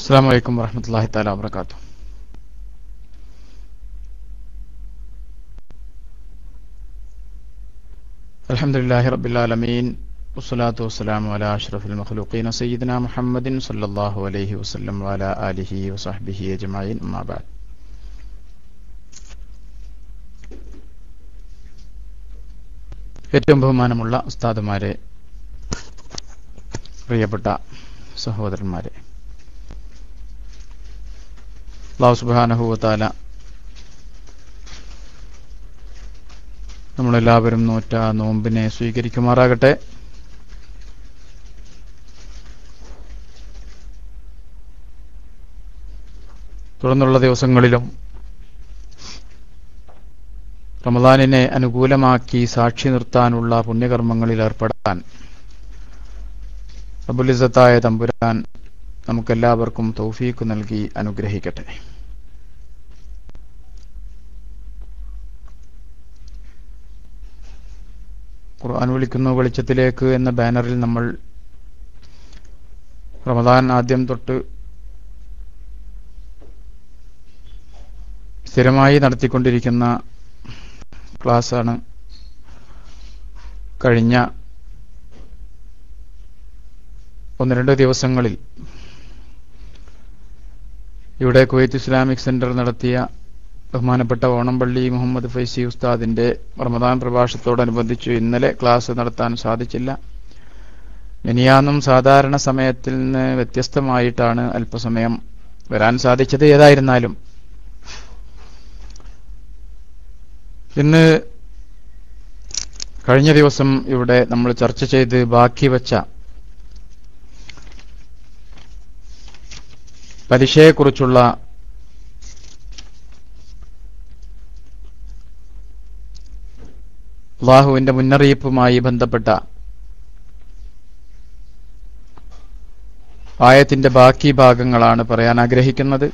السلام عليكم ورحمة الله تعالى وبركاته الحمد لله رب العالمين والصلاة والسلام على أشرف المخلوقين سيدنا محمد صلى الله عليه وسلم وعلى آله وصحبه أجمعين أما بعد ഏറ്റവും ബഹുമാനമുള്ള ഉസ്താദുമാരെ പ്രിയപ്പെട്ട സഹോദരന്മാരെ അള്ളാഹു സുബാനഹുവത്താല നമ്മളെല്ലാവരും നോറ്റ നോമ്പിനെ സ്വീകരിക്കുമാറാകട്ടെ. തുടർന്നുള്ള ദിവസങ്ങളിലും റമദാനിനെ അനുകൂലമാക്കി സാക്ഷി നിർത്താനുള്ള പുണ്യകർമ്മങ്ങളിൽ ഏർപ്പെടാൻ അബുലിസത്തായ തമ്പുരാൻ നമുക്കെല്ലാവർക്കും തൗഫീക്ക് നൽകി അനുഗ്രഹിക്കട്ടെ. ഖുർആൻ വിളിക്കുന്നു വെളിച്ചത്തിലേക്ക് എന്ന ബാനറിൽ നമ്മൾ റമദാൻ ആദ്യം തൊട്ട് സ്ഥിരമായി നടത്തിക്കൊണ്ടിരിക്കുന്ന ക്ലാസ്സാണ് കഴിഞ്ഞ ഒന്ന് രണ്ട് ദിവസങ്ങളിൽ ഇവിടെ കുവൈത്ത് ഇസ്ലാമിക് സെന്റർ നടത്തിയ ബഹുമാനപ്പെട്ട ഓണംപള്ളി മുഹമ്മദ് ഫൈസി ഉസ്താദിന്റെ റമദാൻ പ്രഭാഷത്തോടനുബന്ധിച്ച് ഇന്നലെ ക്ലാസ് നടത്താൻ സാധിച്ചില്ല. മിനിയാന്നും സാധാരണ സമയത്തിൽ നിന്ന് വ്യത്യസ്തമായിട്ടാണ് അല്പസമയം വരാൻ സാധിച്ചത്. ഏതായിരുന്നാലും ഇന്ന് കഴിഞ്ഞ ദിവസം ഇവിടെ നമ്മൾ ചർച്ച ചെയ്ത് ബാക്കി വച്ച പലിശയെക്കുറിച്ചുള്ള അള്ളാഹുവിന്റെ മുന്നറിയിപ്പുമായി ബന്ധപ്പെട്ട ആയത്തിന്റെ ബാക്കി ഭാഗങ്ങളാണ് പറയാൻ ആഗ്രഹിക്കുന്നത്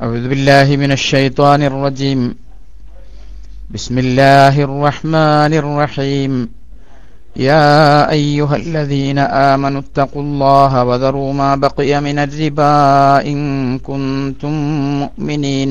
أعوذ بالله من الشيطان الرجيم بسم الله الرحمن الرحيم يا أيها الذين آمنوا اتقوا الله وذروا ما بقي من الربا إن كنتم مؤمنين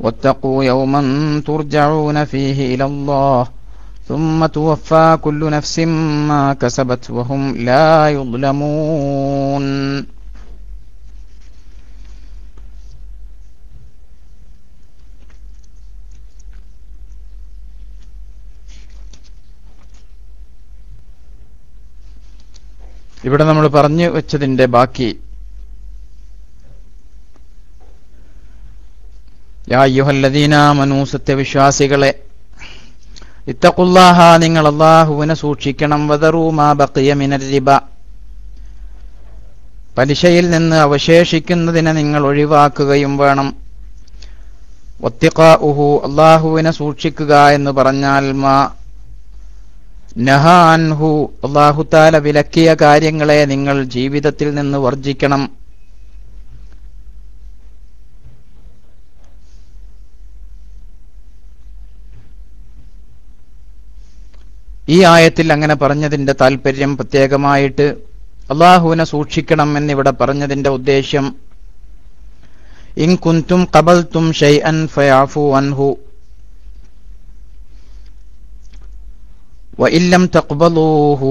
واتقوا يوما ترجعون فيه إلى الله ثم توفى كل نفس ما كسبت وهم لا يظلمون ഇവിടെ നമ്മൾ പറഞ്ഞു വെച്ചതിന്റെ ബാക്കി സത്യവിശ്വാസികളെ ഇത്തക്കുല്ലാഹ നിങ്ങൾ അള്ളാഹുവിനെ സൂക്ഷിക്കണം. വതറൂമാ പലിശയിൽ നിന്ന് അവശേഷിക്കുന്നതിനെ നിങ്ങൾ ഒഴിവാക്കുകയും വേണം. ഒത്തിക്ക ഉഹു അള്ളാഹുവിനെ സൂക്ഷിക്കുക എന്ന് പറഞ്ഞാൽ മാ നഹാൻഹു അള്ളാഹുത്താല വിലക്കിയ കാര്യങ്ങളെ നിങ്ങൾ ജീവിതത്തിൽ നിന്ന് വർജിക്കണം ഈ ആയത്തിൽ അങ്ങനെ പറഞ്ഞതിന്റെ താല്പര്യം പ്രത്യേകമായിട്ട് അള്ളാഹുവിനെ സൂക്ഷിക്കണം എന്നിവിടെ പറഞ്ഞതിന്റെ ഉദ്ദേശ്യം ഇൻ കുന്തും കബൽത്തും ഷൈഅൻ ഫയാഫു അൻഹു وإن لم تقبلوه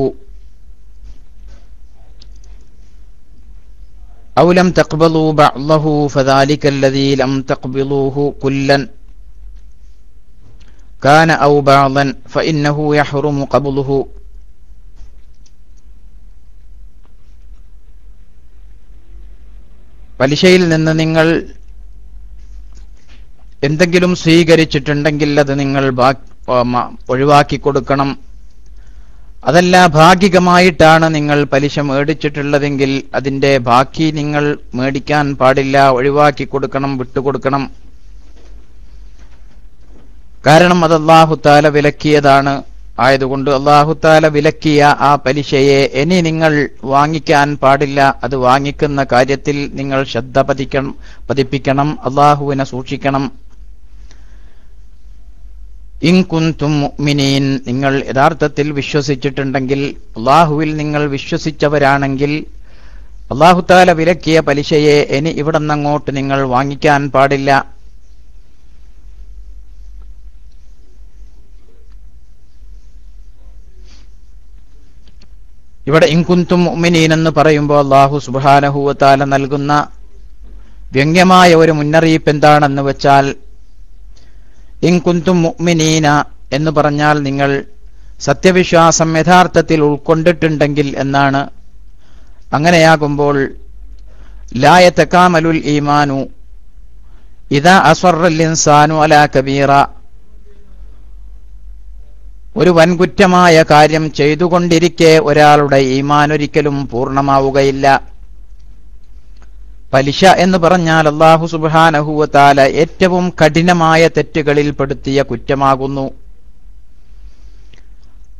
أو لم تقبلوا بعضه فذلك الذي لم تقبلوه كلا كان أو بعضا فإنه يحرم قبله പലിശയിൽ നിന്ന് നിങ്ങൾ എന്തെങ്കിലും സ്വീകരിച്ചിട്ടുണ്ടെങ്കിൽ അത് നിങ്ങൾ ഒഴിവാക്കി കൊടുക്കണം അതല്ല ഭാഗികമായിട്ടാണ് നിങ്ങൾ പലിശ മേടിച്ചിട്ടുള്ളതെങ്കിൽ അതിന്റെ ബാക്കി നിങ്ങൾ മേടിക്കാൻ പാടില്ല ഒഴിവാക്കി കൊടുക്കണം വിട്ടുകൊടുക്കണം കാരണം അത് അള്ളാഹുത്താല വിലക്കിയതാണ്. ആയതുകൊണ്ട് അള്ളാഹുത്താല വിലക്കിയ ആ പലിശയെ ഇനി നിങ്ങൾ വാങ്ങിക്കാൻ പാടില്ല. അത് വാങ്ങിക്കുന്ന കാര്യത്തിൽ നിങ്ങൾ ശ്രദ്ധ പതിക്കണം പതിപ്പിക്കണം. അള്ളാഹുവിനെ സൂക്ഷിക്കണം. ഇൻകുന്തും നിങ്ങൾ യഥാർത്ഥത്തിൽ വിശ്വസിച്ചിട്ടുണ്ടെങ്കിൽ അള്ളാഹുവിൽ നിങ്ങൾ വിശ്വസിച്ചവരാണെങ്കിൽ അള്ളാഹുത്താല വിലക്കിയ പലിശയെ ഇനി ഇവിടെ നിന്നങ്ങോട്ട് നിങ്ങൾ വാങ്ങിക്കാൻ പാടില്ല. ഇവിടെ ഇൻകുന്തും മുഅ്മിനീൻ എന്ന് പറയുമ്പോൾ അള്ളാഹു സുബാനഹുവത്താല നൽകുന്ന വ്യംഗ്യമായ ഒരു മുന്നറിയിപ്പ് എന്താണെന്ന് വെച്ചാൽ ഇൻകുന്തും മുഅ്മിനീന എന്ന് പറഞ്ഞാൽ നിങ്ങൾ സത്യവിശ്വാസം യഥാർത്ഥത്തിൽ ഉൾക്കൊണ്ടിട്ടുണ്ടെങ്കിൽ എന്നാണ്. അങ്ങനെയാകുമ്പോൾ ലായ തെക്കാമലുൽ ഈമാനു ഇതാ ഇൻസാനു അലാ കബീറ ഒരു വൻകുറ്റമായ കാര്യം ചെയ്തുകൊണ്ടിരിക്കെ ഒരാളുടെ ഈമാൻ ഒരിക്കലും പൂർണമാവുകയില്ല. പലിശ എന്ന് പറഞ്ഞാൽ അള്ളാഹു സുബാനഹുവത്താല ഏറ്റവും കഠിനമായ തെറ്റുകളിൽ പെടുത്തിയ കുറ്റമാകുന്നു.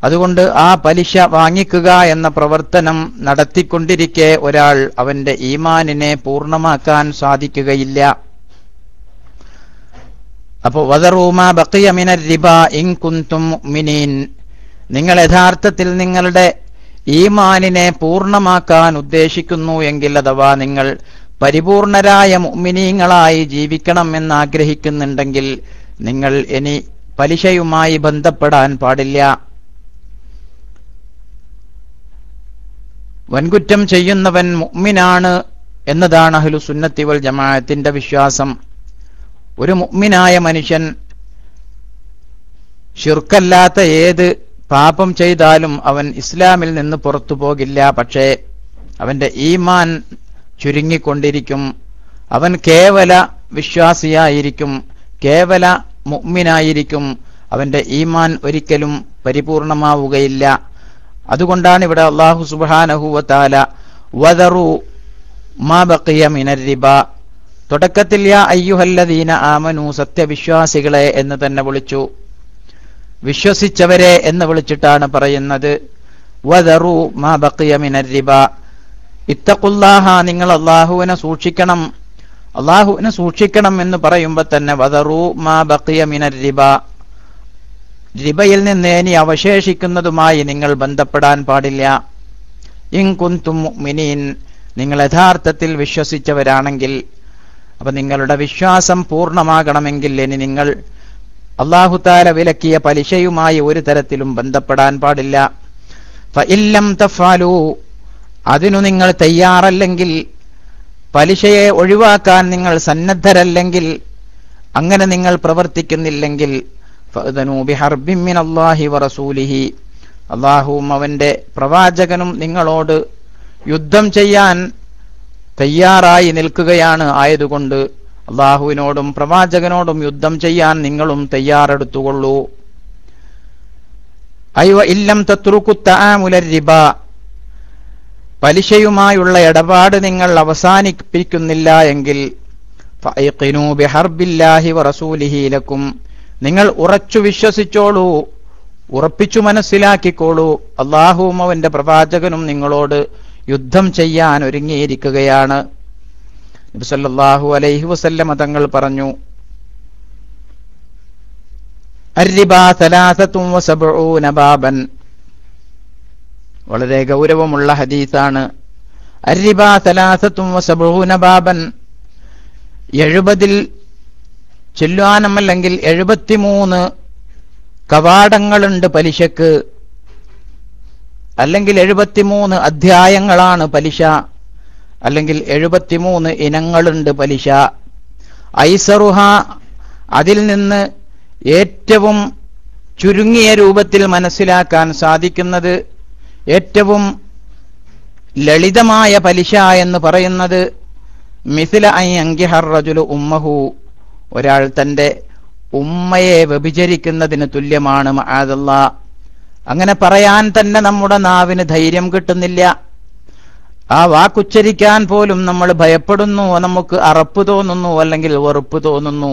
അതുകൊണ്ട് ആ പലിശ വാങ്ങിക്കുക എന്ന പ്രവർത്തനം നടത്തിക്കൊണ്ടിരിക്കെ ഒരാൾ അവന്റെ ഈമാനിനെ പൂർണമാക്കാൻ സാധിക്കുകയില്ല. അപ്പോ വദറൂമ ബക്കിയമിന റിബ ഇൻകുന്തും മിനീൻ നിങ്ങൾ യഥാർത്ഥത്തിൽ നിങ്ങളുടെ ഈമാനിനെ പൂർണമാക്കാൻ ഉദ്ദേശിക്കുന്നു എങ്കിൽ അഥവാ നിങ്ങൾ പരിപൂർണരായ മുഅ്മിനീങ്ങളായി ജീവിക്കണം എന്ന് ആഗ്രഹിക്കുന്നുണ്ടെങ്കിൽ നിങ്ങൾ ഇനി പലിശയുമായി ബന്ധപ്പെടാൻ പാടില്ല. വൻകുറ്റം ചെയ്യുന്നവൻ മുഅ്മിനാണ് എന്നതാണ് അഹ്ലു സുന്നത്തി വൽ ജമാഅത്തിന്റെ വിശ്വാസം. ഒരു മുഗ്മിനായ മനുഷ്യൻ ഷിർക്കല്ലാത്ത ഏത് പാപം ചെയ്താലും അവൻ ഇസ്ലാമിൽ നിന്ന് പുറത്തു പോകില്ല. പക്ഷേ അവന്റെ ഈമാൻ ചുരുങ്ങിക്കൊണ്ടിരിക്കും. അവൻ കേവല വിശ്വാസിയായിരിക്കും കേവല മുഗ്മിനായിരിക്കും. അവന്റെ ഈമാൻ ഒരിക്കലും പരിപൂർണമാവുകയില്ല. അതുകൊണ്ടാണ് ഇവിടെ അള്ളാഹു സുബാനഹുവത്താല വദറു മാ ബക്കിയ മിനരിബ തുടക്കത്തിൽ യാ അയ്യുഹല്ലദീന ആമനു സത്യവിശ്വാസികളെ എന്ന് തന്നെ വിളിച്ചു. വിശ്വസിച്ചവരെ എന്ന് വിളിച്ചിട്ടാണ് പറയുന്നത്. വദറു മാ ബക്കിയ മിനർ റിബ. ഇത്തഖുല്ലാഹ നിങ്ങൾ അള്ളാഹുവിനെ സൂക്ഷിക്കണം. അള്ളാഹുവിനെ സൂക്ഷിക്കണം എന്ന് പറയുമ്പോൾ തന്നെ വദറു മാ ബക്കിയ റിബയിൽ നിന്ന് ഇനി അവശേഷിക്കുന്നതുമായി നിങ്ങൾ ബന്ധപ്പെടാൻ പാടില്ല. ഇങ്കുന്തും മിനീൻ നിങ്ങൾ യഥാർത്ഥത്തിൽ വിശ്വസിച്ചവരാണെങ്കിൽ. അപ്പൊ നിങ്ങളുടെ വിശ്വാസം പൂർണമാകണമെങ്കിൽ ഇനി നിങ്ങൾ അള്ളാഹുത്താല വിലക്കിയ പലിശയുമായി ഒരു തരത്തിലും ബന്ധപ്പെടാൻ പാടില്ല. അതിനു നിങ്ങൾ തയ്യാറല്ലെങ്കിൽ പലിശയെ ഒഴിവാക്കാൻ നിങ്ങൾ സന്നദ്ധരല്ലെങ്കിൽ അങ്ങനെ നിങ്ങൾ പ്രവർത്തിക്കുന്നില്ലെങ്കിൽ വറസൂലിഹി. അള്ളാഹുവും അവന്റെ പ്രവാചകനും നിങ്ങളോട് യുദ്ധം ചെയ്യാൻ തയ്യാറായി നിൽക്കുകയാണ് ആയതുകൊണ്ട് അള്ളാഹുവിനോടും പ്രവാചകനോടും യുദ്ധം ചെയ്യാൻ നിങ്ങളും തയ്യാറെടുത്തുകൊള്ളൂ. അയ്വ ഇല്ലം തത്രുക്കുത്താമുലരിബ പലിശയുമായുള്ള ഇടപാട് നിങ്ങൾ അവസാനിപ്പിക്കുന്നില്ല എങ്കിൽ ബിഹർബില്ലാഹി വറസൂലിഹി ലക്കും. നിങ്ങൾ ഉറച്ചു വിശ്വസിച്ചോളൂ ഉറപ്പിച്ചു മനസ്സിലാക്കിക്കോളൂ. അള്ളാഹുവും അവന്റെ പ്രവാചകനും നിങ്ങളോട് യുദ്ധം ചെയ്യാൻ ഒരുങ്ങിയിരിക്കുകയാണ്. നബിസല്ലാഹു അലൈഹി വസല്ലമ തങ്ങൾ പറഞ്ഞു വളരെ ഗൗരവമുള്ള ഹദീസാണ്. എഴുപതിൽ ചെല്ലുവാനമല്ലെങ്കിൽ എഴുപത്തിമൂന്ന് കവാടങ്ങളുണ്ട് പലിശക്ക്. അല്ലെങ്കിൽ എഴുപത്തിമൂന്ന് അധ്യായങ്ങളാണ് പലിശ. അല്ലെങ്കിൽ എഴുപത്തിമൂന്ന് ഇനങ്ങളുണ്ട് പലിശ. ഐസറുഹ അതിൽ നിന്ന് ഏറ്റവും ചുരുങ്ങിയ രൂപത്തിൽ മനസ്സിലാക്കാൻ സാധിക്കുന്നത് ഏറ്റവും ലളിതമായ പലിശ എന്ന് പറയുന്നത് മിസില ഐ അങ്കിഹർ റജുലു ഉമ്മഹു. ഒരാൾ തന്റെ ഉമ്മയെ വ്യഭിചരിക്കുന്നതിന് തുല്യമാണ് മആദല്ല അങ്ങനെ പറയാൻ തന്നെ നമ്മുടെ നാവിന് ധൈര്യം കിട്ടുന്നില്ല. ആ വാക്കുച്ചരിക്കാൻ പോലും നമ്മൾ ഭയപ്പെടുന്നു നമുക്ക് അറപ്പ് തോന്നുന്നു അല്ലെങ്കിൽ വെറുപ്പ് തോന്നുന്നു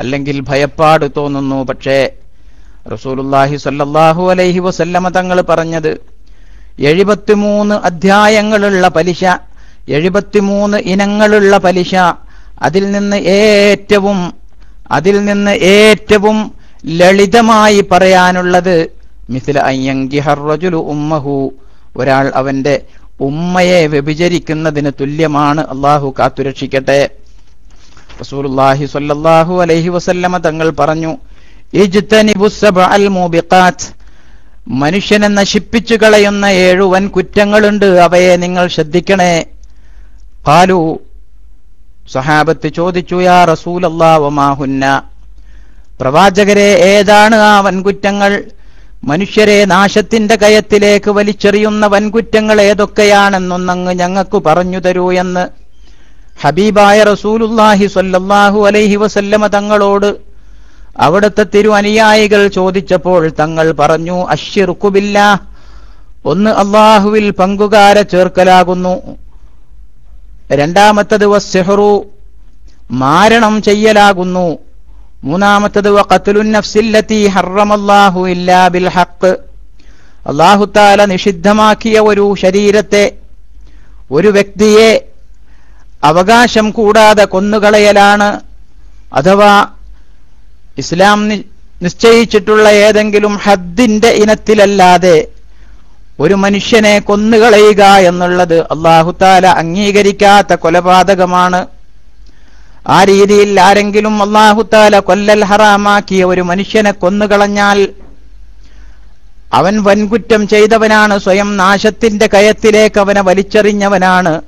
അല്ലെങ്കിൽ ഭയപ്പാട് തോന്നുന്നു. പക്ഷേ റസൂലുല്ലാഹി സല്ലാഹു അലൈഹി വസല്ലമ തങ്ങൾ പറഞ്ഞത് എഴുപത്തിമൂന്ന് അധ്യായങ്ങളുള്ള പലിശ എഴുപത്തിമൂന്ന് ഇനങ്ങളുള്ള പലിശ അതിൽ നിന്ന് ഏറ്റവും അതിൽ നിന്ന് ഏറ്റവും ലളിതമായി പറയാനുള്ളത് മിസില അയ്യങ്കിഹർറജുലു ഉമ്മഹു. ഒരാൾ അവന്റെ ഉമ്മയെ വ്യഭിചരിക്കുന്നതിന് തുല്യമാണ് അള്ളാഹു കാത്തുരക്ഷിക്കട്ടെ. റസൂലുള്ളാഹി സ്വല്ലല്ലാഹു അലൈഹി വസല്ലമ തങ്ങൾ പറഞ്ഞു മനുഷ്യനെ നശിപ്പിച്ചു കളയുന്ന ഏഴു വൻ കുറ്റങ്ങളുണ്ട് അവയെ നിങ്ങൾ ശ്രദ്ധിക്കണേ. പാലു സഹാബത്ത് ചോദിച്ചു യാ റസൂലല്ലാ വമാഹുന്ന പ്രവാചകരെ ഏതാണ് ആ വൻകുറ്റങ്ങൾ? മനുഷ്യരെ നാശത്തിന്റെ കയത്തിലേക്ക് വലിച്ചെറിയുന്ന വൻകുറ്റങ്ങൾ ഏതൊക്കെയാണെന്നൊന്നങ്ങ് ഞങ്ങൾക്ക് പറഞ്ഞു തരൂ എന്ന് ഹബീബായ റസൂലുല്ലാഹി സ്വല്ലല്ലാഹു അലൈഹി വസല്ലമ തങ്ങളോട് അവിടുത്തെ തിരു അനുയായികൾ ചോദിച്ചപ്പോൾ തങ്ങൾ പറഞ്ഞു അഷിർക്കുബില്ല ഒന്ന് അള്ളാഹുവിൽ പങ്കുകാരെ ചേർക്കലാകുന്നു. രണ്ടാമത്തത് വസ്സെഹറു മാരണം ചെയ്യലാകുന്നു. മൂന്നാമത്തത് അള്ളാഹുത്താല നിഷിദ്ധമാക്കിയ ഒരു ശരീരത്തെ ഒരു വ്യക്തിയെ അവകാശം കൂടാതെ കൊന്നുകളയലാണ്. അഥവാ ഇസ്ലാം നിശ്ചയിച്ചിട്ടുള്ള ഏതെങ്കിലും ഹദ്ദിന്റെ ഇനത്തിലല്ലാതെ ഒരു മനുഷ്യനെ കൊന്നുകളയുക എന്നുള്ളത് അള്ളാഹുത്താല അംഗീകരിക്കാത്ത കൊലപാതകമാണ്. ആ രീതിയിൽ ആരെങ്കിലും അള്ളാഹുത്താല കൊല്ലൽ ഹറാമാക്കിയ ഒരു മനുഷ്യനെ കൊന്നുകളഞ്ഞാൽ അവൻ വൻകുറ്റം ചെയ്തവനാണ് സ്വയം നാശത്തിന്റെ കയത്തിലേക്ക് അവനെ വലിച്ചെറിഞ്ഞവനാണ്.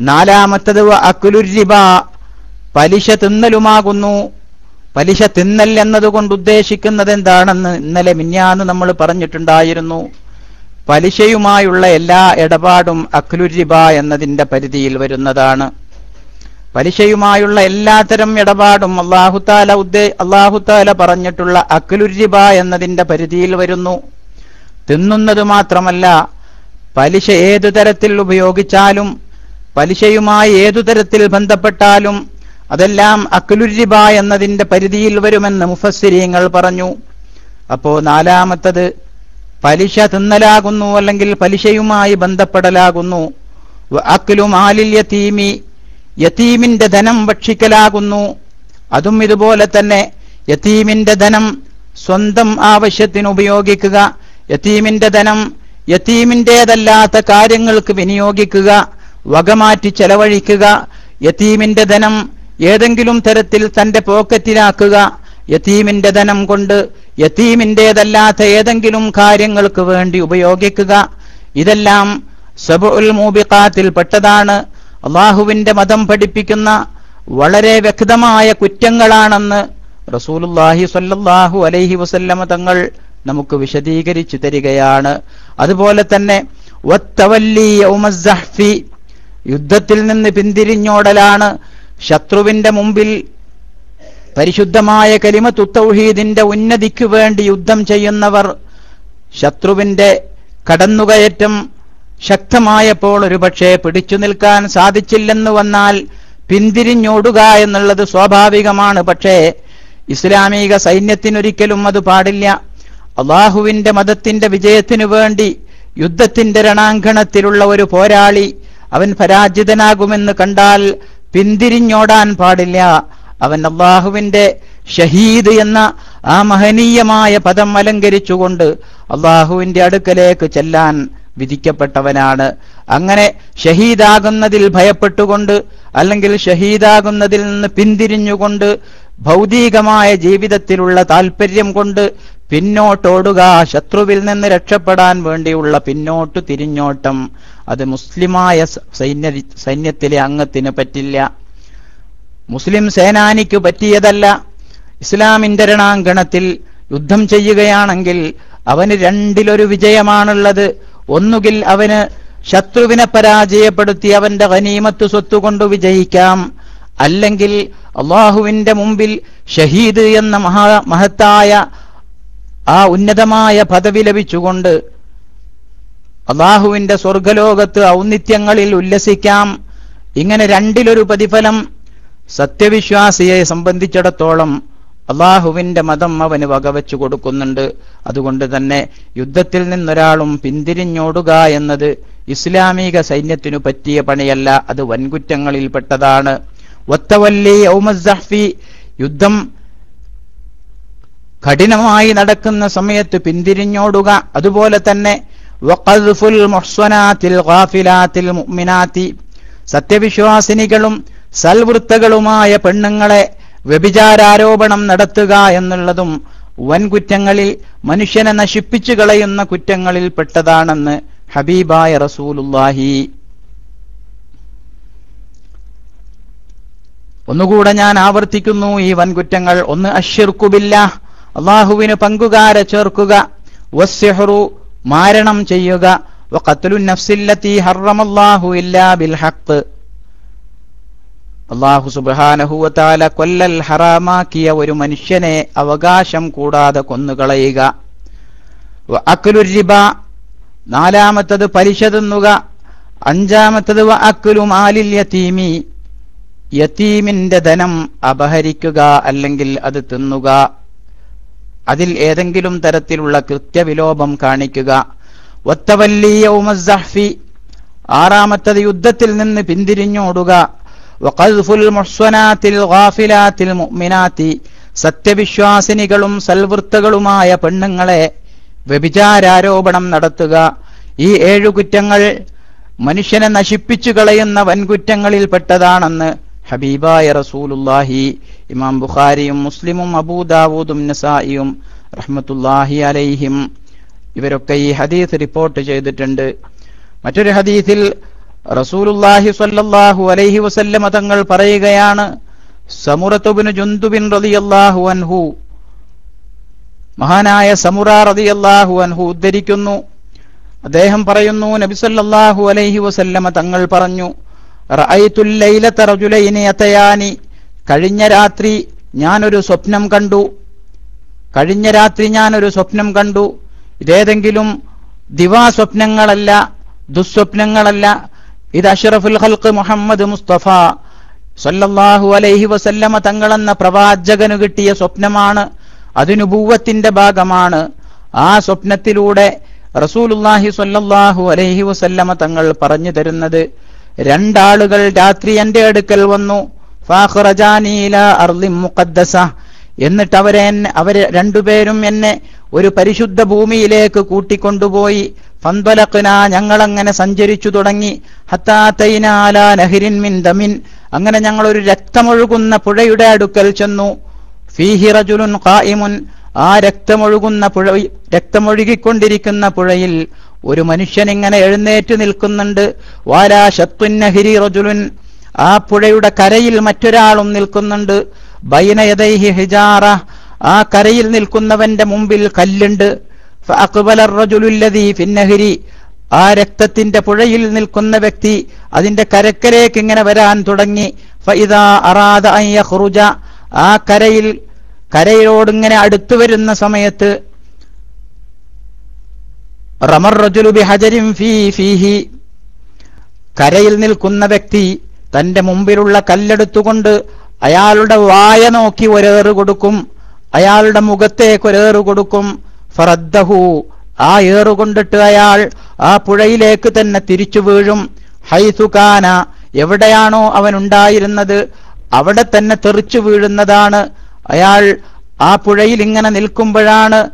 നാലാമത്തത് അക്കുലുരിബ പലിശ തിന്നലുമാകുന്നു. പലിശ തിന്നൽ എന്നതുകൊണ്ട് ഉദ്ദേശിക്കുന്നത് എന്താണെന്ന് ഇന്നലെ മിന്നാന്ന് നമ്മൾ പറഞ്ഞിട്ടുണ്ടായിരുന്നു. പലിശയുമായുള്ള എല്ലാ ഇടപാടും അക്ലുരിബ എന്നതിന്റെ പരിധിയിൽ വരുന്നതാണ്. പലിശയുമായുള്ള എല്ലാത്തരം ഇടപാടും അള്ളാഹുത്താല ഉദ്ദേ അള്ളാഹുത്താല പറഞ്ഞിട്ടുള്ള അക്ലുരിബ എന്നതിന്റെ പരിധിയിൽ വരുന്നു. തിന്നുന്നത് മാത്രമല്ല പലിശ ഏതു തരത്തിൽ ഉപയോഗിച്ചാലും പലിശയുമായി ഏതു തരത്തിൽ ബന്ധപ്പെട്ടാലും അതെല്ലാം അക്ലുരിബ എന്നതിന്റെ പരിധിയിൽ വരുമെന്ന് മുഫസ്സിരീങ്ങൾ പറഞ്ഞു. അപ്പോ നാലാമത്തത് പലിശ തിന്നലാകുന്നു അല്ലെങ്കിൽ പലിശയുമായി ബന്ധപ്പെടലാകുന്നു. അക്ലു മാലിൽ യതീമി യതീമിന്റെ ധനം ഭക്ഷിക്കലാകുന്നു. അതും ഇതുപോലെ തന്നെ യതീമിന്റെ ധനം സ്വന്തം ആവശ്യത്തിന് ഉപയോഗിക്കുക. യതീമിന്റെ ധനം യതീമിന്റേതല്ലാത്ത കാര്യങ്ങൾക്ക് വിനിയോഗിക്കുക. വകമാറ്റി ചെലവഴിക്കുക. യതീമിന്റെ ധനം ഏതെങ്കിലും തരത്തിൽ തന്റെ പോക്കറ്റിലാക്കുക. യതീമിന്റെ ധനം കൊണ്ട് യതീമിന്റേതല്ലാത്ത ഏതെങ്കിലും കാര്യങ്ങൾക്ക് വേണ്ടി ഉപയോഗിക്കുക. ഇതെല്ലാം സബുൽ മൂബിഖാത്തിൽ പെട്ടതാണ്. അള്ളാഹുവിന്റെ മതം പഠിപ്പിക്കുന്ന വളരെ വ്യക്തമായ കുറ്റങ്ങളാണെന്ന് റസൂലുല്ലാഹി സ്വല്ലല്ലാഹു അലൈഹി വസല്ലമ തങ്ങൾ നമുക്ക് വിശദീകരിച്ചു തരികയാണ്. അതുപോലെ തന്നെ യുദ്ധത്തിൽ നിന്ന് പിന്തിരിഞ്ഞോടലാണ് ശത്രുവിന്റെ മുമ്പിൽ പരിശുദ്ധമായ കലിമത്തു തുത്തൗഹീദിന്റെ ഉന്നതിക്കു വേണ്ടി യുദ്ധം ചെയ്യുന്നവർ ശത്രുവിന്റെ കടന്നുകയറ്റം ശക്തമായപ്പോൾ ഒരുപക്ഷെ പിടിച്ചു നിൽക്കാൻ സാധിച്ചില്ലെന്ന് വന്നാൽ പിന്തിരിഞ്ഞോടുക എന്നുള്ളത് സ്വാഭാവികമാണ്. പക്ഷേ ഇസ്ലാമിക സൈന്യത്തിനൊരിക്കലും അത് പാടില്ല. അള്ളാഹുവിന്റെ മതത്തിന്റെ വിജയത്തിനു വേണ്ടി യുദ്ധത്തിന്റെ രണാങ്കണത്തിലുള്ള ഒരു പോരാളി അവൻ പരാജിതനാകുമെന്ന് കണ്ടാൽ പിന്തിരിഞ്ഞോടാൻ പാടില്ല. അവൻ അള്ളാഹുവിന്റെ ഷഹീദ് എന്ന ആ മഹനീയമായ പദം അലങ്കരിച്ചുകൊണ്ട് അള്ളാഹുവിന്റെ അടുക്കലേക്ക് ചെല്ലാൻ വിധിക്കപ്പെട്ടവനാണ്. അങ്ങനെ ഷഹീദാകുന്നതിൽ ഭയപ്പെട്ടുകൊണ്ട് അല്ലെങ്കിൽ ഷഹീദാകുന്നതിൽ നിന്ന് പിന്തിരിഞ്ഞുകൊണ്ട് ഭൗതികമായ ജീവിതത്തിലുള്ള താൽപ്പര്യം കൊണ്ട് പിന്നോട്ടോടുക ശത്രുവിൽ നിന്ന് രക്ഷപ്പെടാൻ വേണ്ടിയുള്ള പിന്നോട്ട് തിരിഞ്ഞോട്ടം. അത് മുസ്ലിമായ സൈന്യ സൈന്യത്തിലെ അംഗത്തിന് പറ്റില്ല. മുസ്ലിം സേനാനിക്ക് പറ്റിയതല്ല. ഇസ്ലാമിന്റെ രണാങ്കണത്തിൽ യുദ്ധം ചെയ്യുകയാണെങ്കിൽ അവന് രണ്ടിലൊരു വിജയമാണുള്ളത്. ഒന്നുകിൽ അവന് ശത്രുവിനെ പരാജയപ്പെടുത്തി അവന്റെ ഗനീമത്ത് സ്വത്തുകൊണ്ട് വിജയിക്കാം. അല്ലെങ്കിൽ അള്ളാഹുവിന്റെ മുമ്പിൽ ഷഹീദ് എന്ന മഹാ മഹത്തായ ആ ഉന്നതമായ പദവി ലഭിച്ചുകൊണ്ട് അള്ളാഹുവിന്റെ സ്വർഗലോകത്ത് ഔന്നിത്യങ്ങളിൽ ഉല്ലസിക്കാം. ഇങ്ങനെ രണ്ടിലൊരു പ്രതിഫലം സത്യവിശ്വാസിയെ സംബന്ധിച്ചിടത്തോളം അള്ളാഹുവിന്റെ മതം അവന് വകവെച്ചു കൊടുക്കുന്നുണ്ട്. അതുകൊണ്ട് തന്നെ യുദ്ധത്തിൽ നിന്നൊരാളും പിന്തിരിഞ്ഞോടുക എന്നത് ഇസ്ലാമിക സൈന്യത്തിനു പറ്റിയ പണിയല്ല അത് വൻകുറ്റങ്ങളിൽപ്പെട്ടതാണ് ഒത്തവല്ലി ഔമസ്ഫി യുദ്ധം കഠിനമായി നടക്കുന്ന സമയത്ത് പിന്തിരിഞ്ഞോടുക. അതുപോലെ തന്നെ സത്യവിശ്വാസിനികളും സൽവൃത്തകളുമായ പെണ്ണുങ്ങളെ വ്യഭിചാരാരോപണം നടത്തുക എന്നുള്ളതും വൻകുറ്റങ്ങളിൽ മനുഷ്യനെ നശിപ്പിച്ചു കളയുന്ന കുറ്റങ്ങളിൽ പെട്ടതാണെന്ന് ഹബീബായ റസൂലുല്ലാഹി ഒന്നുകൂടെ ഞാൻ ആവർത്തിക്കുന്നു ഈ വൻകുറ്റങ്ങൾ. ഒന്ന് അഷിർക്കുബില്ല അള്ളാഹുവിന് പങ്കുകാരെ ചേർക്കുക. വസ്യഹറു മാരണം ചെയ്യുക. വഖത്ലു നഫ്സില്ലത്തി ഹർറമല്ലാഹു ഇല്ലാ ബിൽ ഹഖ് അള്ളാഹു സുബ്ഹാനഹുവതാല കൊല്ലൽ ഹറാമാക്കിയ ഒരു മനുഷ്യനെ അവകാശം കൂടാതെ കൊന്നുകളയുക. റിബ നാലാമത്തത് പലിശ തിന്നുക അഞ്ചാമത്തത് വ അക്ലു മാലിൽ യതീമി യത്തീമിന്റെ ധനം അപഹരിക്കുക അല്ലെങ്കിൽ അത് തിന്നുക. അതിൽ ഏതെങ്കിലും തരത്തിലുള്ള കൃത്യവിലോപം കാണിക്കുക. ഒത്തവല്ലീയൗമസ്സഹ്ഫി ആറാമത്തത് യുദ്ധത്തിൽ നിന്ന് പിന്തിരിഞ്ഞോടുക. വഖദ്ഫുൽ മുഹ്സനാത്തിൽ ഗാഫിലാത്തിൽ മുഅ്മിനാത്തി സത്യവിശ്വാസിനികളും സൽവൃത്തകളുമായ പെണ്ണുങ്ങളെ വ്യഭിചാരാരോപണം നടത്തുക. ഈ ഏഴു കുറ്റങ്ങൾ മനുഷ്യനെ നശിപ്പിച്ചു കളയുന്ന വൻകുറ്റങ്ങളിൽപ്പെട്ടതാണെന്ന് ഹബീബായ റസൂലുല്ലാഹി ഇമാം ബുഖാരിയും മുസ്ലിമും അബൂദാവൂദും നസായിയും റഹ്മത്തുല്ലാഹി അലൈഹിം ഇവരൊക്കെ ഈ ഹദീസ് റിപ്പോർട്ട് ചെയ്തിട്ടുണ്ട്. മറ്റൊരു ഹദീസിൽ റസൂലുല്ലാഹി സ്വല്ലല്ലാഹു അലൈഹി വസല്ലമ തങ്ങൾ പറയുകയാണ് സമുറത്തുബിന് ജുന്തുബിൻ റളിയല്ലാഹു അൻഹു. മഹാനായ സമുറ റളിയല്ലാഹു അൻഹു ഉദ്ധരിക്കുന്നു. അദ്ദേഹം പറയുന്നു നബി സല്ലല്ലാഹു അലൈഹി വസല്ലമ തങ്ങൾ പറഞ്ഞു റഅയ്തുൽ കഴിഞ്ഞ രാത്രി ഞാനൊരു സ്വപ്നം കണ്ടു. കഴിഞ്ഞ രാത്രി ഞാനൊരു സ്വപ്നം കണ്ടു. ഇതേതെങ്കിലും ദിവാസ്വപ്നങ്ങളല്ല ദുസ്വപ്നങ്ങളല്ല ഇത് അഷറഫുൽ ഖൽക്ക് മുഹമ്മദ് മുസ്തഫ സല്ലല്ലാഹു അലൈഹി വസല്ലമ തങ്ങളെന്ന പ്രവാചകന് കിട്ടിയ സ്വപ്നമാണ് അതിനു ഭൂവത്തിന്റെ ഭാഗമാണ്. ആ സ്വപ്നത്തിലൂടെ റസൂലുല്ലാഹി സല്ലല്ലാഹു അലൈഹി വസല്ലമ തങ്ങൾ പറഞ്ഞു തരുന്നത് രണ്ടാളുകൾ രാത്രി എന്റെ അടുക്കൽ വന്നു മുഖദ്ദസ എന്നിട്ട് അവരെ അവർ രണ്ടുപേരും എന്നെ ഒരു പരിശുദ്ധ ഭൂമിയിലേക്ക് കൂട്ടിക്കൊണ്ടുപോയി ഫന്തലഖ്ന ഞങ്ങളങ്ങനെ സഞ്ചരിച്ചു തുടങ്ങി. ഹത്താത്തൈനാല നഹിരിൻ മിൻ ദമിൻ. അങ്ങനെ ഞങ്ങൾ ഒരു രക്തമൊഴുകുന്ന പുഴയുടെ അടുക്കൽ ചെന്നു. ഫീഹി കായിമുൻ ആ രക്തമൊഴുകുന്ന പുഴ രക്തമൊഴുകിക്കൊണ്ടിരിക്കുന്ന പുഴയിൽ ഒരു മനുഷ്യൻ ഇങ്ങനെ എഴുന്നേറ്റ് നിൽക്കുന്നുണ്ട്. വാലാ ഷത്തുൻ നഹിരി റജുലുൻ. ആ പുഴയുടെ കരയിൽ മറ്റൊരാളും നിൽക്കുന്നുണ്ട്. ബൈനയദൈഹി ഹിജാറ. ആ കരയിൽ നിൽക്കുന്നവന്റെ മുമ്പിൽ കല്ലുണ്ട്. ആ രക്തത്തിന്റെ പുഴയിൽ നിൽക്കുന്ന വ്യക്തി അതിന്റെ കരക്കരേക്ക് ഇങ്ങനെ വരാൻ തുടങ്ങി. ആ കരയിൽ കരയിലോടിങ്ങനെ അടുത്തു വരുന്ന സമയത്ത് റമർ റജുലുബി ഹജരിം ഫീ ഫീഹി. കരയിൽ നിൽക്കുന്ന വ്യക്തി തന്റെ മുമ്പിലുള്ള കല്ലെടുത്തുകൊണ്ട് അയാളുടെ വായ നോക്കി ഒരേറ് കൊടുക്കും. അയാളുടെ മുഖത്തേക്ക് ഒരേറ് കൊടുക്കും. ഫറദ്ദഹു. ആ ഏറുകൊണ്ടിട്ട് അയാൾ ആ പുഴയിലേക്ക് തന്നെ തിരിച്ചു വീഴും. ഹൈസുകാന എവിടെയാണോ അവൻ ഉണ്ടായിരുന്നത് അവിടെ തന്നെ തെറിച്ചു വീഴുന്നതാണ്. അയാൾ ആ പുഴയിൽ ഇങ്ങനെ നിൽക്കുമ്പോഴാണ്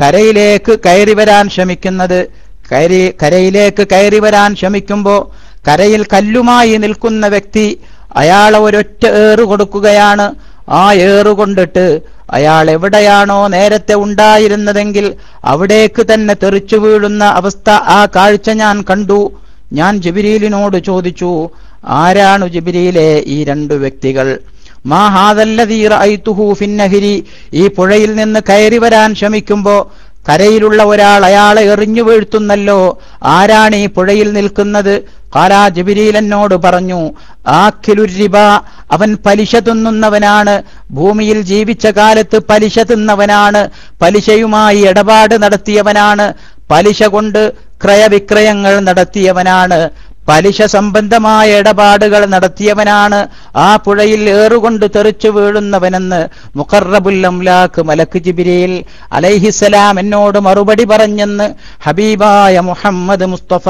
കരയിലേക്ക് കയറി വരാൻ ശ്രമിക്കുന്നത്. കയറി കരയിലേക്ക് കയറി വരാൻ ശ്രമിക്കുമ്പോ കരയിൽ കല്ലുമായി നിൽക്കുന്ന വ്യക്തി അയാളെ ഒരൊറ്റ ഏറ് കൊടുക്കുകയാണ്. ആ ഏറുകൊണ്ടിട്ട് അയാൾ എവിടെയാണോ നേരത്തെ ഉണ്ടായിരുന്നതെങ്കിൽ അവിടേക്ക് തന്നെ തെറിച്ചു വീഴുന്ന അവസ്ഥ ആ കാഴ്ച ഞാൻ കണ്ടു. ഞാൻ ജിബിരിയിലിനോട് ചോദിച്ചു ആരാണ് ജിബിരിയിലെ ഈ രണ്ടു വ്യക്തികൾ? മാ ഹാദല്ലദീ ഫിന്നഹിരി ഫിന്നഹരി. ഈ പുഴയിൽ നിന്ന് കയറി വരാൻ ശ്രമിക്കുമ്പോ കരയിലുള്ള ഒരാൾ അയാളെ എറിഞ്ഞു വീഴ്ത്തുന്നല്ലോ. ആരാണ് ഈ പുഴയിൽ നിൽക്കുന്നത്? കാലാ ജബിരീലനോട് പറഞ്ഞു ആഖിലുരിബ അവൻ പലിശ തിന്നുന്നവനാണ്. ഭൂമിയിൽ ജീവിച്ച കാലത്ത് പലിശ തിന്നവനാണ്. പലിശയുമായി ഇടപാട് നടത്തിയവനാണ്. പലിശ കൊണ്ട് ക്രയവിക്രയങ്ങൾ നടത്തിയവനാണ്. പലിശ സംബന്ധമായ ഇടപാടുകൾ നടത്തിയവനാണ് ആ പുഴയിൽ ഏറുകൊണ്ട് തെറിച്ചു വീഴുന്നവനെന്ന് മുഖറബുല്ലംലാക്ക് മലക്ക് ജിബിരിയിൽ അലൈഹിസലാം എന്നോട് മറുപടി പറഞ്ഞെന്ന് ഹബീബായ മുഹമ്മദ് മുസ്തഫ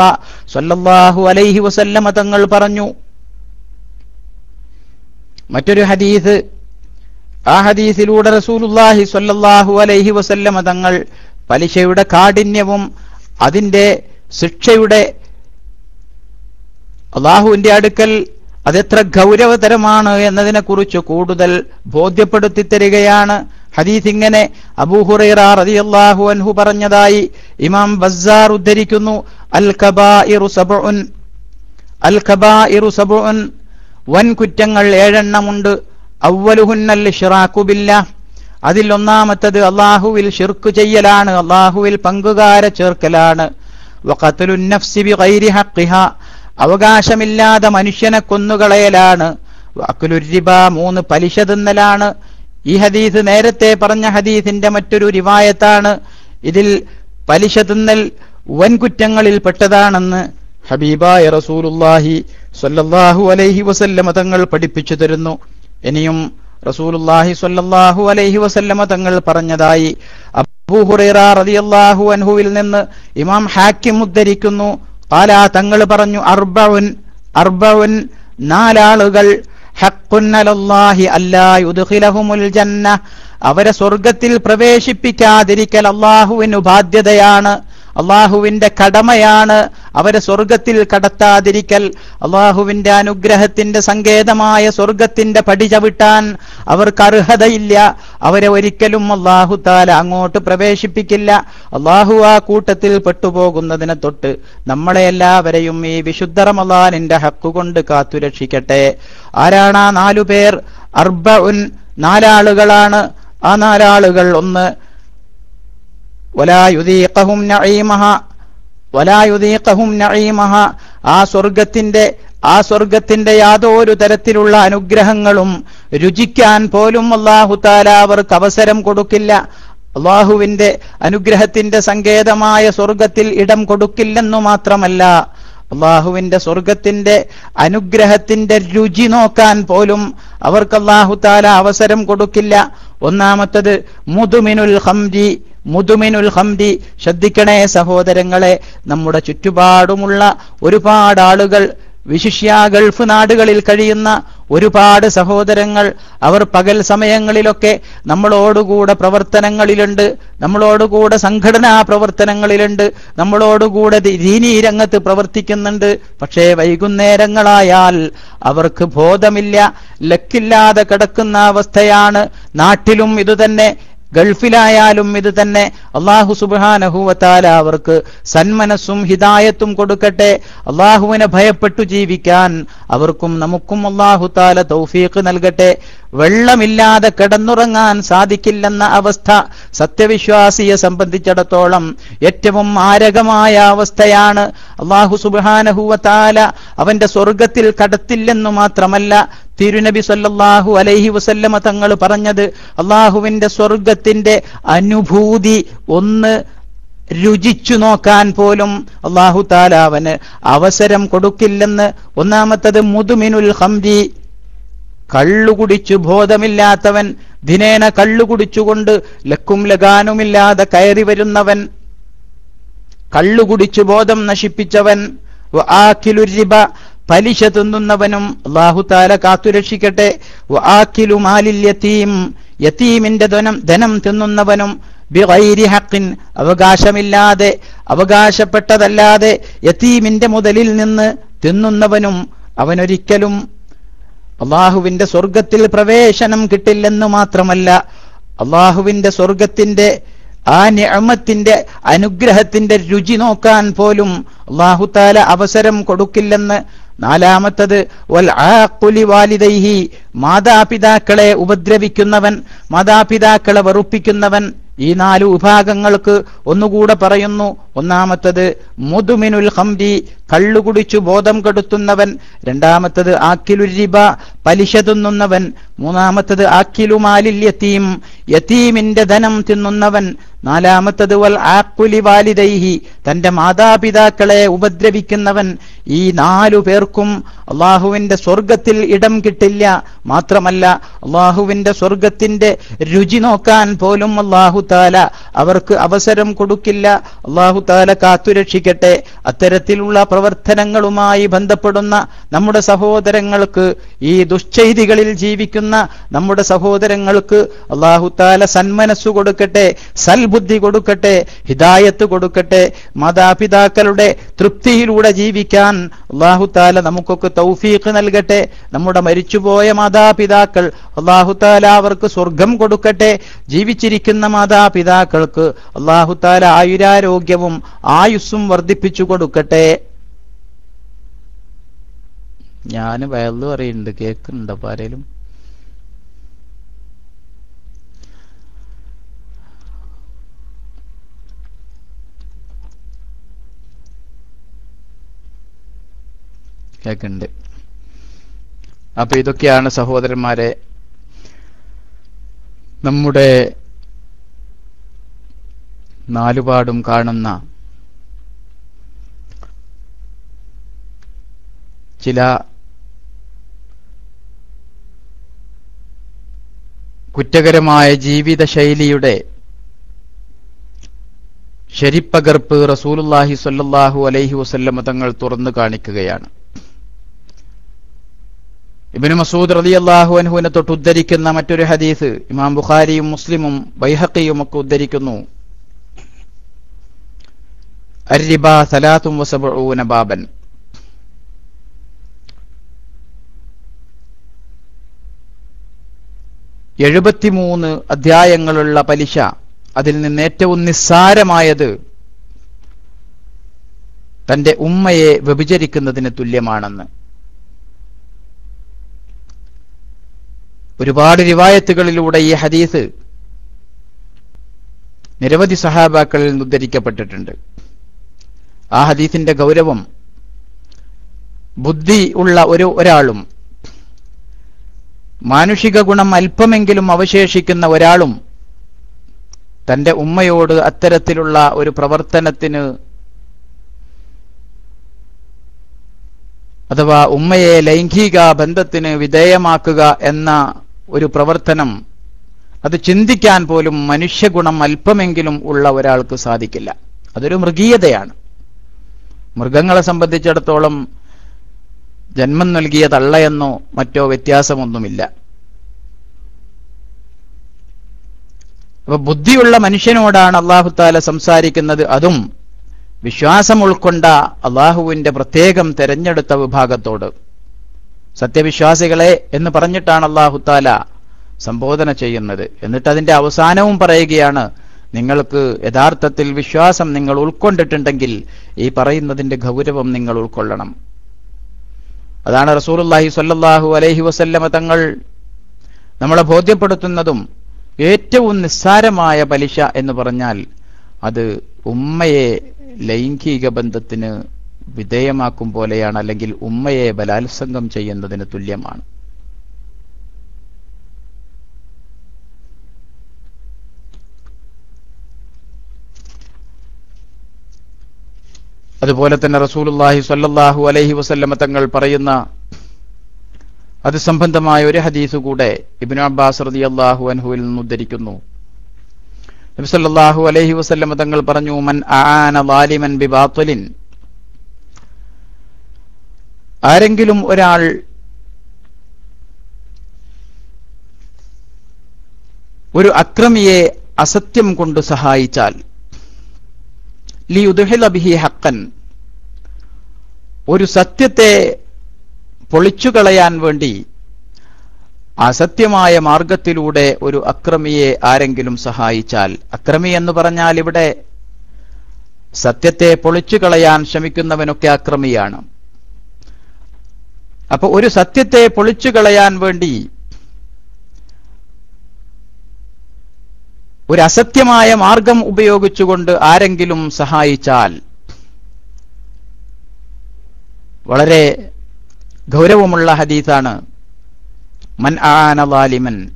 സൊല്ലാഹു അലൈഹി വസല്ലമ തങ്ങൾ പറഞ്ഞു. മറ്റൊരു ഹദീസ് ആ ഹദീസിലൂടെ റസൂലുല്ലാഹി സൊല്ലാഹു അലൈഹി വസല്ലമ തങ്ങൾ പലിശയുടെ കാഠിന്യവും അതിന്റെ ശിക്ഷയുടെ അള്ളാഹുവിന്റെ അടുക്കൽ അതെത്ര ഗൗരവതരമാണ് എന്നതിനെ കുറിച്ച് കൂടുതൽ ബോധ്യപ്പെടുത്തി തരികയാണ്. ഹദീസ് ഇങ്ങനെ അബൂഹുറൈറ റളിയല്ലാഹു അൻഹു പറഞ്ഞതായി ഇമാം ബസ്സാർ ഉദ്ധരിക്കുന്നു. അൽ കബായിറു സബഉൻ അൽ കബായിറു സബഉൻ വൻ കുറ്റങ്ങൾ ഏഴെണ്ണമുണ്ട്. അവലുഹുന്നൽ ബില്ലാഹ് അതിൽ ഒന്നാമത്തത് അള്ളാഹുവിൽ ഷിർക്ക് ചെയ്യലാണ് അള്ളാഹുവിൽ പങ്കുകാര ചേർക്കലാണ്. വഖത്ലുൻ നഫ്സി ബിഗൈരി ഹഖ്ഖിഹ അവകാശമില്ലാതെ മനുഷ്യനെ കൊന്നുകളയലാണ്. വാക്കുലുരിബ മൂന്ന് പലിശ തിന്നലാണ് ഈ ഹദീസ് നേരത്തെ പറഞ്ഞ ഹദീസിന്റെ മറ്റൊരു റിവായത്താണ്. ഇതിൽ പലിശ തിന്നൽ വൻകുറ്റങ്ങളിൽ പെട്ടതാണെന്ന് ഹബീബായ റസൂലുല്ലാഹി സ്വല്ലല്ലാഹു അലൈഹി വസല്ലമ തങ്ങൾ പഠിപ്പിച്ചു തരുന്നു. ഇനിയും റസൂലുല്ലാഹി സ്വല്ലല്ലാഹു അലൈഹി വസല്ലമ തങ്ങൾ പറഞ്ഞതായി അബൂഹുറൈറ റതിയല്ലാഹു അൻഹുവിൽ നിന്ന് ഇമാം ഹാക്കിം ഉദ്ധരിക്കുന്നു. കാല തങ്ങൾ പറഞ്ഞു അർബഉൻ അർബഉൻ നാലാളുകൾ. അവരെ സ്വർഗത്തിൽ പ്രവേശിപ്പിക്കാതിരിക്കൽ അള്ളാഹുവിനു ബാധ്യതയാണ്. അള്ളാഹുവിന്റെ കടമയാണ് അവരെ സ്വർഗത്തിൽ കടത്താതിരിക്കൽ. അള്ളാഹുവിന്റെ അനുഗ്രഹത്തിന്റെ സങ്കേതമായ സ്വർഗത്തിന്റെ പടി ചവിട്ടാൻ അവർക്ക് അർഹതയില്ല. അവരെ ഒരിക്കലും അള്ളാഹു താല അങ്ങോട്ട് പ്രവേശിപ്പിക്കില്ല. അള്ളാഹു ആ കൂട്ടത്തിൽ പെട്ടുപോകുന്നതിനെ തൊട്ട് നമ്മളെ എല്ലാവരെയും ഈ വിശുദ്ധ റമലാനിന്റെ ഹക്കുകൊണ്ട് കാത്തുരക്ഷിക്കട്ടെ. ആരാണ് ആ നാലു പേർ? അർബ ഉൻ നാലാളുകളാണ്. ആ നാലാളുകൾ ഒന്ന് വലായുദീഖഹും നഈമഹ വലായുദീഖഹും നഈമഹ. ആ സ്വർഗത്തിന്റെ ആ സ്വർഗത്തിന്റെ യാതൊരു തരത്തിലുള്ള അനുഗ്രഹങ്ങളും രുചിക്കാൻ പോലും അള്ളാഹു താല അവർക്ക് അവസരം കൊടുക്കില്ല. അള്ളാഹുവിന്റെ അനുഗ്രഹത്തിന്റെ സങ്കേതമായ സ്വർഗത്തിൽ ഇടം കൊടുക്കില്ലെന്നു മാത്രമല്ല അള്ളാഹുവിന്റെ സ്വർഗത്തിന്റെ അനുഗ്രഹത്തിന്റെ രുചി നോക്കാൻ പോലും അവർക്ക് അള്ളാഹു താല അവസരം കൊടുക്കില്ല. ഒന്നാമത്തത് മുതുമിനുൽ ഹംജി മുതുമിനുൽ ഹംദി. ശ്രദ്ധിക്കണേ സഹോദരങ്ങളെ നമ്മുടെ ചുറ്റുപാടുമുള്ള ഒരുപാട് ആളുകൾ വിശിഷ്യ ഗൾഫ് നാടുകളിൽ കഴിയുന്ന ഒരുപാട് സഹോദരങ്ങൾ അവർ പകൽ സമയങ്ങളിലൊക്കെ നമ്മളോടുകൂടെ പ്രവർത്തനങ്ങളിലുണ്ട് നമ്മളോടുകൂടെ സംഘടനാ പ്രവർത്തനങ്ങളിലുണ്ട് നമ്മളോടുകൂടെ ദീനീ രംഗത്ത് പ്രവർത്തിക്കുന്നുണ്ട്. പക്ഷേ വൈകുന്നേരങ്ങളായാൽ അവർക്ക് ബോധമില്ല ലക്കില്ലാതെ കിടക്കുന്ന അവസ്ഥയാണ് നാട്ടിലും ഇതുതന്നെ. ഗൾഫിലായാലും ഇത് തന്നെ അള്ളാഹു സുബാനഹുവത്താല അവർക്ക് സന്മനസ്സും ഹിതായത്തും കൊടുക്കട്ടെ. അള്ളാഹുവിനെ ഭയപ്പെട്ടു ജീവിക്കാൻ അവർക്കും നമുക്കും അള്ളാഹു താല തൗഫീഖ് നൽകട്ടെ. വെള്ളമില്ലാതെ കിടന്നുറങ്ങാൻ സാധിക്കില്ലെന്ന അവസ്ഥ സത്യവിശ്വാസിയെ സംബന്ധിച്ചിടത്തോളം ഏറ്റവും മാരകമായ അവസ്ഥയാണ്. അള്ളാഹു സുബാനഹുവത്താല അവന്റെ സ്വർഗത്തിൽ കടത്തില്ലെന്നു മാത്രമല്ല തിരുനബി സല്ലാഹു അലൈഹി വസല്ലമ തങ്ങൾ പറഞ്ഞത് അള്ളാഹുവിന്റെ സ്വർഗത്തിന്റെ അനുഭൂതി ഒന്ന് രുചിച്ചു നോക്കാൻ പോലും അള്ളാഹു താലാവന് അവസരം കൊടുക്കില്ലെന്ന് ഒന്നാമത്തത് മുതുമിനുൽ ഹംരി കള്ളുകുടിച്ചു ബോധമില്ലാത്തവൻ ദിനേന കള്ളുകുടിച്ചുകൊണ്ട് ലക്കും ലഗാനുമില്ലാതെ കയറി വരുന്നവൻ കള്ളുകുടിച്ചു ബോധം നശിപ്പിച്ചവൻ ആഖിലുരിബ പലിശ തിന്നുന്നവനും അള്ളാഹു താല കാത്തുരക്ഷിക്കട്ടെ. ആക്കിലു യത്തീമിന്റെ ധനം ധനം തിന്നുന്നവനും ഹക്കിൻ അവകാശമില്ലാതെ അവകാശപ്പെട്ടതല്ലാതെ യത്തീമിന്റെ മുതലിൽ നിന്ന് തിന്നുന്നവനും അവനൊരിക്കലും അള്ളാഹുവിന്റെ സ്വർഗത്തിൽ പ്രവേശനം കിട്ടില്ലെന്ന് മാത്രമല്ല അള്ളാഹുവിന്റെ സ്വർഗത്തിന്റെ ആ ഞമത്തിന്റെ അനുഗ്രഹത്തിന്റെ രുചി നോക്കാൻ പോലും അള്ളാഹുത്താല അവസരം കൊടുക്കില്ലെന്ന് നാലാമത്തത് വൽ ആഖുലി വാലിദൈഹി മാതാപിതാക്കളെ ഉപദ്രവിക്കുന്നവൻ മാതാപിതാക്കളെ വെറുപ്പിക്കുന്നവൻ ഈ നാല് വിഭാഗങ്ങൾക്ക് ഒന്നുകൂടെ പറയുന്നു. ഒന്നാമത്തത് മുതുമിനുൽ ഹംരി കള്ളുകുടിച്ചു ബോധം കെടുത്തുന്നവൻ. രണ്ടാമത്തത് ആക്കിലു റിബ പലിശ തിന്നുന്നവൻ. മൂന്നാമത്തത് ആക്കിലു മാലിൽ യത്തീം യത്തീമിന്റെ ധനം തിന്നുന്നവൻ. നാലാമത്തത് വൽ ആക്കുലി വാലിദൈഹി തന്റെ മാതാപിതാക്കളെ ഉപദ്രവിക്കുന്നവൻ. ഈ നാലു പേർക്കും അള്ളാഹുവിന്റെ സ്വർഗത്തിൽ ഇടം കിട്ടില്ല. മാത്രമല്ല അള്ളാഹുവിന്റെ സ്വർഗത്തിന്റെ രുചി നോക്കാൻ പോലും അള്ളാഹു താല അവർക്ക് അവസരം കൊടുക്കില്ല. അള്ളാഹു താല കാത്തുരക്ഷിക്കട്ടെ. അത്തരത്തിലുള്ള പ്രവർത്തനങ്ങളുമായി ബന്ധപ്പെടുന്ന നമ്മുടെ സഹോദരങ്ങൾക്ക് ഈ ദുശ്ചൈതികളിൽ ജീവിക്കുന്ന നമ്മുടെ സഹോദരങ്ങൾക്ക് അള്ളാഹു താല സന്മനസ്സു കൊടുക്കട്ടെ സൽബുദ്ധി കൊടുക്കട്ടെ ഹിദായത്ത് കൊടുക്കട്ടെ. മാതാപിതാക്കളുടെ തൃപ്തിയിലൂടെ ജീവിക്കാൻ അള്ളാഹു താല നമുക്കൊക്കെ തൗഫീഖ് നൽകട്ടെ. നമ്മുടെ മരിച്ചുപോയ മാതാപിതാക്കൾ. അള്ളാഹു താല അവർക്ക് സ്വർഗം കൊടുക്കട്ടെ. ജീവിച്ചിരിക്കുന്ന മാതാപിതാക്കൾക്ക് അള്ളാഹു താല ആയുരാരോഗ്യവും ആയുസ്സും വർദ്ധിപ്പിച്ചു കൊടുക്കട്ടെ. ഞാൻ വയലു പറയുന്നുണ്ട് കേൾക്കുന്നുണ്ട്. ആരേലും? കേൾക്കുന്നുണ്ട്. അപ്പൊ ഇതൊക്കെയാണ് സഹോദരന്മാരെ നമ്മുടെ നാലുപാടും കാണുന്ന ചില കുറ്റകരമായ ജീവിതശൈലിയുടെ ശരിപ്പകർപ്പ് റസൂലുല്ലാഹി സ്വല്ലല്ലാഹു അലൈഹി വസല്ലമ തങ്ങൾ തുറന്നു കാണിക്കുകയാണ്. ഇബിന് മസൂദ് റളിയല്ലാഹു അൻഹുവിനെ തൊട്ട് ഉദ്ധരിക്കുന്ന മറ്റൊരു ഹദീസ് ഇമാം ബുഖാരിയും മുസ്ലിമും ബൈഹഖിയും ഒക്കെ ഉദ്ധരിക്കുന്നു. ബാബൻ. എഴുപത്തിമൂന്ന് അധ്യായങ്ങളുള്ള പലിശ അതിൽ നിന്ന് ഏറ്റവും നിസ്സാരമായത് തന്റെ ഉമ്മയെ വ്യഭിചരിക്കുന്നതിന് തുല്യമാണെന്ന്. ഒരുപാട് റിവായത്തുകളിലൂടെ ഈ ഹദീസ് നിരവധി സഹാബാക്കളിൽ നിന്ന് ഉദ്ധരിക്കപ്പെട്ടിട്ടുണ്ട്. ആ ഹദീസിന്റെ ഗൗരവം ബുദ്ധി ഉള്ള ഒരു ഒരാളും മാനുഷിക ഗുണം അല്പമെങ്കിലും അവശേഷിക്കുന്ന ഒരാളും തന്റെ ഉമ്മയോട് അത്തരത്തിലുള്ള ഒരു പ്രവർത്തനത്തിന് അഥവാ ഉമ്മയെ ലൈംഗിക ബന്ധത്തിന് വിധേയമാക്കുക എന്ന ഒരു പ്രവർത്തനം. അത് ചിന്തിക്കാൻ പോലും മനുഷ്യഗുണം അല്പമെങ്കിലും ഉള്ള ഒരാൾക്ക് സാധിക്കില്ല. അതൊരു മൃഗീയതയാണ്. മൃഗങ്ങളെ സംബന്ധിച്ചിടത്തോളം ജന്മം നൽകിയ തള്ളയെന്നോ മറ്റോ വ്യത്യാസമൊന്നുമില്ല. അപ്പൊ ബുദ്ധിയുള്ള മനുഷ്യനോടാണ് അള്ളാഹുത്താല സംസാരിക്കുന്നത്. അതും വിശ്വാസം ഉൾക്കൊണ്ട അള്ളാഹുവിന്റെ പ്രത്യേകം തെരഞ്ഞെടുത്ത വിഭാഗത്തോട്. സത്യവിശ്വാസികളെ എന്ന് പറഞ്ഞിട്ടാണ് അള്ളാഹുത്താല സംബോധന ചെയ്യുന്നത്. എന്നിട്ട് അതിന്റെ അവസാനവും പറയുകയാണ് നിങ്ങൾക്ക് യഥാർത്ഥത്തിൽ വിശ്വാസം നിങ്ങൾ ഉൾക്കൊണ്ടിട്ടുണ്ടെങ്കിൽ ഈ പറയുന്നതിന്റെ ഗൗരവം നിങ്ങൾ ഉൾക്കൊള്ളണം. അതാണ് റസൂലുല്ലാഹി സ്വല്ലല്ലാഹു അലൈഹി വസല്ലമ തങ്ങൾ നമ്മളെ ബോധ്യപ്പെടുത്തുന്നതും ഏറ്റവും നിസ്സാരമായ പലിശ എന്ന് പറഞ്ഞാൽ അത് ഉമ്മയെ ലൈംഗിക ബന്ധത്തിന് വിധേയമാക്കും പോലെയാണ് അല്ലെങ്കിൽ ഉമ്മയെ ബലാത്സംഗം ചെയ്യുന്നതിന് തുല്യമാണ്. അതുപോലെ തന്നെ റസൂലുല്ലാഹി സല്ലാഹു അലൈഹി വസല്ലമ തങ്ങൾ പറയുന്ന അത് സംബന്ധമായ ഒരു ഹദീസ് കൂടെ ഇബ്നു അബ്ബാസ് അള്ളാഹു അൻഹുവിൽ നിന്ന് ഉദ്ധരിക്കുന്നു. നബി സല്ലല്ലാഹു അലൈഹി വസല്ലമ തങ്ങൾ പറഞ്ഞു മൻ ആന വാലിമൻ ബിബാത്തിലിൻ ആരെങ്കിലും ഒരാൾ ഒരു അക്രമിയെ അസത്യം കൊണ്ട് സഹായിച്ചാൽ ലിയുദ്ഹില ബിഹി ഹക്കൻ ഒരു സത്യത്തെ പൊളിച്ചുകളയാൻ വേണ്ടി അസത്യമായ മാർഗത്തിലൂടെ ഒരു അക്രമിയെ ആരെങ്കിലും സഹായിച്ചാൽ അക്രമി എന്ന് പറഞ്ഞാൽ ഇവിടെ സത്യത്തെ പൊളിച്ചു കളയാൻ ശ്രമിക്കുന്നവനൊക്കെ അക്രമിയാണ്. അപ്പൊ ഒരു സത്യത്തെ പൊളിച്ചു കളയാൻ വേണ്ടി ഒരു അസത്യമായ മാർഗം ഉപയോഗിച്ചുകൊണ്ട് ആരെങ്കിലും സഹായിച്ചാൽ വളരെ ഗൗരവമുള്ള ഹദീസാണ്. മൻ ആനവാലിമൻ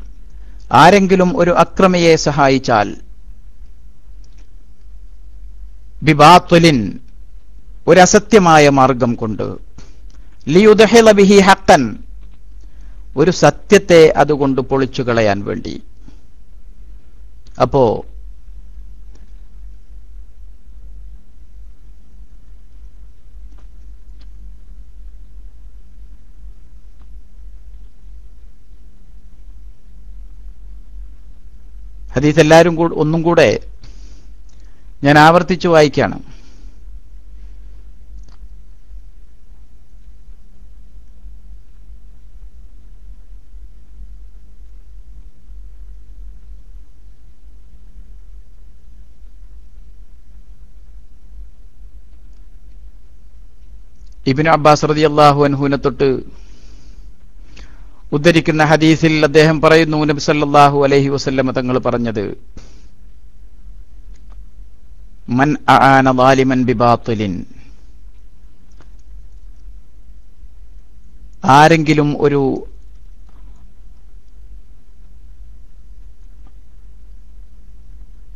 ആരെങ്കിലും ഒരു അക്രമിയെ സഹായിച്ചാൽ ബിബാത്തുലിൻ ഒരു അസത്യമായ മാർഗം കൊണ്ട് ലിയുദഹിള ബിഹി ഹക്കൻ ഒരു സത്യത്തെ അതുകൊണ്ട് പൊളിച്ചു കളയാൻ വേണ്ടി. അപ്പോ ഹദീസ് എല്ലാവരും ഒന്നും കൂടെ ഞാൻ ആവർത്തിച്ചു വായിക്കാണ്. ഇബിന് അബ്ബാസ് റതി അള്ളാഹു അൻഹുവിനെ തൊട്ട് ഉദ്ധരിക്കുന്ന ഹദീസിൽ അദ്ദേഹം പറയുന്നു നബി സല്ലാഹു അലഹി വസല്ലമ തങ്ങൾ പറഞ്ഞത് മൻ അആന ളാലിമൻ ബിബാത്തിലിൻ. ആരെങ്കിലും ഒരു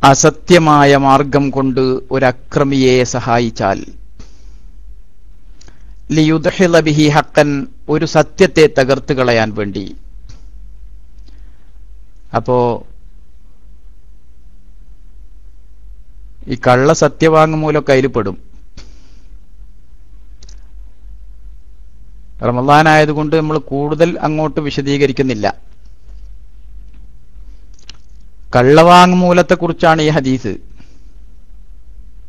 അസത്യമായ മാർഗം കൊണ്ട് ഒരു അക്രമിയെ സഹായിച്ചാൽ ലിയുദ്ഹിള ബിഹി ഹക്കൻ ഒരു സത്യത്തെ തകർത്ത് കളയാൻ വേണ്ടി. അപ്പോ ഈ കള്ള സത്യവാങ്മൂലമൊക്കെ അതിൽ പെടും. റമദാനായതുകൊണ്ട് നമ്മൾ കൂടുതൽ അങ്ങോട്ട് വിശദീകരിക്കുന്നില്ല. കള്ളവാങ്മൂലത്തെ കുറിച്ചാണ് ഈ ഹദീസ്.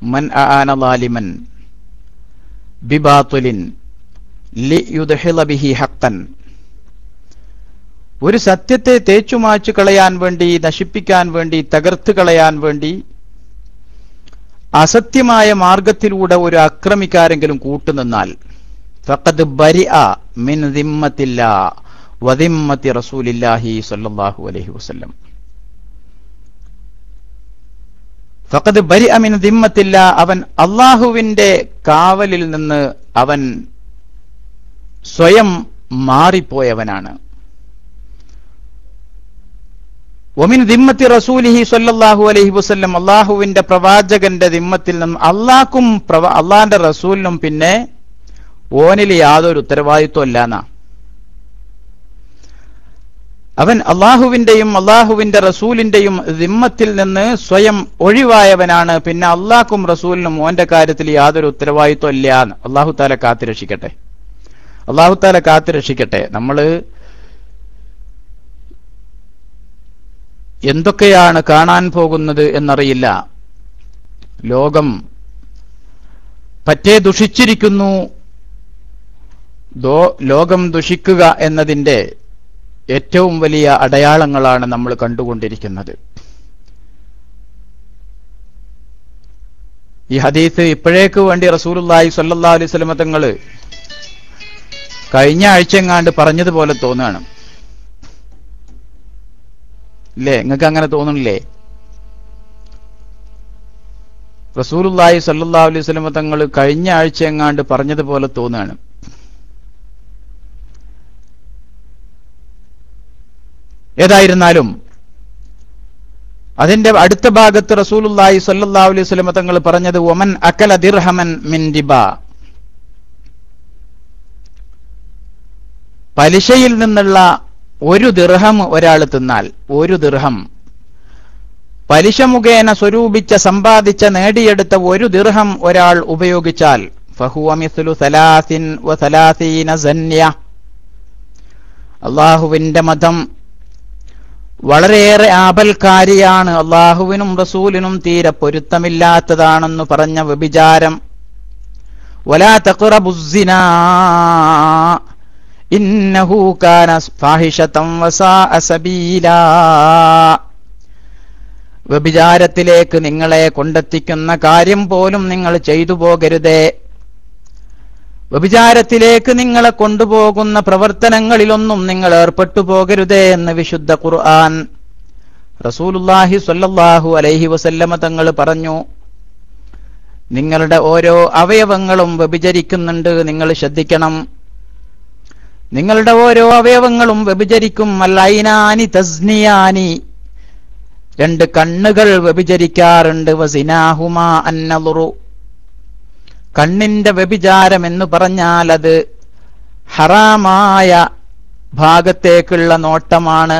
മൻ ആന ലാലിമൻ. ബിബാത്തുലിൻ ബിഹി ഹക്കൻ ഒരു സത്യത്തെ തേച്ചുമാച്ചു കളയാൻ വേണ്ടി നശിപ്പിക്കാൻ വേണ്ടി തകർത്ത് കളയാൻ വേണ്ടി അസത്യമായ മാർഗത്തിലൂടെ ഒരു അക്രമിക്കാരെങ്കിലും കൂട്ടുനിന്നാൽ ഫഖദ് ബരിഅ മിൻ ദിമ്മത്തില്ല വദിമ്മത്തി റസൂലില്ലാഹി സ്വല്ലല്ലാഹു അലൈഹി വസല്ലം. ഫഖദ് ബരി അമിൻ ദിമ്മത്തില്ല. അവൻ അള്ളാഹുവിന്റെ കാവലിൽ നിന്ന് അവൻ സ്വയം മാറിപ്പോയവനാണ്. ഒമിൻ ദിമ്മത്തി റസൂലിഹി സൊല്ലാഹു അലൈഹി വസല്ലം അള്ളാഹുവിന്റെ പ്രവാചകന്റെ ദിമ്മത്തിൽ നിന്നും അള്ളാഹ്ക്കും പ്രവ അള്ളാന്റെ റസൂലിനും പിന്നെ ഓനിൽ യാതൊരു ഉത്തരവാദിത്വം ഇല്ലാന്നാ. അവൻ അള്ളാഹുവിന്റെയും അള്ളാഹുവിന്റെ റസൂലിന്റെയും ദിമ്മത്തിൽ നിന്ന് സ്വയം ഒഴിവായവനാണ്. പിന്നെ അള്ളാഹ്ക്കും റസൂലിനും ഓന്റെ കാര്യത്തിൽ യാതൊരു ഉത്തരവാദിത്വം ഇല്ല അള്ളാഹു താല കാത്തുരക്ഷിക്കട്ടെ അള്ളാഹു താല കാത്തുരക്ഷിക്കട്ടെ നമ്മൾ എന്തൊക്കെയാണ് കാണാൻ പോകുന്നത് എന്നറിയില്ല. ലോകം പറ്റേ ദുഷിച്ചിരിക്കുന്നു. ലോകം ദുഷിക്കുക എന്നതിന്റെ ഏറ്റവും വലിയ അടയാളങ്ങളാണ് നമ്മൾ കണ്ടുകൊണ്ടിരിക്കുന്നത്. ഈ ഹദീസ് ഇപ്പോഴേക്ക് വേണ്ടി റസൂലുള്ളാഹി സല്ലാ അലൈഹി വസല്ലമ തങ്ങൾ കഴിഞ്ഞ ആഴ്ച എങ്ങാണ്ട് പറഞ്ഞതുപോലെ തോന്നുകയാണ്. ഇല്ലേ? നിങ്ങൾക്ക് അങ്ങനെ തോന്നുന്നില്ലേ? റസൂലുള്ളാഹി സല്ലാ അലൈഹി വസല്ലമ തങ്ങൾ കഴിഞ്ഞ ആഴ്ച എങ്ങാണ്ട് പറഞ്ഞതുപോലെ തോന്നുകയാണ്. ഏതായിരുന്നാലും അതിന്റെ അടുത്ത ഭാഗത്ത് റസൂലുല്ലായി സ്വല്ലല്ലാഹു അലൈഹി സ്വലമ തങ്ങൾ പറഞ്ഞത് ഒമൻ അക്കല ദിർഹമൻ മിൻ റിബ പലിശയിൽ നിന്നുള്ള ഒരു ദിർഹം ഒരാൾ തിന്നാൽ ഒരു ദിർഹം. പലിശ മുഖേന സ്വരൂപിച്ച സമ്പാദിച്ച നേടിയെടുത്ത ഒരു ദിർഹം ഒരാൾ ഉപയോഗിച്ചാൽ അള്ളാഹുവിന്റെ മതം വളരെയേറെ ആപൽക്കാരിയാണ്. അള്ളാഹുവിനും റസൂലിനും തീരെ പൊരുത്തമില്ലാത്തതാണെന്ന് പറഞ്ഞ വ്യഭിചാരം. വലാ വസാഅ അസബീല വ്യഭിചാരത്തിലേക്ക് നിങ്ങളെ കൊണ്ടെത്തിക്കുന്ന കാര്യം പോലും നിങ്ങൾ ചെയ്തു പോകരുതേ. വ്യഭിചാരത്തിലേക്ക് നിങ്ങളെ കൊണ്ടുപോകുന്ന പ്രവർത്തനങ്ങളിലൊന്നും നിങ്ങൾ ഏർപ്പെട്ടു പോകരുതേ എന്ന് വിശുദ്ധ ഖുർആൻ റസൂലുല്ലാഹി സ്വല്ലല്ലാഹു അലൈഹി വസല്ലമ തങ്ങൾ പറഞ്ഞു. നിങ്ങളുടെ ഓരോ അവയവങ്ങളും വ്യഭിചരിക്കുന്നുണ്ട് നിങ്ങൾ ശ്രദ്ധിക്കണം. നിങ്ങളുടെ ഓരോ അവയവങ്ങളും വ്യഭിചരിക്കും. അല്ലൈനാനി തസ്നിയാനി. രണ്ട് കണ്ണുകൾ വ്യഭിചരിക്കാറുണ്ട്. വസിനാഹുമാ അന്നലുറു കണ്ണിന്റെ വ്യഭിചാരം എന്ന് പറഞ്ഞാൽ അത് ഹറാമായ ഭാഗത്തേക്കുള്ള നോട്ടമാണ്.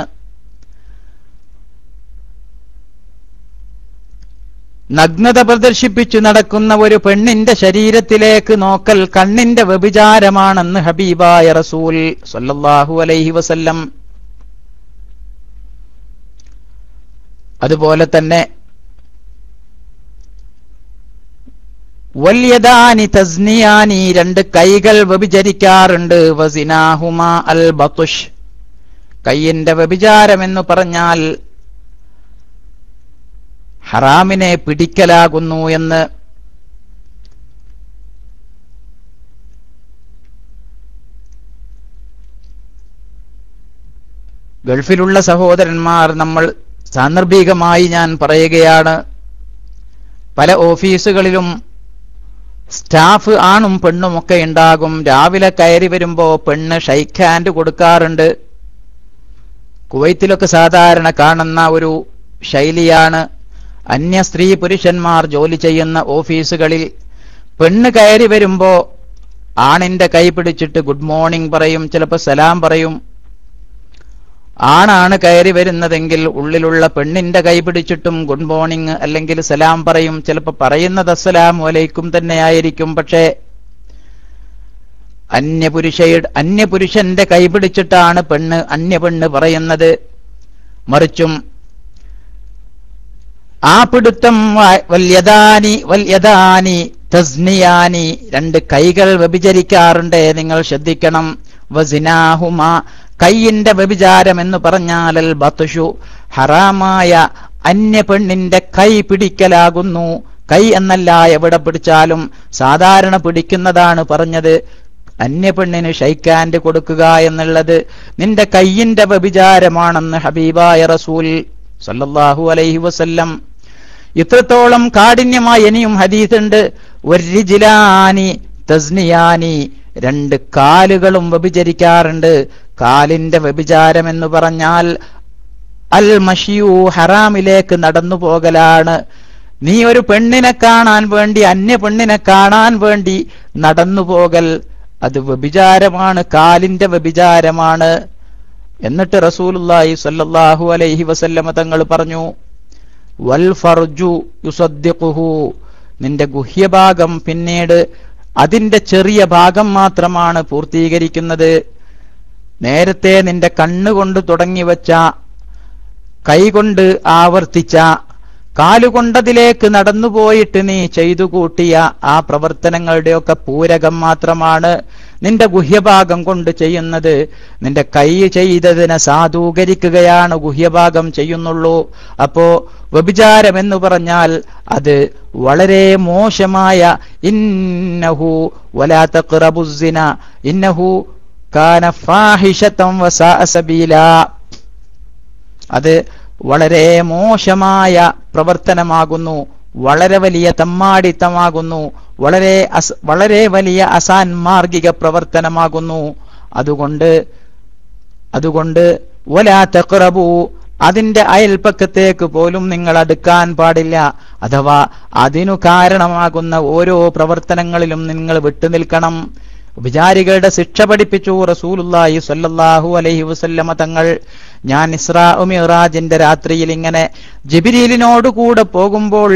നഗ്നത പ്രദർശിപ്പിച്ചു നടക്കുന്ന ഒരു പെണ്ണിന്റെ ശരീരത്തിലേക്ക് നോക്കൽ കണ്ണിന്റെ വ്യഭിചാരമാണെന്ന് ഹബീബായ റസൂൽ സൊല്ലാഹു അലൈഹി വസല്ലം. അതുപോലെ തന്നെ വല്യദാനി തസ്നിയാനി രണ്ട് കൈകൾ വ്യഭിചരിക്കാറുണ്ട്. വസിനാഹുമ വ്യഭിചാരം എന്ന് പറഞ്ഞാൽ ഹറാമിനെ പിടിക്കലാകുന്നു എന്ന് ഗൾഫിലുള്ള സഹോദരന്മാർ നമ്മൾ സാന്ദർഭികമായി ഞാൻ പറയുകയാണ്. പല ഓഫീസുകളിലും സ്റ്റാഫ് ആണും പെണ്ണും ഒക്കെ ഉണ്ടാകും. രാവിലെ കയറി വരുമ്പോ പെണ്ണ് ഷൈക്ക് ഹാൻഡ് കൊടുക്കാറുണ്ട്. കുവൈത്തിലൊക്കെ സാധാരണ കാണുന്ന ഒരു ശൈലിയാണ്. അന്യ സ്ത്രീ പുരുഷന്മാർ ജോലി ചെയ്യുന്ന ഓഫീസുകളിൽ പെണ്ണ് കയറി വരുമ്പോ ആണിന്റെ കൈ പിടിച്ചിട്ട് ഗുഡ് മോർണിംഗ് പറയും. ചിലപ്പോൾ സലാം പറയും. ആണാണ് കയറി വരുന്നതെങ്കിൽ ഉള്ളിലുള്ള പെണ്ണിന്റെ കൈ പിടിച്ചിട്ടും ഗുഡ് മോർണിംഗ് അല്ലെങ്കിൽ സലാം പറയും. ചിലപ്പോൾ പറയുന്നത് അസ്സലാം വലൈക്കും തന്നെയായിരിക്കും. പക്ഷേ അന്യപുരുഷയുടെ അന്യപുരുഷന്റെ കൈ പിടിച്ചിട്ടാണ് പെണ്ണ് അന്യപെണ്ണ് പറയുന്നത്. മറിച്ചും ആ പിടുത്തം വല്യദാനി വല്യദാനി തസ്നിയാനി രണ്ട് കൈകൾ വ്യഭിചരിക്കാറുണ്ട്. നിങ്ങൾ ശ്രദ്ധിക്കണം. വസിനാഹുമ കൈയിന്റെ വ്യഭിചാരം എന്ന് പറഞ്ഞാൽ അൽ ബത്തുഷു ഹറാമായ അന്യ പെണ്ണിന്റെ കൈ പിടിക്കലാകുന്നു. കൈ എന്നല്ല എവിടെ പിടിച്ചാലും സാധാരണ പിടിക്കുന്നതാണ് പറഞ്ഞത്. അന്യ പെണ്ണിന് ഷൈക്കാൻഡ് കൊടുക്കുക എന്നുള്ളത് നിന്റെ കയ്യിന്റെ വ്യഭിചാരമാണെന്ന് ഹബീബായ റസൂൽ സല്ലല്ലാഹു അലൈഹി വസല്ലം. ഇത്രത്തോളം കാഠിന്യമായി ഇനിയും ഹദീസുണ്ട്. ഒരു തസ്നിയാനി രണ്ട് കാലുകളും വ്യഭിചരിക്കാറുണ്ട്. കാലിന്റെ വ്യഭിചാരം എന്ന് പറഞ്ഞാൽ അൽ മഷിയു ഹറാമിലേക്ക് നടന്നു പോകലാണ്. നീ ഒരു പെണ്ണിനെ കാണാൻ വേണ്ടി അന്യ പെണ്ണിനെ കാണാൻ വേണ്ടി നടന്നു പോകൽ അത് വ്യഭിചാരമാണ് കാലിന്റെ വ്യഭിചാരമാണ്. എന്നിട്ട് റസൂലുള്ളാഹി സ്വല്ലല്ലാഹു അലൈഹി വസല്ലമ തങ്ങൾ പറഞ്ഞു വൽ ഫർജു യുസദ്ദിഖുഹു. നിന്റെ ഗുഹ്യഭാഗം പിന്നീട് അതിന്റെ ചെറിയ ഭാഗം മാത്രമാണ് പൂർത്തീകരിക്കുന്നത്. നേരത്തെ നിന്റെ കണ്ണുകൊണ്ട് തുടങ്ങി വച്ച കൈകൊണ്ട് ആവർത്തിച്ച കാലുകൊണ്ടതിലേക്ക് നടന്നുപോയിട്ട് നീ ചെയ്തു കൂട്ടിയ ആ പ്രവർത്തനങ്ങളുടെയൊക്കെ പൂരകം മാത്രമാണ് നിന്റെ ഗുഹ്യഭാഗം കൊണ്ട് ചെയ്യുന്നത്. നിന്റെ കൈ ചെയ്തതിനെ സാധൂകരിക്കുകയാണ് ഗുഹ്യഭാഗം ചെയ്യുന്നുള്ളൂ. അപ്പോ വ്യഭിചാരം എന്ന് പറഞ്ഞാൽ അത് വളരെ മോശമായ ഇന്നഹു വലാത്ത ഖിറബുസിന ഇന്നഹു കാന ഫാഹിഷത്തം സബീല അത് വളരെ മോശമായ പ്രവർത്തനമാകുന്നു വളരെ വലിയ തമ്മാടിത്തമാകുന്നു വളരെ വളരെ വലിയ അസാൻമാർഗിക പ്രവർത്തനമാകുന്നു. അതുകൊണ്ട് അതുകൊണ്ട് ഒലാ തക്റബു അതിന്റെ അയൽപ്പക്കത്തേക്ക് പോലും നിങ്ങൾ അടുക്കാൻ പാടില്ല. അഥവാ അതിനു കാരണമാകുന്ന ഓരോ പ്രവർത്തനങ്ങളിലും നിങ്ങൾ വിട്ടുനിൽക്കണം. വിചാരികളുടെ ശിക്ഷ പഠിപ്പിച്ചു റസൂലുല്ലാഹി സ്വല്ലല്ലാഹു അലൈഹി വസല്ലമ തങ്ങൾ. ഞാൻ ഇസ്രാ മിറാജിന്റെ രാത്രിയിൽ ഇങ്ങനെ ജിബിരിലിനോട് കൂടെ പോകുമ്പോൾ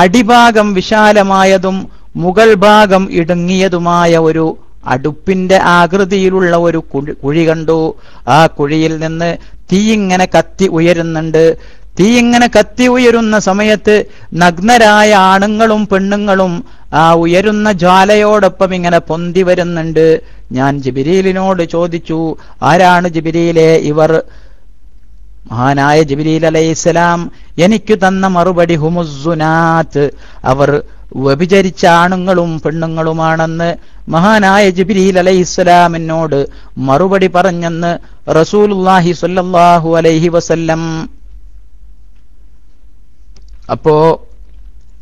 അടിഭാഗം വിശാലമായതും മുകൾ ഭാഗം ഇടുങ്ങിയതുമായ ഒരു അടുപ്പിന്റെ ആകൃതിയിലുള്ള ഒരു കുഴി കണ്ടു. ആ കുഴിയിൽ നിന്ന് തീ ഇങ്ങനെ കത്തി ഉയരുന്നുണ്ട്. തീ ഇങ്ങനെ കത്തി ഉയരുന്ന സമയത്ത് നഗ്നരായ ആണുങ്ങളും പെണ്ണുങ്ങളും ആ ഉയരുന്ന ജ്വാലയോടൊപ്പം ഇങ്ങനെ പൊന്തി വരുന്നുണ്ട്. ഞാൻ ജിബിരീലിനോട് ചോദിച്ചു ആരാണ് ജിബിരിയിലെ ഇവർ മഹാനായ ജിബിലീൽ അലൈഹിസ്സലാം എനിക്ക് തന്ന മറുപടി ഹുമുസുനാത്ത് അവർ വ്യഭിചരിച്ച ആണുങ്ങളും പെണ്ണുങ്ങളുമാണെന്ന് മഹാനായ ജിബിലീൽ അലൈഹിസ്സലാമിനോട് മറുപടി പറഞ്ഞെന്ന് റസൂലുല്ലാഹി സ്വല്ലല്ലാഹു അലൈഹി വസല്ലം. അപ്പോ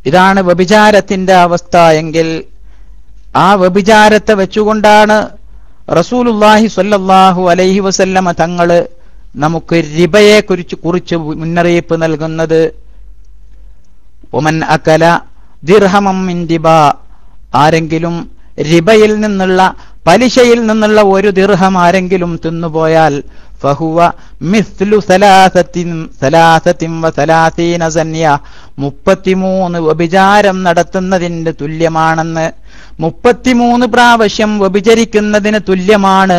ഇതാണ് വ്യഭിചാരത്തിന്റെ അവസ്ഥ എങ്കിൽ ആ വ്യഭിചാരത്തെ വെച്ചുകൊണ്ടാണ് റസൂലുല്ലാഹി സ്വല്ലല്ലാഹു അലൈഹി വസല്ലമ തങ്ങൾ നമുക്ക് റിബയെ കുറിച്ച് കുറിച്ച് മുന്നറിയിപ്പ് നൽകുന്നത്. ഒമൻ അക്കല ദിർഹമം ആരെങ്കിലും റിബയിൽ നിന്നുള്ള പലിശയിൽ നിന്നുള്ള ഒരു ദിർഹം ആരെങ്കിലും തിന്നുപോയാൽ ഫഹുവ മിസ്ലു സലാസത്തിൻ സലാസത്തിൻ വ സലാസീന സന്യ. മുപ്പത്തിമൂന്ന് വ്യഭിചാരം നടത്തുന്നതിന്റെ തുല്യമാണെന്ന്. മുപ്പത്തിമൂന്ന് പ്രാവശ്യം വ്യഭിചരിക്കുന്നതിന് തുല്യമാണ്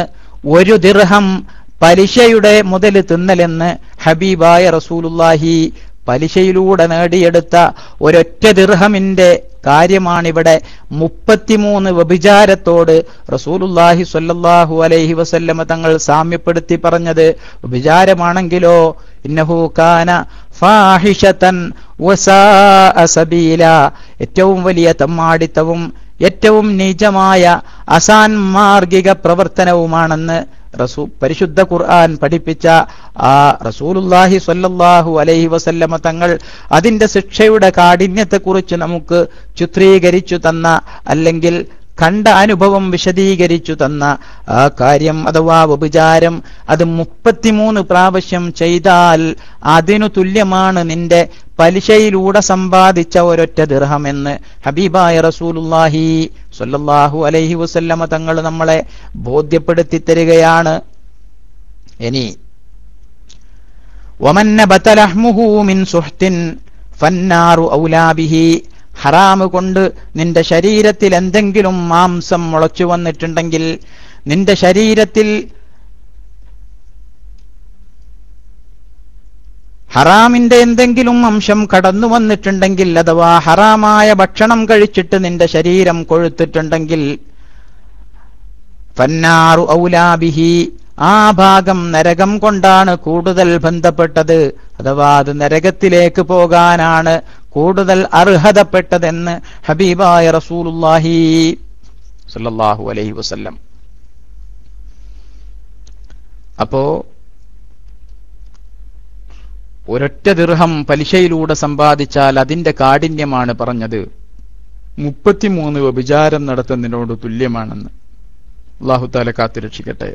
ഒരു ദിർഹം പലിശയുടെ മുതൽ തിന്നലെന്ന് ഹബീബായ റസൂലുല്ലാഹി പലിശയിലൂടെ നേടിയെടുത്ത ഒരൊറ്റ ദിർഹമിന്റെ കാര്യമാണിവിടെ മുപ്പത്തിമൂന്ന് വ്യഭിചാരത്തോട് റസൂലുല്ലാഹി സ്വല്ലല്ലാഹു അലൈഹി വസല്ലമ തങ്ങൾ സാമ്യപ്പെടുത്തി പറഞ്ഞത്. വ്യഭിചാരമാണെങ്കിലോ ഇന്നഹു കാന ഫാഹിഷതൻ സബീല. ഏറ്റവും വലിയ തമ്മാടിത്തവും ഏറ്റവും നീചമായ അസാൻമാർഗിക പ്രവർത്തനവുമാണെന്ന് റസൂ പരിശുദ്ധ ഖുർആൻ പഠിപ്പിച്ച ആ റസൂലുല്ലാഹി സ്വല്ലല്ലാഹു അലൈഹി വസല്ലമ തങ്ങൾ അതിന്റെ ശിക്ഷയുടെ കാഠിന്യത്തെക്കുറിച്ച് നമുക്ക് ചിത്രീകരിച്ചു തന്ന അല്ലെങ്കിൽ കണ്ട അനുഭവം വിശദീകരിച്ചു തന്ന ആ കാര്യം അഥവാ ഉപചാരം അത് മുപ്പത്തിമൂന്ന് പ്രാവശ്യം ചെയ്താൽ അതിനു തുല്യമാണ് നിന്റെ പലിശയിലൂടെ സമ്പാദിച്ച ഒരൊറ്റ എന്ന് ഹബീബായ റസൂലുല്ലാഹി സ്വല്ലല്ലാഹു അലൈഹി വസല്ലമ തങ്ങൾ നമ്മളെ ബോധ്യപ്പെടുത്തി തരികയാണ്. ഇനി വമന്ന ബത്തലഹ്മുഹു മിൻ സുഹ്തിൻ ഫന്നാറു ഔലാബിഹി ഹറാമ് കൊണ്ട് നിന്റെ ശരീരത്തിൽ എന്തെങ്കിലും മാംസം മുളച്ചു വന്നിട്ടുണ്ടെങ്കിൽ നിന്റെ ശരീരത്തിൽ ഹറാമിന്റെ എന്തെങ്കിലും അംശം കടന്നു വന്നിട്ടുണ്ടെങ്കിൽ അഥവാ ഹറാമായ ഭക്ഷണം കഴിച്ചിട്ട് നിന്റെ ശരീരം കൊഴുത്തിട്ടുണ്ടെങ്കിൽ ഫന്നാറു ഔലാബിഹി ആ ഭാഗം നരകം കൊണ്ടാണ് കൂടുതൽ ബന്ധപ്പെട്ടത്. അഥവാ അത് നരകത്തിലേക്ക് പോകാനാണ് കൂടുതൽ അർഹതപ്പെട്ടതെന്ന് ഹബീബായ റസൂലുല്ലാഹി സല്ലല്ലാഹു അലൈഹി വസല്ലം. അപ്പോ ഒരൊറ്റ ദിർഹം പലിശയിലൂടെ സമ്പാദിച്ചാൽ അതിന്റെ കാഠിന്യമാണ് പറഞ്ഞത്. മുപ്പത്തിമൂന്ന് വ്യഭിചാരം നടത്തുന്നതിനോട് തുല്യമാണെന്ന്. അള്ളാഹുത്താല കാത്തു രക്ഷിക്കട്ടെ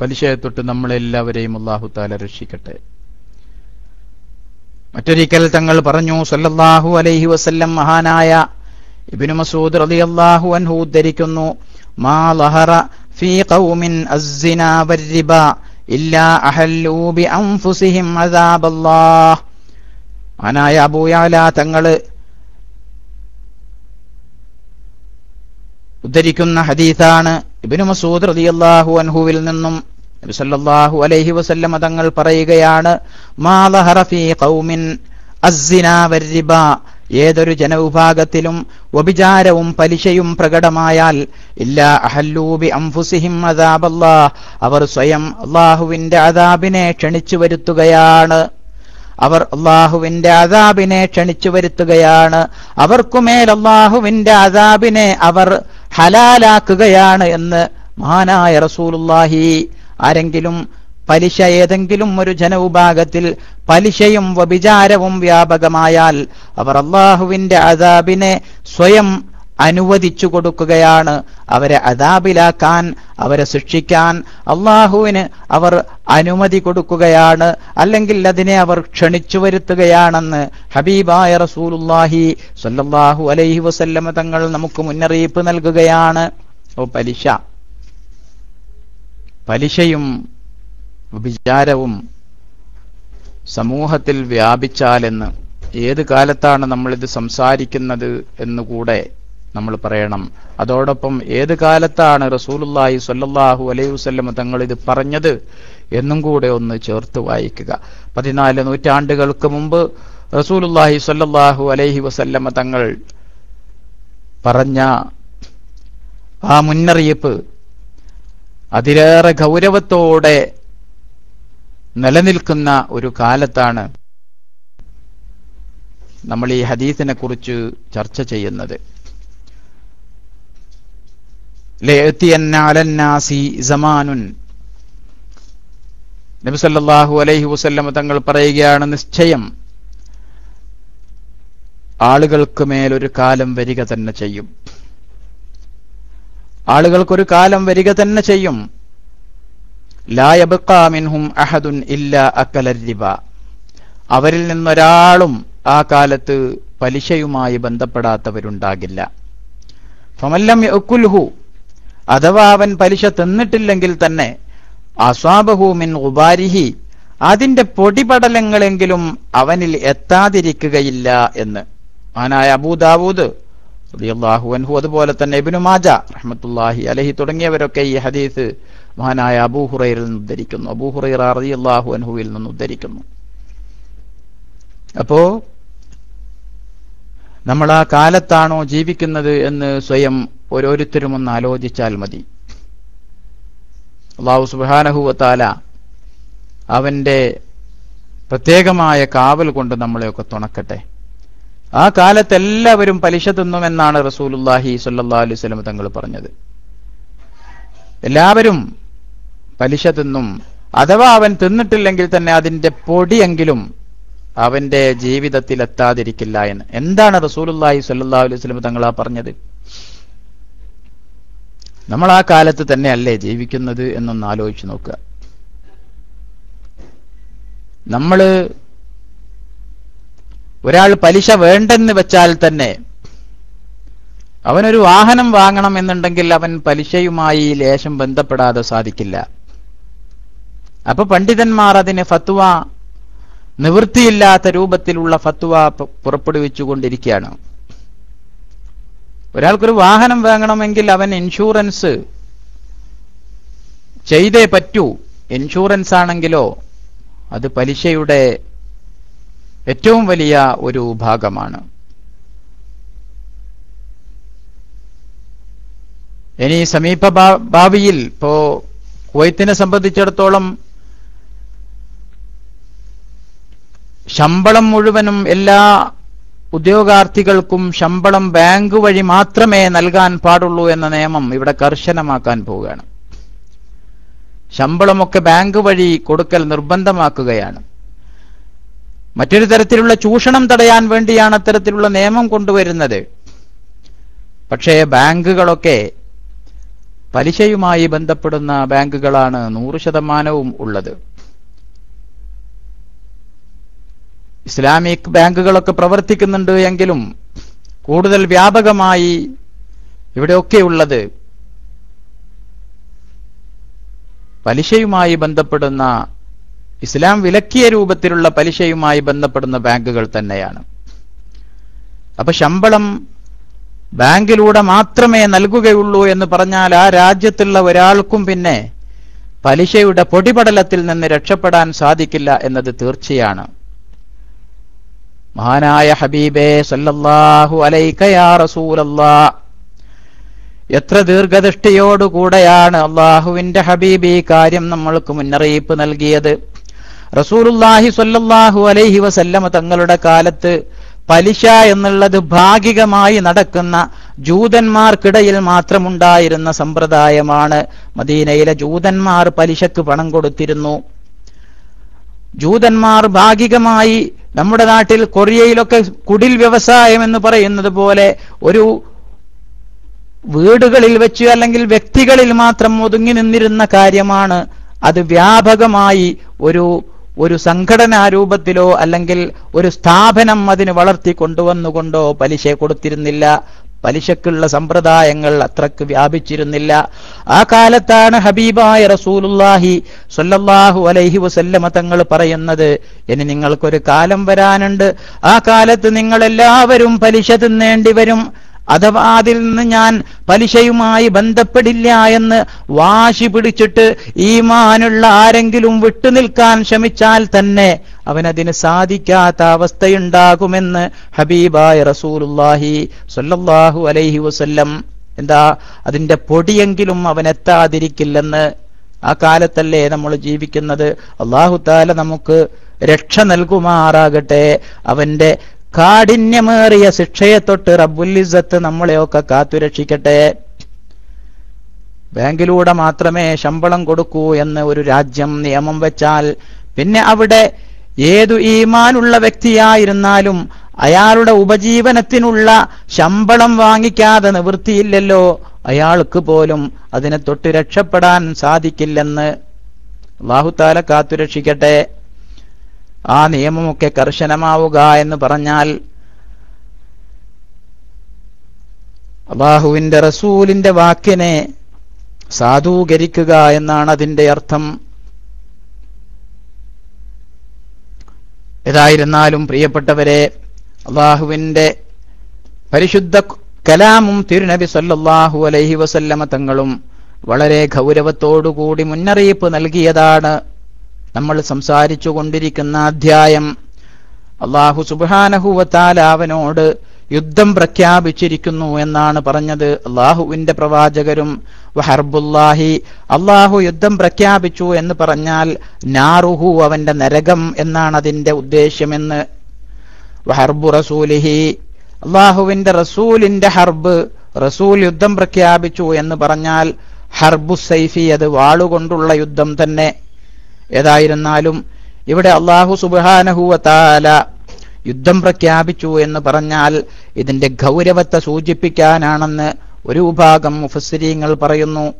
പലിശയെ തൊട്ട് നമ്മളെല്ലാവരെയും അള്ളാഹുത്താല രക്ഷിക്കട്ടെ. മറ്റൊരിക്കൽ തങ്ങൾ പറഞ്ഞു സല്ലല്ലാഹു അലൈഹി വസല്ലം മഹാനായ ഇബിനു മസൂദ് റളിയല്ലാഹു അൻഹു ഉദ്ധരിക്കുന്നു മാ ലഹറ ഫീ ഖൗമിൻ അസ്സിന വരിബ ഇല്ലാ അഹല്ലൂ ബി അൻഫുസിഹിം അദാബല്ലാഹ്. മഹാനായ അബൂയാല തങ്ങൾ ഉദ്ധരിക്കുന്ന ഹദീസാണ് ഇബിനു മസൂദ് റളിയല്ലാഹു അൻഹുവിൽ നിന്നും നബി സല്ലല്ലാഹു അലൈഹി വസല്ലം തങ്ങൾ പറയുകയാണ് ഏതൊരു ജനവിഭാഗത്തിലും വ്യഭിചാരവും പലിശയും പ്രകടമായാൽ ഇല്ല അഹല്ലൂബി അംഫുസിഹിം അദാബല്ലാ അവർ സ്വയം അള്ളാഹുവിന്റെ അദാബിനെ ക്ഷണിച്ചു വരുത്തുകയാണ്. അവർ അള്ളാഹുവിന്റെ അദാബിനെ ക്ഷണിച്ചു വരുത്തുകയാണ്. അവർക്കുമേൽ അള്ളാഹുവിന്റെ അദാബിനെ അവർ ഹലാലാക്കുകയാണ് എന്ന് മഹാനായ റസൂലുല്ലാഹി ആരെങ്കിലും പലിശ ഏതെങ്കിലും ഒരു ജനവിഭാഗത്തിൽ പലിശയും വ്യഭിചാരവും വ്യാപകമായാൽ അവർ അള്ളാഹുവിന്റെ അതാബിനെ സ്വയം അനുവദിച്ചു കൊടുക്കുകയാണ്. അവരെ അതാബിലാക്കാൻ അവരെ ശിക്ഷിക്കാൻ അള്ളാഹുവിന് അവർ അനുമതി കൊടുക്കുകയാണ്. അല്ലെങ്കിൽ അതിനെ അവർ ക്ഷണിച്ചു വരുത്തുകയാണെന്ന് ഹബീബായ റസൂലുല്ലാഹി സല്ലാഹു അലൈഹി വസല്ലമ തങ്ങൾ നമുക്ക് മുന്നറിയിപ്പ് നൽകുകയാണ്. ഓ പലിശ. പലിശയും വിചാരവും സമൂഹത്തിൽ വ്യാപിച്ചാലെന്ന് ഏത് കാലത്താണ് നമ്മളിത് സംസാരിക്കുന്നത് എന്നുകൂടെ നമ്മൾ പറയണം. അതോടൊപ്പം ഏത് കാലത്താണ് റസൂലുല്ലാഹി സ്വല്ലല്ലാഹു അലൈഹി വസല്ലം തങ്ങൾ ഇത് പറഞ്ഞത് എന്നും കൂടെ ഒന്ന് ചേർത്ത് വായിക്കുക. പതിനാല് നൂറ്റാണ്ടുകൾക്ക് മുമ്പ് റസൂലുല്ലാഹി സ്വല്ലല്ലാഹു അലൈഹി വസല്ലമ തങ്ങൾ പറഞ്ഞ ആ മുന്നറിയിപ്പ് അതിലേറെ ഗൗരവത്തോടെ നിലനിൽക്കുന്ന ഒരു കാലത്താണ് നമ്മൾ ഈ ഹദീസിനെ കുറിച്ച് ചർച്ച ചെയ്യുന്നത്. നബിസല്ലാഹു അലൈഹി വസല്ലമ തങ്ങൾ പറയുകയാണ് നിശ്ചയം ആളുകൾക്ക് മേലൊരു കാലം വരിക തന്നെ ചെയ്യും. ആളുകൾക്കൊരു കാലം വരിക തന്നെ ചെയ്യും. ലായബക്കാമിൻഹും അഹദുൻ ഇല്ല അക്കലരിബ അവരിൽ നിന്നൊരാളും ആ കാലത്ത് പലിശയുമായി ബന്ധപ്പെടാത്തവരുണ്ടാകില്ല. ഫമല്ലം ഉക്കുൽഹു അഥവാ അവൻ പലിശ തന്നിട്ടില്ലെങ്കിൽ തന്നെ അസ്വാബഹു മിൻ ഉബാരിഹി അതിന്റെ പൊടിപടലങ്ങളെങ്കിലും അവനിൽ എത്താതിരിക്കുകയില്ല എന്ന്. ആനായ അബൂദാവൂദ് റളിയല്ലാഹു അൻഹു. അതുപോലെ തന്നെ ഇബ്നു മാജ റഹ്മത്തുള്ളാഹി അലഹി തുടങ്ങിയവരൊക്കെ ഈ ഹദീസ് മഹാനായ അബൂ ഹുറൈറിൽ നിന്ന് ഉദ്ധരിക്കുന്നു. അബൂ ഹുറൈറ റളിയല്ലാഹു അൻഹുവിൽ നിന്ന് ഉദ്ധരിക്കുന്നു. അപ്പോ നമ്മൾ ആ കാലത്താണോ ജീവിക്കുന്നത് എന്ന് സ്വയം ഓരോരുത്തരും ഒന്ന് ആലോചിച്ചാൽ മതി. അള്ളാഹു സുബാനഹുവത്താല അവന്റെ പ്രത്യേകമായ കാവൽ കൊണ്ട് നമ്മളെയൊക്കെ തുണക്കട്ടെ. ആ കാലത്ത് എല്ലാവരും പലിശ തിന്നുമെന്നാണ് റസൂലുല്ലാഹി സല്ലാ അലൈഹി സ്വലം തങ്ങൾ പറഞ്ഞത്. എല്ലാവരും പലിശ തിന്നും. അഥവാ അവൻ തിന്നിട്ടില്ലെങ്കിൽ തന്നെ അതിന്റെ പൊടിയെങ്കിലും അവന്റെ ജീവിതത്തിൽ എത്താതിരിക്കില്ല എന്ന്. എന്താണ് റസൂലുല്ലാഹി സല്ലാ അലൈഹി സ്വലം തങ്ങൾ ആ പറഞ്ഞത്? നമ്മൾ ആ കാലത്ത് തന്നെയല്ലേ ജീവിക്കുന്നത് എന്നൊന്ന് ആലോചിച്ച് നോക്കുക. നമ്മൾ ഒരാൾ പലിശ വേണ്ടെന്ന് വെച്ചാൽ തന്നെ അവനൊരു വാഹനം വാങ്ങണം എന്നുണ്ടെങ്കിൽ അവൻ പലിശയുമായി ലേശം ബന്ധപ്പെടാതെ സാധിക്കില്ല. അപ്പൊ പണ്ഡിതന്മാർ അതിന് ഫത്വ നിവൃത്തിയില്ലാത്ത രൂപത്തിലുള്ള ഫത്വ പുറപ്പെടുവിച്ചുകൊണ്ടിരിക്കുകയാണ്. ഒരാൾക്കൊരു വാഹനം വാങ്ങണമെങ്കിൽ അവൻ ഇൻഷുറൻസ് ചെയ്തേ പറ്റൂ. ഇൻഷുറൻസ് ആണെങ്കിലോ അത് പലിശയുടെ ഏറ്റവും വലിയ ഒരു ഭാഗമാണ്. ഇനി സമീപ ഭാവിയിൽ ഇപ്പോ കുവൈത്തിനെ സംബന്ധിച്ചിടത്തോളം ശമ്പളം മുഴുവനും എല്ലാ ഉദ്യോഗാർത്ഥികൾക്കും ശമ്പളം ബാങ്ക് വഴി മാത്രമേ നൽകാൻ പാടുള്ളൂ എന്ന നിയമം ഇവിടെ കർശനമാക്കാൻ പോവുകയാണ്. ശമ്പളമൊക്കെ ബാങ്ക് വഴി കൊടുക്കൽ നിർബന്ധമാക്കുകയാണ്. മറ്റൊരു തരത്തിലുള്ള ചൂഷണം തടയാൻ വേണ്ടിയാണ് അത്തരത്തിലുള്ള നിയമം കൊണ്ടുവരുന്നത്. പക്ഷേ ബാങ്കുകളൊക്കെ പലിശയുമായി ബന്ധപ്പെടുന്ന ബാങ്കുകളാണ് നൂറ് ശതമാനവും ഉള്ളത്. ഇസ്ലാമിക് ബാങ്കുകളൊക്കെ പ്രവർത്തിക്കുന്നുണ്ട് എങ്കിലും കൂടുതൽ വ്യാപകമായി ഇവിടെയൊക്കെ ഉള്ളത് പലിശയുമായി ബന്ധപ്പെടുന്ന ഇസ്ലാം വിലക്കിയ രൂപത്തിലുള്ള പലിശയുമായി ബന്ധപ്പെടുന്ന ബാങ്കുകൾ തന്നെയാണ്. അപ്പൊ ശമ്പളം ബാങ്കിലൂടെ മാത്രമേ നൽകുകയുള്ളൂ എന്ന് പറഞ്ഞാൽ ആ രാജ്യത്തുള്ള ഒരാൾക്കും പിന്നെ പലിശയുടെ പൊടിപടലത്തിൽ നിന്ന് രക്ഷപ്പെടാൻ സാധിക്കില്ല എന്നത് തീർച്ചയാണ്. മഹാനായ ഹബീബേ സല്ലല്ലാഹു അലൈക്കയാ റസൂലല്ലാ. എത്ര ദീർഘദൃഷ്ടിയോടുകൂടെയാണ് അള്ളാഹുവിന്റെ ഹബീബ് ഈ കാര്യം നമ്മൾക്ക് മുന്നറിയിപ്പ് നൽകിയത്. റസൂലുല്ലാഹി സ്വല്ലല്ലാഹു അലൈഹി വസല്ലമ തങ്ങളുടെ കാലത്ത് പലിശ എന്നുള്ളത് ഭാഗികമായി നടക്കുന്ന ജൂതന്മാർക്കിടയിൽ മാത്രമുണ്ടായിരുന്ന സമ്പ്രദായമാണ്. മദീനയിലെ ജൂതന്മാർ പലിശക്ക് പണം കൊടുത്തിരുന്നു. ജൂതന്മാർ ഭാഗികമായി നമ്മുടെ നാട്ടിൽ കൊറിയയിലൊക്കെ കുടിൽ വ്യവസായം എന്ന് പറയുന്നത് പോലെ ഒരു വീടുകളിൽ വെച്ച് അല്ലെങ്കിൽ വ്യക്തികളിൽ മാത്രം ഒതുങ്ങി നിന്നിരുന്ന കാര്യമാണ്. അത് വ്യാപകമായി ഒരു ഒരു സംഘടനാ രൂപത്തിലോ അല്ലെങ്കിൽ ഒരു സ്ഥാപനം അതിന് വളർത്തി കൊണ്ടുവന്നുകൊണ്ടോ പലിശ കൊടുത്തിരുന്നില്ല. പലിശക്കുള്ള സമ്പ്രദായങ്ങൾ അത്രയ്ക്ക് വ്യാപിച്ചിരുന്നില്ല. ആ കാലത്താണ് ഹബീബായ റസൂലുല്ലാഹി സൊല്ലാഹു അലൈഹി വസല്ലമ തങ്ങൾ പറയുന്നത്. ഇനി നിങ്ങൾക്കൊരു കാലം വരാനുണ്ട്. ആ കാലത്ത് നിങ്ങൾ എല്ലാവരും പലിശ തിന്നേണ്ടി വരും. അഥവാ അതിൽ നിന്ന് ഞാൻ പലിശയുമായി ബന്ധപ്പെടില്ല എന്ന് വാശി പിടിച്ചിട്ട് ഈമാനുള്ള ആരെങ്കിലും വിട്ടുനിൽക്കാൻ ശ്രമിച്ചാൽ തന്നെ അവനതിന് സാധിക്കാത്ത അവസ്ഥയുണ്ടാകുമെന്ന് ഹബീബായ റസൂലുല്ലാഹി സൊല്ലാഹു അലൈഹി വസല്ലം. എന്താ? അതിന്റെ പൊടിയെങ്കിലും അവൻ എത്താതിരിക്കില്ലെന്ന് ആ കാലത്തല്ലേ നമ്മൾ ജീവിക്കുന്നത്. അള്ളാഹു താല നമുക്ക് രക്ഷ നൽകുമാറാകട്ടെ. അവന്റെ കാഠിന്യമേറിയ ശിക്ഷയെ തൊട്ട് റബ്ബുല്ലിസത്ത് നമ്മളെയൊക്കെ കാത്തുരക്ഷിക്കട്ടെ. ബാങ്കിലൂടെ മാത്രമേ ശമ്പളം കൊടുക്കൂ എന്ന് ഒരു രാജ്യം നിയമം വെച്ചാൽ പിന്നെ അവിടെ ഏതു ഈമാനുള്ള വ്യക്തിയായിരുന്നാലും അയാളുടെ ഉപജീവനത്തിനുള്ള ശമ്പളം വാങ്ങിക്കാതെ നിവൃത്തിയില്ലല്ലോ അയാൾക്ക് പോലും അതിനെ തൊട്ട് രക്ഷപ്പെടാൻ സാധിക്കില്ലെന്ന് അള്ളാഹുത്താല കാത്തുരക്ഷിക്കട്ടെ. ആ നിയമമൊക്കെ കർശനമാവുക എന്ന് പറഞ്ഞാൽ അള്ളാഹുവിന്റെ റസൂലിന്റെ വാക്കിനെ സാധൂകരിക്കുക എന്നാണ് അതിന്റെ അർത്ഥം. ഏതായിരുന്നാലും പ്രിയപ്പെട്ടവരെ അള്ളാഹുവിന്റെ പരിശുദ്ധ കലാമും തിരുനബി സല്ലാഹു അലൈഹി വസല്ലമ തങ്ങളും വളരെ ഗൗരവത്തോടുകൂടി മുന്നറിയിപ്പ് നൽകിയതാണ് നമ്മൾ സംസാരിച്ചു കൊണ്ടിരിക്കുന്ന അധ്യായം അള്ളാഹു സുബാനഹുവത്താല അവനോട് യുദ്ധം പ്രഖ്യാപിച്ചിരിക്കുന്നു എന്നാണ് പറഞ്ഞത്. അള്ളാഹുവിന്റെ പ്രവാചകരും വഹർബുല്ലാഹി അള്ളാഹു യുദ്ധം പ്രഖ്യാപിച്ചു എന്ന് പറഞ്ഞാൽ നാറുഹു അവന്റെ നരകം എന്നാണ് അതിന്റെ ഉദ്ദേശ്യമെന്ന്. വഹർബു റസൂലിഹി അള്ളാഹുവിന്റെ റസൂലിന്റെ ഹർബ് റസൂൽ യുദ്ധം പ്രഖ്യാപിച്ചു എന്ന് പറഞ്ഞാൽ ഹർബു സൈഫി അത് വാളുകൊണ്ടുള്ള യുദ്ധം തന്നെ. ഏതായിരുന്നാലും ഇവിടെ അള്ളാഹു സുബാനഹുവ താല യുദ്ധം പ്രഖ്യാപിച്ചു എന്ന് പറഞ്ഞാൽ ഇതിന്റെ ഗൗരവത്തെ സൂചിപ്പിക്കാനാണെന്ന് ഒരു വിഭാഗം മുഫസ്സിരിങ്ങൾ പറയുന്നു.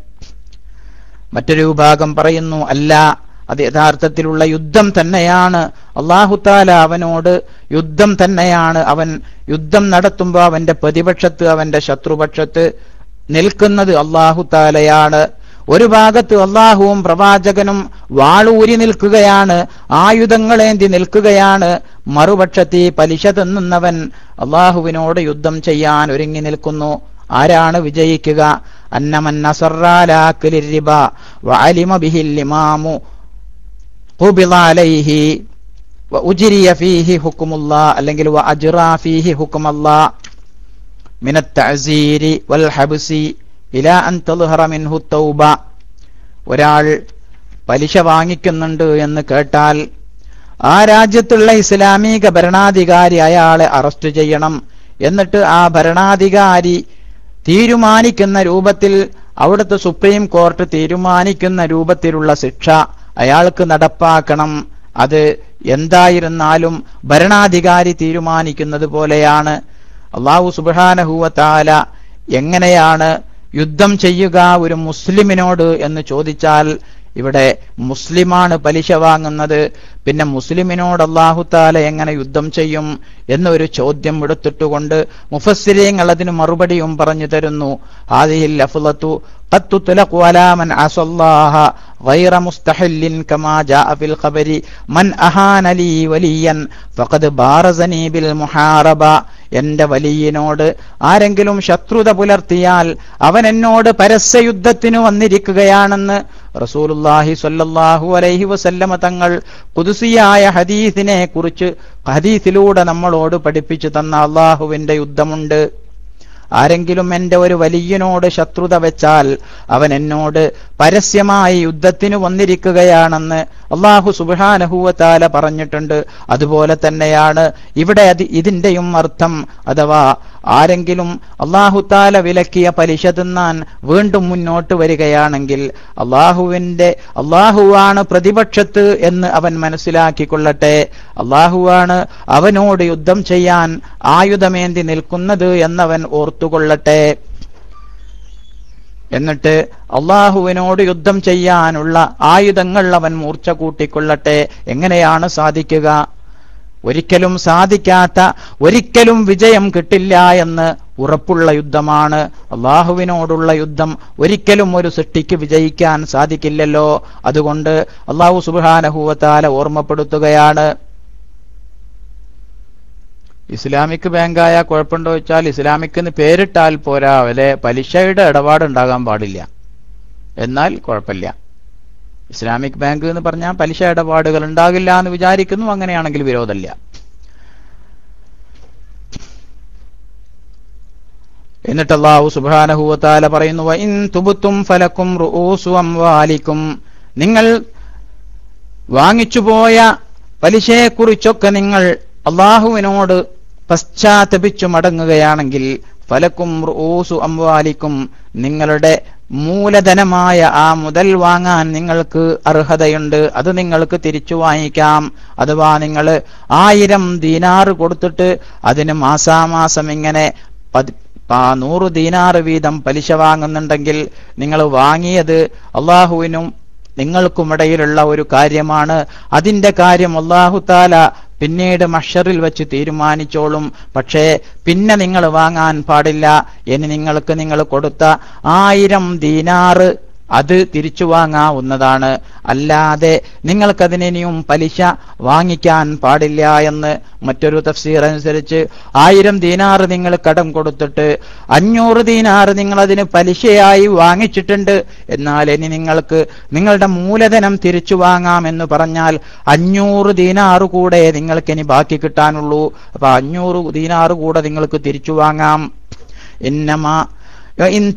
മറ്റൊരു വിഭാഗം പറയുന്നു അല്ല അത് യഥാർത്ഥത്തിലുള്ള യുദ്ധം തന്നെയാണ്. അള്ളാഹുത്താല അവനോട് യുദ്ധം തന്നെയാണ്. അവൻ യുദ്ധം നടത്തുമ്പോൾ അവന്റെ പ്രതിപക്ഷത്ത് അവന്റെ ശത്രുപക്ഷത്ത് നിൽക്കുന്നത് അള്ളാഹുത്താലയാണ് ഒരു ഭാഗത്ത് അള്ളാഹുവും പ്രവാചകനും വാളൂരി നിൽക്കുകയാണ് ആയുധങ്ങളേന്തി നിൽക്കുകയാണ് മറുപക്ഷത്തെ പലിശ തിന്നുന്നവൻ അള്ളാഹുവിനോട് യുദ്ധം ചെയ്യാൻ ഒരുങ്ങി നിൽക്കുന്നു. ആരാണ് വിജയിക്കുക? അന്നമൻ അല്ലെങ്കിൽ വഅജ്റാ ഫീഹി ഹുക്കുമല്ലാ മിനത്ത് തഅസീരി വൽ ഹബ്സി ഇല അൻ തൽഹറ മിൻഹു തൗബ. ഒരാൾ പലിശ വാങ്ങിക്കുന്നുണ്ട് എന്ന് കേട്ടാൽ ആ രാജ്യത്തുള്ള ഇസ്ലാമിക ഭരണാധികാരി അയാളെ അറസ്റ്റ് ചെയ്യണം. എന്നിട്ട് ആ ഭരണാധികാരി തീരുമാനിക്കുന്ന രൂപത്തിൽ അവിടുത്തെ സുപ്രീം കോർട്ട് തീരുമാനിക്കുന്ന രൂപത്തിലുള്ള ശിക്ഷ അയാൾക്ക് നടപ്പാക്കണം. അത് എന്തായിരുന്നാലും ഭരണാധികാരി തീരുമാനിക്കുന്നത് പോലെയാണ്. അള്ളാഹു സുബാനഹുവ താല എങ്ങനെയാണ് യുദ്ധം ചെയ്യുക ഒരു മുസ്ലിമിനോട് എന്ന് ചോദിച്ചാൽ ഇവിടെ മുസ്ലിമാണ് പലിശ വാങ്ങുന്നത് പിന്നെ മുസ്ലിമിനോട് അള്ളാഹുത്താല എങ്ങനെ യുദ്ധം ചെയ്യും എന്നൊരു ചോദ്യം എടുത്തിട്ടുകൊണ്ട് മുഫസ്സിരിയങ്ങൾ അതിന് മറുപടിയും പറഞ്ഞു തരുന്നു ആദിഹിൽ അഫ്ലത്തു قد تطلق على من عصى الله غير مستحل كما جاء في الخبر من أهان لي وليا فقد بارزني بالمحاربة എന്റെ വലിയനോട് ആരെങ്കിലും ശത്രുത പുലർത്തിയാൽ അവൻ എന്നോട് പരസ്യയുദ്ധത്തിന് വന്നിരിക്കുകയാണെന്ന് റസൂലുല്ലാഹി സ്വല്ലല്ലാഹു അലൈഹി വസല്ലമ തങ്ങൾ കുതുസിയായ ഹദീസിനെ കുറിച്ച് ഹദീസിലൂടെ നമ്മളോട് പഠിപ്പിച്ചു തന്ന അള്ളാഹുവിന്റെ യുദ്ധമുണ്ട്. ആരെങ്കിലും എന്റെ ഒരു വലിയനോട് ശത്രുത വെച്ചാൽ അവൻ എന്നോട് പരസ്യമായി യുദ്ധത്തിന് വന്നിരിക്കുകയാണെന്ന് അള്ളാഹു സുബാനഹുവത്താല പറഞ്ഞിട്ടുണ്ട്. അതുപോലെ തന്നെയാണ് ഇവിടെ അത് ഇതിന്റെയും അർത്ഥം. അഥവാ ആരെങ്കിലും അള്ളാഹുത്താല വിലക്കിയ പലിശ തിന്നാൻ വീണ്ടും മുന്നോട്ട് വരികയാണെങ്കിൽ അള്ളാഹുവിന്റെ അള്ളാഹുവാണ് പ്രതിപക്ഷത്ത് എന്ന് അവൻ മനസ്സിലാക്കിക്കൊള്ളട്ടെ. അള്ളാഹുവാണ് അവനോട് യുദ്ധം ചെയ്യാൻ ആയുധമേന്തി നിൽക്കുന്നത് എന്നവൻ ഓർത്തുകൊള്ളട്ടെ. എന്നിട്ട് അള്ളാഹുവിനോട് യുദ്ധം ചെയ്യാനുള്ള ആയുധങ്ങൾ അവൻ മൂർച്ച കൂട്ടിക്കൊള്ളട്ടെ. എങ്ങനെയാണ് സാധിക്കുക? ഒരിക്കലും സാധിക്കാത്ത ഒരിക്കലും വിജയം കിട്ടില്ല എന്ന് ഉറപ്പുള്ള യുദ്ധമാണ്. അള്ളാഹുവിനോടുള്ള യുദ്ധം ഒരിക്കലും ഒരു സൃഷ്ടിക്ക് വിജയിക്കാൻ സാധിക്കില്ലല്ലോ. അതുകൊണ്ട് അള്ളാഹു സുബാനഹുവത്താല ഓർമ്മപ്പെടുത്തുകയാണ്. ഇസ്ലാമിക് ബാങ്കായ കുഴപ്പമുണ്ടോ വെച്ചാൽ ഇസ്ലാമിക് എന്ന് പേരിട്ടാൽ പോരാ അവരെ പലിശയുടെ ഇടപാട് ഉണ്ടാകാൻ പാടില്ല. എന്നാൽ കുഴപ്പമില്ല. ഇസ്ലാമിക് ബാങ്ക് എന്ന് പറഞ്ഞാൽ പലിശ ഇടപാടുകൾ ഉണ്ടാകില്ല എന്ന് വിചാരിക്കുന്നു അങ്ങനെയാണെങ്കിൽ വിരോധമില്ല. എന്നിട്ട് അള്ളാഹു സുബാനഹുവത്താല പറയുന്നു ഇൻ ഫലക്കും വാലിക്കും നിങ്ങൾ വാങ്ങിച്ചുപോയ പലിശയെക്കുറിച്ചൊക്കെ നിങ്ങൾ അള്ളാഹുവിനോട് പശ്ചാത്തപിച്ചു മടങ്ങുകയാണെങ്കിൽ ഫലക്കും റൂസു അംവാലിക്കും നിങ്ങളുടെ മൂലധനമായ ആ മുതൽ വാങ്ങാൻ നിങ്ങൾക്ക് അർഹതയുണ്ട്. അത് നിങ്ങൾക്ക് തിരിച്ചു വാങ്ങിക്കാം. അഥവാ നിങ്ങൾ ആയിരം ദീനാറ് കൊടുത്തിട്ട് അതിന് മാസാമാസം ഇങ്ങനെ നൂറ് ദീനാറ് വീതം പലിശ വാങ്ങുന്നുണ്ടെങ്കിൽ നിങ്ങൾ വാങ്ങിയത് അള്ളാഹുവിനും നിങ്ങൾക്കുമിടയിലുള്ള ഒരു കാര്യമാണ്. അതിന്റെ കാര്യം അള്ളാഹു താല പിന്നീട് മഷറിൽ വെച്ച് തീരുമാനിച്ചോളും. പക്ഷേ പിന്നെ നിങ്ങൾ വാങ്ങാൻ പാടില്ല. ഇനി നിങ്ങൾക്ക് നിങ്ങൾ കൊടുത്ത ആയിരം ദീനാറ് അത് തിരിച്ചു വാങ്ങാവുന്നതാണ്. അല്ലാതെ നിങ്ങൾക്കതിനിയും പലിശ വാങ്ങിക്കാൻ പാടില്ല എന്ന് മറ്റൊരു തഫ്സീർ അനുസരിച്ച് ആയിരം ദീനാറ് നിങ്ങൾ കടം കൊടുത്തിട്ട് അഞ്ഞൂറ് ദീനാറ് നിങ്ങൾ അതിന് പലിശയായി വാങ്ങിച്ചിട്ടുണ്ട്. എന്നാൽ ഇനി നിങ്ങൾക്ക് നിങ്ങളുടെ മൂലധനം തിരിച്ചു വാങ്ങാമെന്ന് പറഞ്ഞാൽ അഞ്ഞൂറ് ദീനാറ് കൂടെ നിങ്ങൾക്ക് ഇനി ബാക്കി കിട്ടാനുള്ളൂ. അപ്പൊ അഞ്ഞൂറ് ദീനാറ് കൂടെ നിങ്ങൾക്ക് തിരിച്ചു വാങ്ങാം. ഇന്നമാ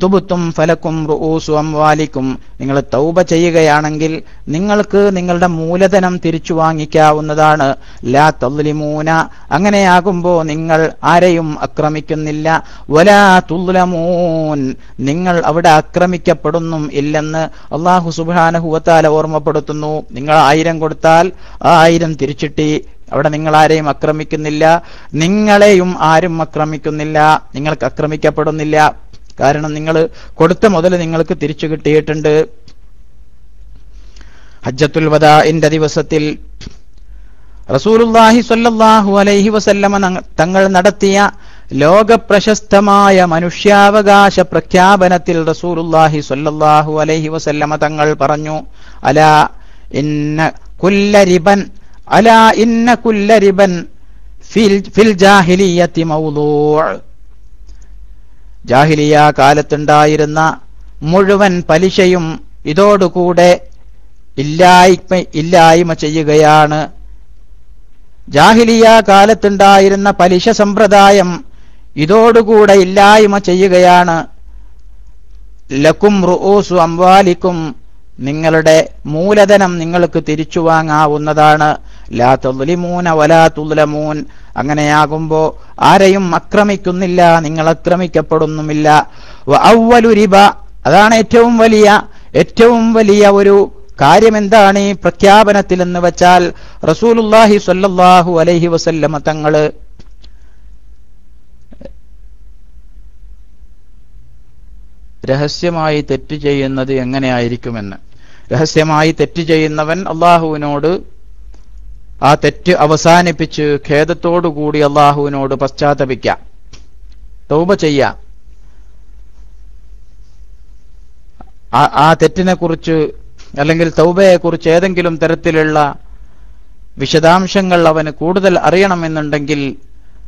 തുബുത്തും ഫലക്കും റുഊസു അംവാലിക്കും. നിങ്ങൾ തൗബ ചെയ്യുകയാണെങ്കിൽ നിങ്ങൾക്ക് നിങ്ങളുടെ മൂലധനം തിരിച്ചു വാങ്ങിക്കാവുന്നതാണ്. ലാ തള്ളിമൂന അങ്ങനെയാകുമ്പോ നിങ്ങൾ ആരെയും അക്രമിക്കുന്നില്ല വലാ തുല്ലമൂൻ നിങ്ങൾ അവിടെ ആക്രമിക്കപ്പെടുന്നും ഇല്ലെന്ന് അള്ളാഹു സുബാനഹുവത്താല ഓർമ്മപ്പെടുത്തുന്നു. നിങ്ങൾ ആയിരം കൊടുത്താൽ ആ ആയിരം തിരിച്ചിട്ടി. അവിടെ നിങ്ങൾ ആരെയും അക്രമിക്കുന്നില്ല നിങ്ങളെയും ആരും അക്രമിക്കുന്നില്ല നിങ്ങൾക്ക് ആക്രമിക്കപ്പെടുന്നില്ല. കാരണം നിങ്ങൾ കൊടുത്ത മുതൽ നിങ്ങൾക്ക് തിരിച്ചു കിട്ടിയിട്ടുണ്ട്. ഹജ്ജത്തുൽ വദാഇന്റെ ദിവസത്തിൽ റസൂലുല്ലാഹി സ്വല്ലല്ലാഹു അലൈഹി വസല്ലമ തങ്ങൾ നടത്തിയ ലോകപ്രശസ്തമായ മനുഷ്യാവകാശ പ്രഖ്യാപനത്തിൽ റസൂലുല്ലാഹി സ്വല്ലല്ലാഹു അലൈഹി വസല്ലമ തങ്ങൾ പറഞ്ഞു അലാ ഇന്ന കുല്ലരിബൻ അല ഇന്ന കുല്ലരിബൻ ഫിൽ ഫിൽ ജാഹിലിയത്തി മൗദൂ' ജാഹിലിയ കാലത്തുണ്ടായിരുന്ന മുഴുവൻ പലിശയും ഇതോടുകൂടെ ഇല്ലായ്മ ഇല്ലായ്മ ചെയ്യുകയാണ്. ജാഹിലിയ കാലത്തുണ്ടായിരുന്ന പലിശ സമ്പ്രദായം ഇതോടുകൂടെ ഇല്ലായ്മ ചെയ്യുകയാണ്. ലക്കും റുഊസു അംവാലിക്കും നിങ്ങളുടെ മൂലധനം നിങ്ങൾക്ക് തിരിച്ചു വാങ്ങാവുന്നതാണ്. ലാ വലാ തുലമൂൻ അങ്ങനെയാകുമ്പോ ആരെയും അക്രമിക്കുന്നില്ല നിങ്ങൾ അക്രമിക്കപ്പെടുന്നുമില്ല ഔവലുരിബ അതാണ് ഏറ്റവും വലിയ ഏറ്റവും വലിയ ഒരു കാര്യം എന്താണ് ഈ പ്രഖ്യാപനത്തിൽ എന്ന് വെച്ചാൽ റസൂലുല്ലാഹി സ്വല്ലല്ലാഹു അലൈഹി വസല്ലമ തങ്ങൾ രഹസ്യമായി തെറ്റ് ചെയ്യുന്നത് എങ്ങനെയായിരിക്കുമെന്ന്. രഹസ്യമായി തെറ്റ് ചെയ്യുന്നവൻ അള്ളാഹുവിനോട് ആ തെറ്റ് അവസാനിപ്പിച്ച് ഖേദത്തോടുകൂടി അള്ളാഹുവിനോട് പശ്ചാത്തപിക്കാം. തൗബ ചെയ്യാം. ആ- തെറ്റിനെ കുറിച്ച് അല്ലെങ്കിൽ തൗബയെക്കുറിച്ച് ഏതെങ്കിലും തരത്തിലുള്ള വിശദാംശങ്ങൾ അവന് കൂടുതൽ അറിയണമെന്നുണ്ടെങ്കിൽ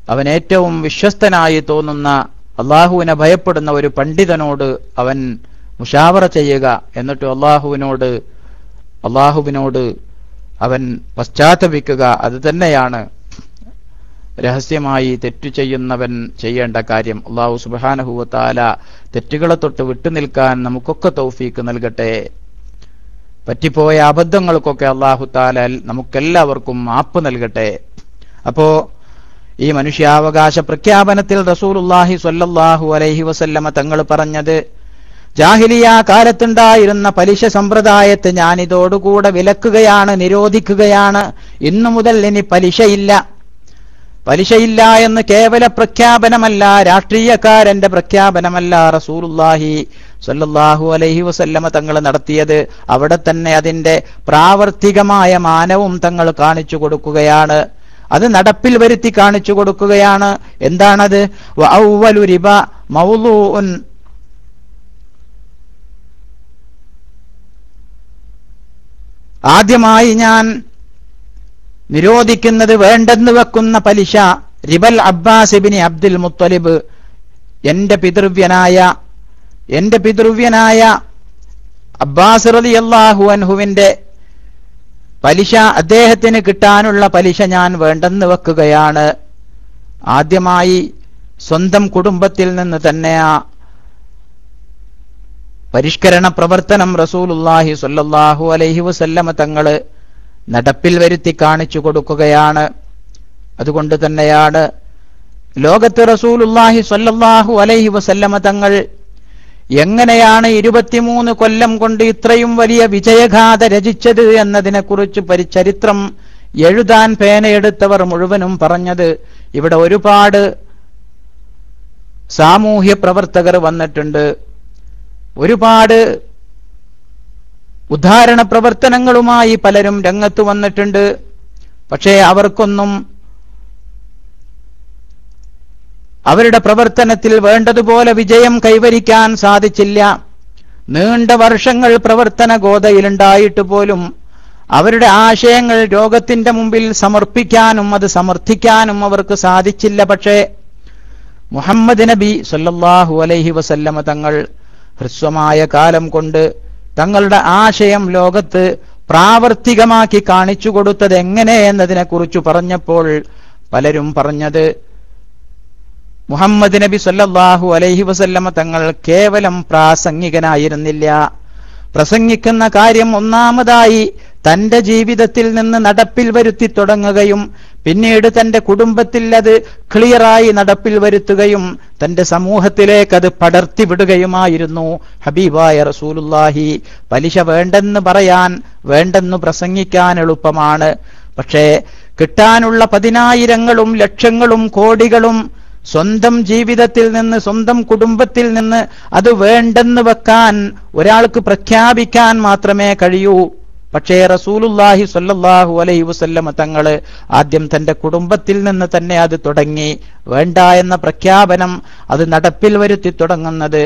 അവൻ ഏറ്റവും വിശ്വസ്തനായി തോന്നുന്ന അള്ളാഹുവിനെ ഭയപ്പെടുന്ന ഒരു പണ്ഡിതനോട് അവൻ മുഷാവറ ചെയ്യുക എന്നിട്ട് അള്ളാഹുവിനോട് അള്ളാഹുവിനോട് അവൻ പശ്ചാത്തപിക്കുക അത് തന്നെയാണ് രഹസ്യമായി തെറ്റു ചെയ്യുന്നവൻ ചെയ്യേണ്ട കാര്യം. അള്ളാഹു സുബാനഹുവത്താല തെറ്റുകളെ തൊട്ട് വിട്ടുനിൽക്കാൻ നമുക്കൊക്കെ തൗഫീക്ക് നൽകട്ടെ. പറ്റിപ്പോയ അബദ്ധങ്ങൾക്കൊക്കെ അള്ളാഹു താല നമുക്കെല്ലാവർക്കും മാപ്പ് നൽകട്ടെ. അപ്പോ ഈ മനുഷ്യാവകാശ പ്രഖ്യാപനത്തിൽ റസൂലുല്ലാഹി സ്വല്ലല്ലാഹു അലൈഹി വസല്ലമ തങ്ങൾ പറഞ്ഞത് ജാഹിലിയ കാലത്തുണ്ടായിരുന്ന പലിശ സമ്പ്രദായത്തെ ഞാനിതോടുകൂടെ വിലക്കുകയാണ് നിരോധിക്കുകയാണ്. ഇന്നു മുതൽ ഇനി പലിശയില്ല. പലിശയില്ല എന്ന് കേവല പ്രഖ്യാപനമല്ല രാഷ്ട്രീയക്കാരന്റെ പ്രഖ്യാപനമല്ല റസൂലുല്ലാഹി സല്ലാഹു അലൈഹി വസല്ലമ തങ്ങൾ നടത്തിയത്. അവിടെ തന്നെ അതിന്റെ പ്രാവർത്തികമായ മാനവും തങ്ങൾ കാണിച്ചു കൊടുക്കുകയാണ്. അത് നടപ്പിൽ വരുത്തി കാണിച്ചു കൊടുക്കുകയാണ്. എന്താണത്? ആദ്യമായി ഞാൻ നിരോധിക്കുന്നത് വേണ്ടെന്ന് വെക്കുന്ന പലിശ റിബൽ അബ്ബാസ് ഇബ്നി അബ്ദുൽ മുത്തലിബ് എന്റെ പിതൃവ്യനായ എന്റെ പിതൃവ്യനായ അബ്ബാസ് റളിയല്ലാഹു അൻഹുവിന്റെ പലിശ അദ്ദേഹത്തിന് കിട്ടാനുള്ള പലിശ ഞാൻ വേണ്ടെന്ന് വെക്കുകയാണ്. ആദ്യമായി സ്വന്തം കുടുംബത്തിൽ നിന്ന് തന്നെ പരിഷ്കരണ പ്രവർത്തനം റസൂലുല്ലാഹി സ്വല്ലല്ലാഹു അലൈഹി വസല്ലമ തങ്ങൾ നടപ്പിൽ വരുത്തി കാണിച്ചു കൊടുക്കുകയാണ്. അതുകൊണ്ട് തന്നെയാണ് ലോകത്ത് റസൂലുല്ലാഹി സ്വല്ലല്ലാഹു അലൈഹി വസല്ലമ തങ്ങൾ എങ്ങനെയാണ് ഇരുപത്തിമൂന്ന് കൊല്ലം കൊണ്ട് ഇത്രയും വലിയ വിജയഗാഥ രചിച്ചത് എന്നതിനെക്കുറിച്ച് പരിചരിത്രം എഴുതാൻ പേനയെടുത്തവർ മുഴുവനും പറഞ്ഞത് ഇവിടെ ഒരുപാട് സാമൂഹ്യ പ്രവർത്തകർ വന്നിട്ടുണ്ട്. ഒരുപാട് ഉദ്ധാരണ പ്രവർത്തനങ്ങളുമായി പലരും രംഗത്ത് വന്നിട്ടുണ്ട്. പക്ഷേ അവർക്കൊന്നും അവരുടെ പ്രവർത്തനത്തിൽ വേണ്ടതുപോലെ വിജയം കൈവരിക്കാൻ സാധിച്ചില്ല. നീണ്ട വർഷങ്ങൾ പ്രവർത്തന ഗോതയിലുണ്ടായിട്ട് പോലും അവരുടെ ആശയങ്ങൾ രോഗത്തിന്റെ മുമ്പിൽ സമർപ്പിക്കാനും അത് സമർത്ഥിക്കാനും അവർക്ക് സാധിച്ചില്ല. പക്ഷേ മുഹമ്മദ് നബി സല്ലാഹു അലൈഹി വസല്ലമ തങ്ങൾ ഹ്രസ്വമായ കാലം കൊണ്ട് തങ്ങളുടെ ആശയം ലോകത്ത് പ്രാവർത്തികമാക്കി കാണിച്ചു കൊടുത്തത് എങ്ങനെ എന്നതിനെക്കുറിച്ച് പറഞ്ഞപ്പോൾ പലരും പറഞ്ഞത് മുഹമ്മദ് നബി സല്ലാഹു അലൈഹി വസല്ലമ തങ്ങൾ കേവലം പ്രാസംഗികനായിരുന്നില്ല. പ്രസംഗിക്കുന്ന കാര്യം ഒന്നാമതായി തന്റെ ജീവിതത്തിൽ നിന്ന് നടപ്പിൽ വരുത്തി തുടങ്ങുകയും പിന്നീട് തന്റെ കുടുംബത്തിൽ അത് ക്ലിയറായി നടപ്പിൽ വരുത്തുകയും തന്റെ സമൂഹത്തിലേക്ക് അത് പടർത്തിവിടുകയുമായിരുന്നു ഹബീബായ റസൂലുല്ലാഹി പലിശ വേണ്ടെന്ന് പറയാൻ വേണ്ടെന്ന് പ്രസംഗിക്കാൻ എളുപ്പമാണ്. പക്ഷേ കിട്ടാനുള്ള പതിനായിരങ്ങളും ലക്ഷങ്ങളും കോടികളും സ്വന്തം ജീവിതത്തിൽ നിന്ന് സ്വന്തം കുടുംബത്തിൽ നിന്ന് അത് വേണ്ടെന്ന് വെക്കാൻ ഒരാൾക്ക് പ്രഖ്യാപിക്കാൻ മാത്രമേ കഴിയൂ. പക്ഷേ റസൂലുല്ലാഹി സ്വല്ലല്ലാഹു അലൈ വസല്ലമ തങ്ങൾ ആദ്യം തന്റെ കുടുംബത്തിൽ നിന്ന് തന്നെ അത് തുടങ്ങി വേണ്ട എന്ന പ്രഖ്യാപനം അത് നടപ്പിൽ വരുത്തി തുടങ്ങുന്നത്.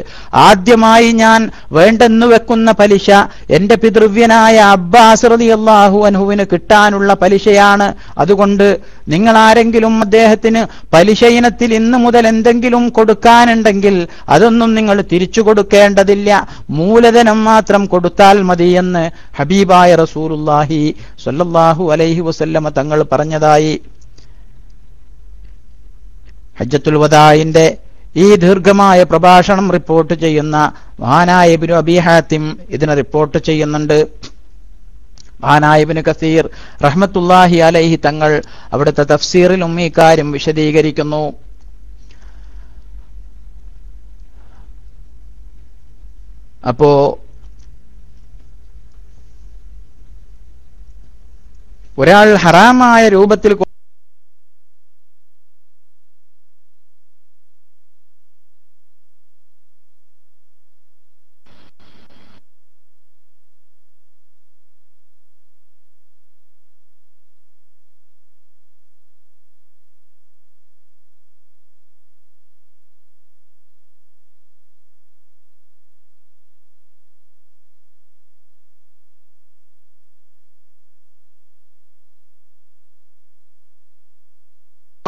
ആദ്യമായി ഞാൻ വേണ്ടെന്നു വെക്കുന്ന പലിശ എന്റെ പിതൃവ്യനായ അബ്ബാസ് റളിയല്ലാഹു അനുഹുവിന് കിട്ടാനുള്ള പലിശയാണ്. അതുകൊണ്ട് നിങ്ങൾ ആരെങ്കിലും അദ്ദേഹത്തിന് പലിശ ഇനത്തിൽ ഇന്നു മുതൽ എന്തെങ്കിലും കൊടുക്കാനുണ്ടെങ്കിൽ അതൊന്നും നിങ്ങൾ തിരിച്ചു കൊടുക്കേണ്ടതില്ല. മൂലധനം മാത്രം കൊടുത്താൽ മതി എന്ന് ഹബീബായ റസൂലുല്ലാഹി സല്ലാഹു അലൈഹി വസല്ലമ തങ്ങൾ പറഞ്ഞതായി. ഹജ്ജത്തുൽ വദായിന്റെ ഈ ദീർഘമായ പ്രഭാഷണം റിപ്പോർട്ട് ചെയ്യുന്ന മഹാനായ ഇബ്നു അബി ഇതിനെ റിപ്പോർട്ട് ചെയ്യുന്നുണ്ട്. വാനായബിനു കസീർ റഹ്മത്തുല്ലാഹി അലൈഹി തങ്ങൾ അവിടുത്തെ തഫ്സീറിലും ഈ കാര്യം വിശദീകരിക്കുന്നു. അപ്പോ ഒരാൾ ഹറാമായ രൂപത്തിൽ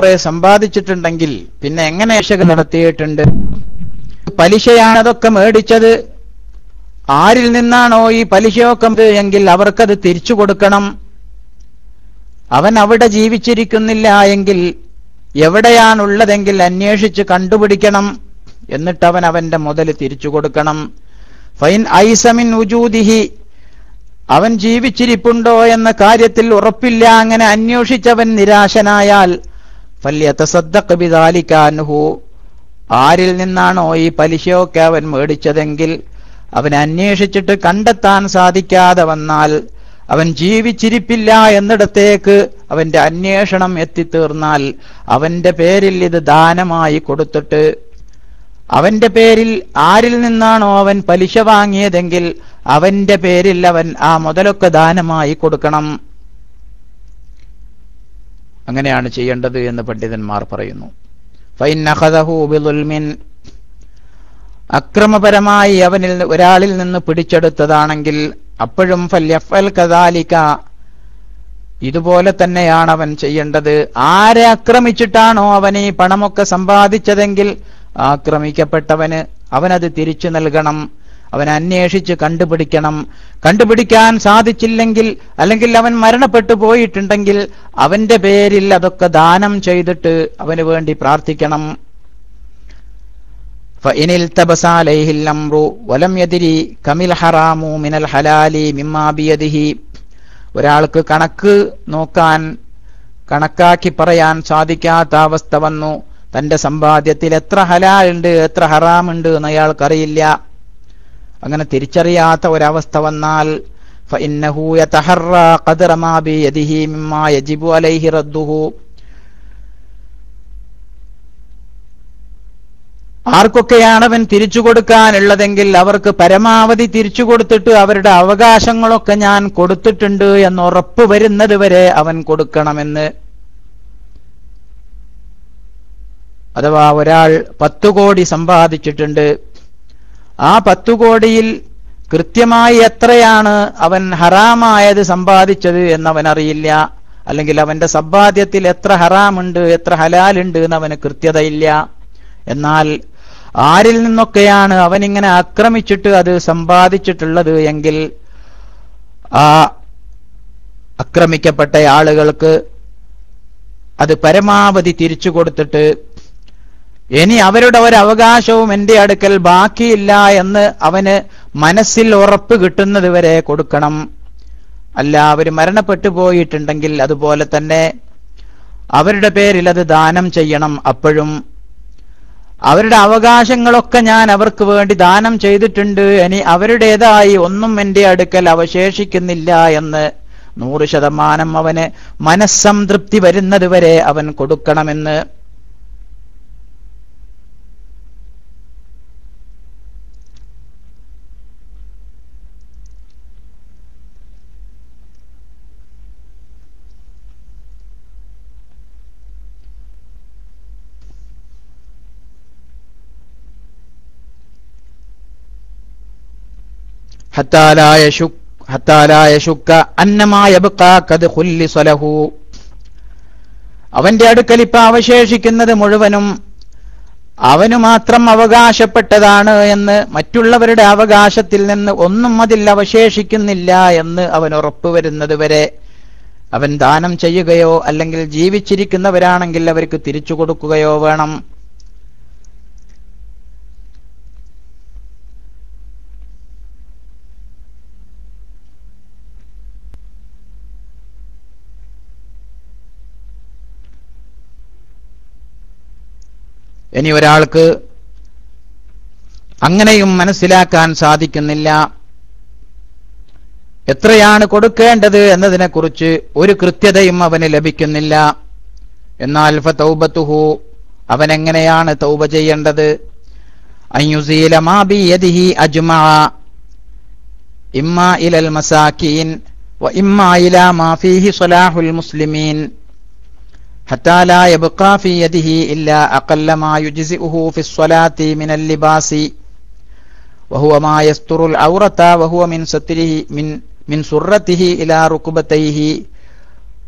കുറെ സമ്പാദിച്ചിട്ടുണ്ടെങ്കിൽ പിന്നെ എങ്ങനെ രക്ഷക നടത്തിയിട്ടുണ്ട്? പലിശയാണ് അതൊക്കെ മേടിച്ചത്. ആരിൽ നിന്നാണോ ഈ പലിശയൊക്കെ എങ്കിൽ അവർക്കത് തിരിച്ചു കൊടുക്കണം. അവൻ അവിടെ ജീവിച്ചിരിക്കുന്നില്ല എങ്കിൽ എവിടെയാണുള്ളതെങ്കിൽ അന്വേഷിച്ച് കണ്ടുപിടിക്കണം. എന്നിട്ട് അവൻ അവന്റെ മുതൽ തിരിച്ചു കൊടുക്കണം. ഫൈൻ ഐസമിൻ ഉജൂദിഹി. അവൻ ജീവിച്ചിരിപ്പുണ്ടോ എന്ന കാര്യത്തിൽ ഉറപ്പില്ല. അങ്ങനെ അന്വേഷിച്ചവൻ നിരാശനായാൽ അൻഹു. ആരിൽ നിന്നാണോ ഈ പലിശയൊക്കെ അവൻ മേടിച്ചതെങ്കിൽ അവൻ അന്വേഷിച്ചിട്ട് കണ്ടെത്താൻ സാധിക്കാതെ വന്നാൽ അവൻ ജീവിച്ചിരിപ്പില്ല എന്നിടത്തേക്ക് അവന്റെ അന്വേഷണം എത്തിത്തീർന്നാൽ അവന്റെ പേരിൽ ഇത് ദാനമായി കൊടുത്തിട്ട് അവന്റെ പേരിൽ ആരിൽ നിന്നാണോ അവൻ പലിശ വാങ്ങിയതെങ്കിൽ അവന്റെ പേരിൽ അവൻ ആ മുതലൊക്കെ ദാനമായി കൊടുക്കണം. അങ്ങനെയാണ് ചെയ്യേണ്ടത് എന്ന് പണ്ഡിതന്മാർ പറയുന്നു. അക്രമപരമായി അവനിൽ ഒരാളിൽ നിന്ന് പിടിച്ചെടുത്തതാണെങ്കിൽ അപ്പോഴും ഫല്യഫൽ കദാലിക. ഇതുപോലെ തന്നെയാണ് അവൻ ചെയ്യേണ്ടത്. ആരെ ആക്രമിച്ചിട്ടാണോ അവൻ ഈ പണമൊക്കെ സമ്പാദിച്ചതെങ്കിൽ ആക്രമിക്കപ്പെട്ടവന് അവനത് തിരിച്ചു നൽകണം. അവൻ അന്വേഷിച്ച് കണ്ടുപിടിക്കണം കണ്ടുപിടിക്കാൻ സാധിച്ചില്ലെങ്കിൽ അല്ലെങ്കിൽ അവൻ മരണപ്പെട്ടു പോയിട്ടുണ്ടെങ്കിൽ അവന്റെ പേരിൽ അതൊക്കെ ദാനം ചെയ്തിട്ട് അവന് വേണ്ടി പ്രാർത്ഥിക്കണം فإن التبس عليه الأمر ولم يدري كم الحرام من الحلال مما بيده ഒരാൾക്ക് കണക്ക് നോക്കാൻ കണക്കാക്കി പറയാൻ സാധിക്കാത്ത അവസ്ഥ വന്നു തന്റെ സമ്പാദ്യത്തിൽ എത്ര ഹലാലുണ്ട് എത്ര ഹറാമുണ്ട് എന്ന് അയാൾക്കറിയില്ല അങ്ങനെ തിരിച്ചറിയാത്ത ഒരവസ്ഥ വന്നാൽ ആർക്കൊക്കെയാണ് അവൻ തിരിച്ചു കൊടുക്കാനുള്ളതെങ്കിൽ അവർക്ക് പരമാവധി തിരിച്ചു കൊടുത്തിട്ട് അവരുടെ അവകാശങ്ങളൊക്കെ ഞാൻ കൊടുത്തിട്ടുണ്ട് എന്ന് ഉറപ്പ് വരുന്നത് വരെ അവൻ കൊടുക്കണമെന്ന്. അഥവാ ഒരാൾ പത്തു കോടി സമ്പാദിച്ചിട്ടുണ്ട് ആ പത്തു കോടിയിൽ കൃത്യമായി എത്രയാണ് അവൻ ഹറാമായത് സമ്പാദിച്ചത് എന്നവൻ അറിയില്ല അല്ലെങ്കിൽ അവന്റെ സമ്പാദ്യത്തിൽ എത്ര ഹറാമുണ്ട് എത്ര ഹലാലുണ്ട് എന്ന് അവന് കൃത്യതയില്ല. എന്നാൽ ആരിൽ നിന്നൊക്കെയാണ് അവനിങ്ങനെ ആക്രമിച്ചിട്ട് അത് സമ്പാദിച്ചിട്ടുള്ളത് എങ്കിൽ ആ ആക്രമിക്കപ്പെട്ട ആളുകൾക്ക് അത് പരമാവധി തിരിച്ചു കൊടുത്തിട്ട് ഇനി അവരുടെ ഒരു അവകാശവും എന്റെ അടുക്കൽ ബാക്കിയില്ല എന്ന് അവന് മനസ്സിൽ ഉറപ്പ് കിട്ടുന്നത് വരെ കൊടുക്കണം. അല്ല അവർ മരണപ്പെട്ടു പോയിട്ടുണ്ടെങ്കിൽ അതുപോലെ തന്നെ അവരുടെ പേരിൽ അത് ദാനം ചെയ്യണം അപ്പോഴും. അവരുടെ അവകാശങ്ങളൊക്കെ ഞാൻ അവർക്ക് വേണ്ടി ദാനം ചെയ്തിട്ടുണ്ട്. ഇനി അവരുടേതായി ഒന്നും എന്റെ അടുക്കൽ അവശേഷിക്കുന്നില്ല എന്ന് നൂറ് ശതമാനം അവന് മനസ്സംതൃപ്തി വരുന്നത് വരെ അവൻ കൊടുക്കണമെന്ന് അവന്റെ അടുക്കൽ ഇപ്പൊ അവശേഷിക്കുന്നത് മുഴുവനും അവനു മാത്രം അവകാശപ്പെട്ടതാണ് എന്ന് മറ്റുള്ളവരുടെ അവകാശത്തിൽ നിന്ന് ഒന്നും അതിൽ അവശേഷിക്കുന്നില്ല എന്ന് അവൻ ഉറപ്പുവരുന്നത് വരെ അവൻ ദാനം ചെയ്യുകയോ അല്ലെങ്കിൽ ജീവിച്ചിരിക്കുന്നവരാണെങ്കിൽ അവർക്ക് തിരിച്ചു കൊടുക്കുകയോ വേണം. ഇനി ഒരാൾക്ക് അങ്ങനെയും മനസ്സിലാക്കാൻ സാധിക്കുന്നില്ല. എത്രയാണ് കൊടുക്കേണ്ടത് എന്നതിനെക്കുറിച്ച് ഒരു കൃത്യതയും അവന് ലഭിക്കുന്നില്ല. എന്നാൽ ഫൗബത്തുഹു അവൻ എങ്ങനെയാണ് തൗബ ചെയ്യേണ്ടത്? ഇമ്മ ഇലൽ വ ഇമ്മ ഇലാ മാ ഫീഹി സലാഹുൽ മുസ്ലിമീൻ. وهو ما يستر العورة وهو من ستره من من سرته إلى ركبتيه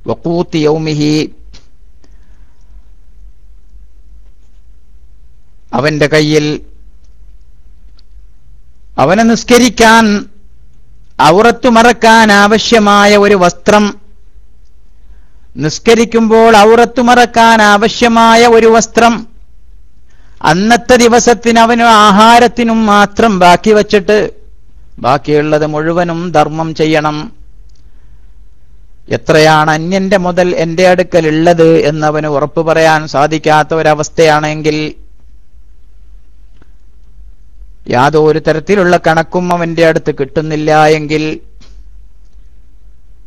وقوت يومه അവന്റെ കയ്യിൽ അവനെ നിസ്കരിക്കാൻ ഔറത്തു മറക്കാൻ ആവശ്യമായ ഒരു വസ്ത്രം നിസ്കരിക്കുമ്പോൾ ഔറത്തു മറക്കാൻ ആവശ്യമായ ഒരു വസ്ത്രം അന്നത്തെ ദിവസത്തിന് അവന് ആഹാരത്തിനും മാത്രം ബാക്കി വച്ചിട്ട് ബാക്കിയുള്ളത് മുഴുവനും ധർമ്മം ചെയ്യണം. എത്രയാണ് അന്യന്റെ മുതൽ എന്റെ അടുക്കൽ ഉള്ളത് എന്നവന് ഉറപ്പു പറയാൻ സാധിക്കാത്ത ഒരവസ്ഥയാണെങ്കിൽ യാതൊരു തരത്തിലുള്ള കണക്കും അവന്റെ അടുത്ത് കിട്ടുന്നില്ല എങ്കിൽ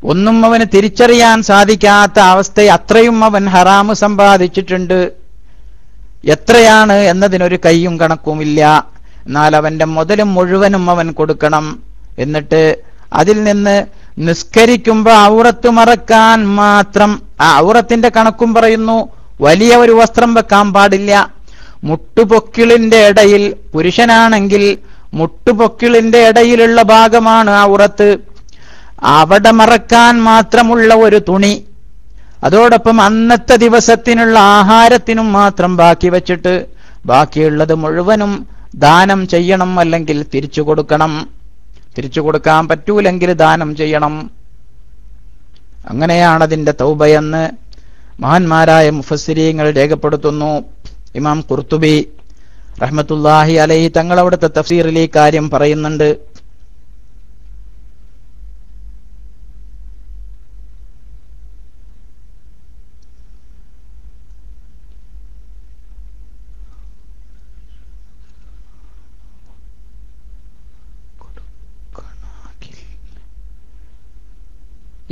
ഒന്നും അവന് തിരിച്ചറിയാൻ സാധിക്കാത്ത അവസ്ഥ അത്രയും അവൻ ഹറാമ് സമ്പാദിച്ചിട്ടുണ്ട്. എത്രയാണ് എന്നതിനൊരു കൈയും കണക്കുമില്ല. എന്നാൽ അവന്റെ മുതലും മുഴുവനും അവൻ കൊടുക്കണം. എന്നിട്ട് അതിൽ നിന്ന് നിസ്കരിക്കുമ്പോ ഔറത്ത് മറക്കാൻ മാത്രം ആ ഔറത്തിന്റെ കണക്കും പറയുന്നു വലിയ ഒരു വസ്ത്രം വെക്കാൻ പാടില്ല. മുട്ടുപൊക്കിളിന്റെ ഇടയിൽ പുരുഷനാണെങ്കിൽ മുട്ടുപൊക്കിളിന്റെ ഇടയിലുള്ള ഭാഗമാണ് ആ ഉറത്ത് അവിടെ മറക്കാൻ മാത്രമുള്ള ഒരു തുണി. അതോടൊപ്പം അന്നത്തെ ദിവസത്തിനുള്ള ആഹാരത്തിനും മാത്രം ബാക്കി വച്ചിട്ട് ബാക്കിയുള്ളത് മുഴുവനും ദാനം ചെയ്യണം അല്ലെങ്കിൽ തിരിച്ചു കൊടുക്കണം. തിരിച്ചു കൊടുക്കാൻ പറ്റൂലെങ്കിൽ ദാനം ചെയ്യണം. അങ്ങനെയാണ് അതിന്റെ തൗബയെന്ന് മഹാന്മാരായ മുഫസ്സിരീങ്ങൾ രേഖപ്പെടുത്തുന്നു. ഇമാം കുർത്തുബി റഹ്മത്തുല്ലാഹി അലൈഹി തങ്ങൾ അവിടുത്തെ തഫ്സീറിൽ ഈ കാര്യം പറയുന്നുണ്ട്.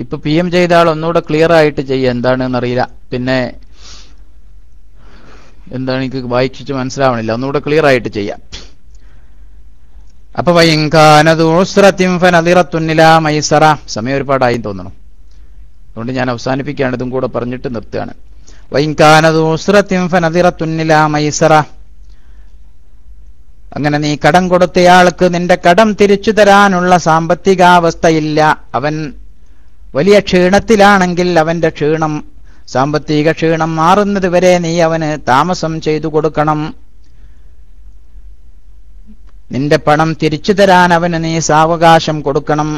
ഇപ്പൊ പി എം ചെയ്ത ആൾ ഒന്നുകൂടെ ക്ലിയർ ആയിട്ട് ചെയ്യുക എന്താണെന്ന് അറിയില്ല. പിന്നെ എന്താണ് എനിക്ക് വായിച്ചിട്ട് മനസ്സിലാവണില്ല. ഒന്നുകൂടെ ക്ലിയർ ആയിട്ട് ചെയ്യാം. അപ്പൊ മൈസറ. സമയം ഒരുപാടായി തോന്നണം. അതുകൊണ്ട് ഞാൻ അവസാനിപ്പിക്കുകയാണ്. ഇതും കൂടെ പറഞ്ഞിട്ട് നിർത്തുകയാണ്. മൈസറ. അങ്ങനെ നീ കടം കൊടുത്തയാൾക്ക് നിന്റെ കടം തിരിച്ചു തരാനുള്ള സാമ്പത്തികാവസ്ഥയില്ല. അവൻ വലിയ ക്ഷീണത്തിലാണെങ്കിൽ അവന്റെ ക്ഷീണം സാമ്പത്തിക ക്ഷീണം മാറുന്നത് വരെ നീ അവന് താമസം ചെയ്തു കൊടുക്കണം. നിന്റെ പണം തിരിച്ചു തരാൻ അവന് നീ സാവകാശം കൊടുക്കണം.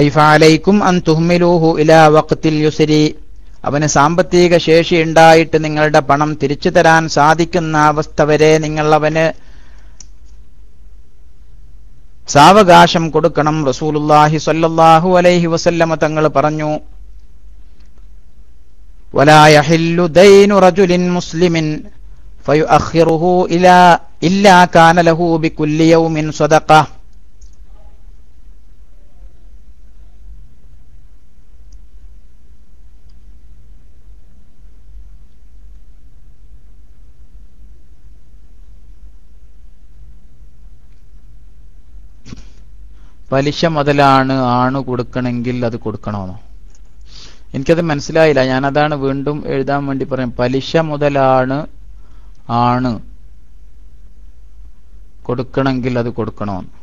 ഐഫാലൈക്കും അൻ തുഹ്മിലൂഹു ഇലാ വഖത്തിൽ യുസ്രി. അവന് സാമ്പത്തിക ശേഷി ഉണ്ടായിട്ട് നിങ്ങളുടെ പണം തിരിച്ചു തരാൻ സാധിക്കുന്ന അവസ്ഥ വരെ നിങ്ങൾ അവന് സാവകാശം കൊടുക്കണം റസൂലുല്ലാഹി സ്വല്ലല്ലാഹു അലൈഹി വസല്ലമ തങ്ങൾ പറഞ്ഞു ولا يحل دين رجل مسلم فيؤخره إلى إلا كان له بكل يوم صدقة പലിശ മുതലാണ് ആണ് കൊടുക്കണമെങ്കിൽ അത് കൊടുക്കണമെന്നോ എനിക്കത് മനസ്സിലായില്ല. ഞാനതാണ് വീണ്ടും എഴുതാൻ വേണ്ടി പറയാം പലിശ മുതലാണ് ആണ് കൊടുക്കണമെങ്കിൽ അത് കൊടുക്കണമെന്ന്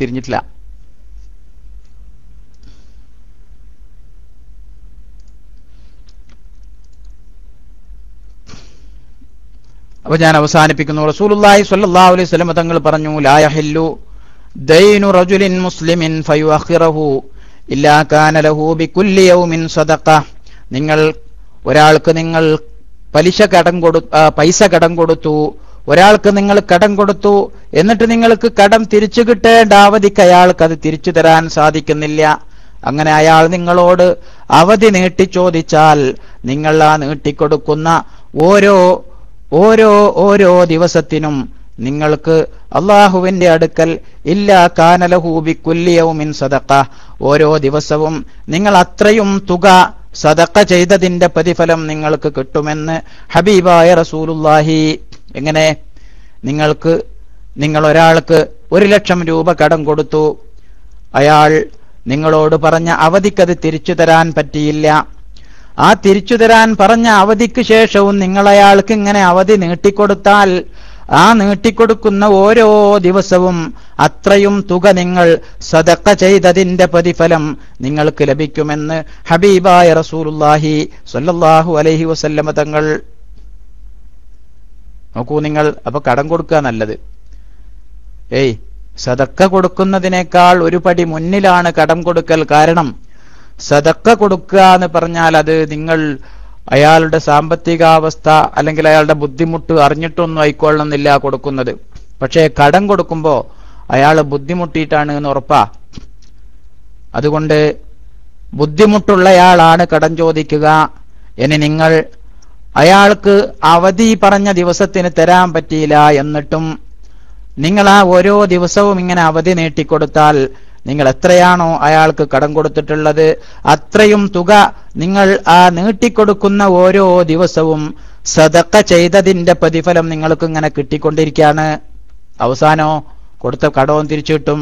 തിരിഞ്ഞിട്ടില്ല. അപ്പൊ ഞാൻ അവസാനിപ്പിക്കുന്നു. റസൂലുല്ലാഹി സ്വല്ലല്ലാഹു അലൈഹി വസല്ലം തങ്ങൾ പറഞ്ഞു ലാ യഹല്ലു ദൈനു റജുലിൻ മുസ്ലിമിൻ ഫയുഅഖിറഹു ഇല്ലാ കാന ലഹു ബികുല്ലി യൗമിൻ സദഖ. നിങ്ങൾ ഒരാൾക്ക് നിങ്ങൾ പലിശ കടം കൊടു പൈസ കടം കൊടുത്തു ഒരാൾക്ക് നിങ്ങൾ കടം കൊടുത്തു എന്നിട്ട് നിങ്ങൾക്ക് കടം തിരിച്ചു കിട്ടേണ്ട അവധിക്ക് അയാൾക്ക് അത് തിരിച്ചു തരാൻ സാധിക്കുന്നില്ല. അങ്ങനെ അയാൾ നിങ്ങളോട് അവധി നീട്ടി ചോദിച്ചാൽ നിങ്ങൾ ആ നീട്ടിക്കൊടുക്കുന്ന ഓരോ ഓരോ ഓരോ ദിവസത്തിനും നിങ്ങൾക്ക് അള്ളാഹുവിന്റെ അടുക്കൽ ഇല്ലാ കാനലഹൂബി കുല്യവുമിൻ സദക്ക ഓരോ ദിവസവും നിങ്ങൾ അത്രയും തുക സദക്ക ചെയ്തതിന്റെ പ്രതിഫലം നിങ്ങൾക്ക് കിട്ടുമെന്ന് ഹബീബായ റസൂലുല്ലാഹി എങ്ങനെ? നിങ്ങൾക്ക് നിങ്ങൾ ഒരാൾക്ക് ഒരു ലക്ഷം രൂപ കടം കൊടുത്തു. അയാൾ നിങ്ങളോട് പറഞ്ഞ അവധിക്കത് തിരിച്ചു തരാൻ പറ്റിയില്ല. ആ തിരിച്ചു തരാൻ പറഞ്ഞ അവധിക്ക് ശേഷവും നിങ്ങൾ അയാൾക്ക് ഇങ്ങനെ അവധി നീട്ടിക്കൊടുത്താൽ ആ നീട്ടിക്കൊടുക്കുന്ന ഓരോ ദിവസവും അത്രയും തുക നിങ്ങൾ സദക്ക ചെയ്തതിന്റെ പ്രതിഫലം നിങ്ങൾക്ക് ലഭിക്കുമെന്ന് ഹബീബായ റസൂലുല്ലാഹി സ്വല്ലല്ലാഹു അലഹി വസല്ലമ തങ്ങൾ നോക്കൂ നിങ്ങൾ അപ്പൊ കടം കൊടുക്കുക നല്ലത്. ഏയ് സദക്ക കൊടുക്കുന്നതിനേക്കാൾ ഒരു പടി മുന്നിലാണ് കടം കൊടുക്കൽ കാരണം. സദക്ക കൊടുക്കുക എന്ന് പറഞ്ഞാൽ അത് നിങ്ങൾ അയാളുടെ സാമ്പത്തികാവസ്ഥ അല്ലെങ്കിൽ അയാളുടെ ബുദ്ധിമുട്ട് അറിഞ്ഞിട്ടൊന്നും ആയിക്കൊള്ളണമെന്നില്ല കൊടുക്കുന്നത്. പക്ഷേ കടം കൊടുക്കുമ്പോൾ അയാൾ ബുദ്ധിമുട്ടിയിട്ടാണ് എന്ന് ഉറപ്പാ. അതുകൊണ്ട് ബുദ്ധിമുട്ടുള്ളയാളാണ് കടം ചോദിക്കുക. ഇനി നിങ്ങൾ അയാൾക്ക് അവധി പറഞ്ഞ ദിവസത്തിന് തരാൻ പറ്റിയില്ല എന്നിട്ടും നിങ്ങൾ ആ ഓരോ ദിവസവും ഇങ്ങനെ അവധി നീട്ടിക്കൊടുത്താൽ നിങ്ങൾ എത്രയാണോ അയാൾക്ക് കടം കൊടുത്തിട്ടുള്ളത് അത്രയും തുക നിങ്ങൾ ആ നീട്ടിക്കൊടുക്കുന്ന ഓരോ ദിവസവും സതക്ക ചെയ്തതിന്റെ പ്രതിഫലം നിങ്ങൾക്ക് ഇങ്ങനെ കിട്ടിക്കൊണ്ടിരിക്കുകയാണ്. അവസാനോ കൊടുത്ത കടവും തിരിച്ചു കിട്ടും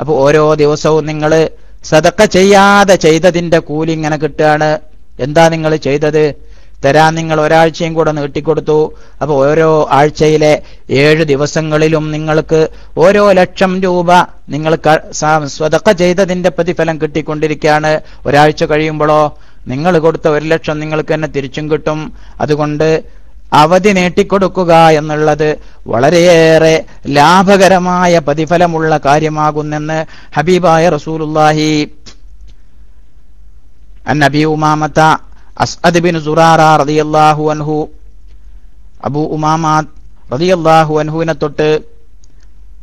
അപ്പൊ ഓരോ ദിവസവും നിങ്ങൾ സതക്ക ചെയ്യാതെ ചെയ്തതിന്റെ കൂലി ഇങ്ങനെ കിട്ടുകയാണ്. എന്താ നിങ്ങൾ ചെയ്തത്? തരാൻ നിങ്ങൾ ഒരാഴ്ചയും കൂടെ നീട്ടിക്കൊടുത്തു. അപ്പൊ ഓരോ ആഴ്ചയിലെ ഏഴ് ദിവസങ്ങളിലും നിങ്ങൾക്ക് ഓരോ ലക്ഷം രൂപ നിങ്ങൾ സ്വതക്ക ചെയ്തതിന്റെ പ്രതിഫലം കിട്ടിക്കൊണ്ടിരിക്കുകയാണ്. ഒരാഴ്ച കഴിയുമ്പോഴോ നിങ്ങൾ കൊടുത്ത ഒരു ലക്ഷം നിങ്ങൾക്ക് തന്നെ തിരിച്ചും കിട്ടും. അതുകൊണ്ട് അവധി നീട്ടിക്കൊടുക്കുക എന്നുള്ളത് വളരെയേറെ ലാഭകരമായ പ്രതിഫലമുള്ള കാര്യമാകുന്നെന്ന് ഹബീബായ റസൂലുല്ലാഹി അൻ അബി ഉമാമത്ത അസ്അദ് ബിൻ സുറാറ റളിയല്ലാഹു അൻഹു അബൂ ഉമാമ റളിയല്ലാഹു അൻഹുവിനെ തൊട്ട്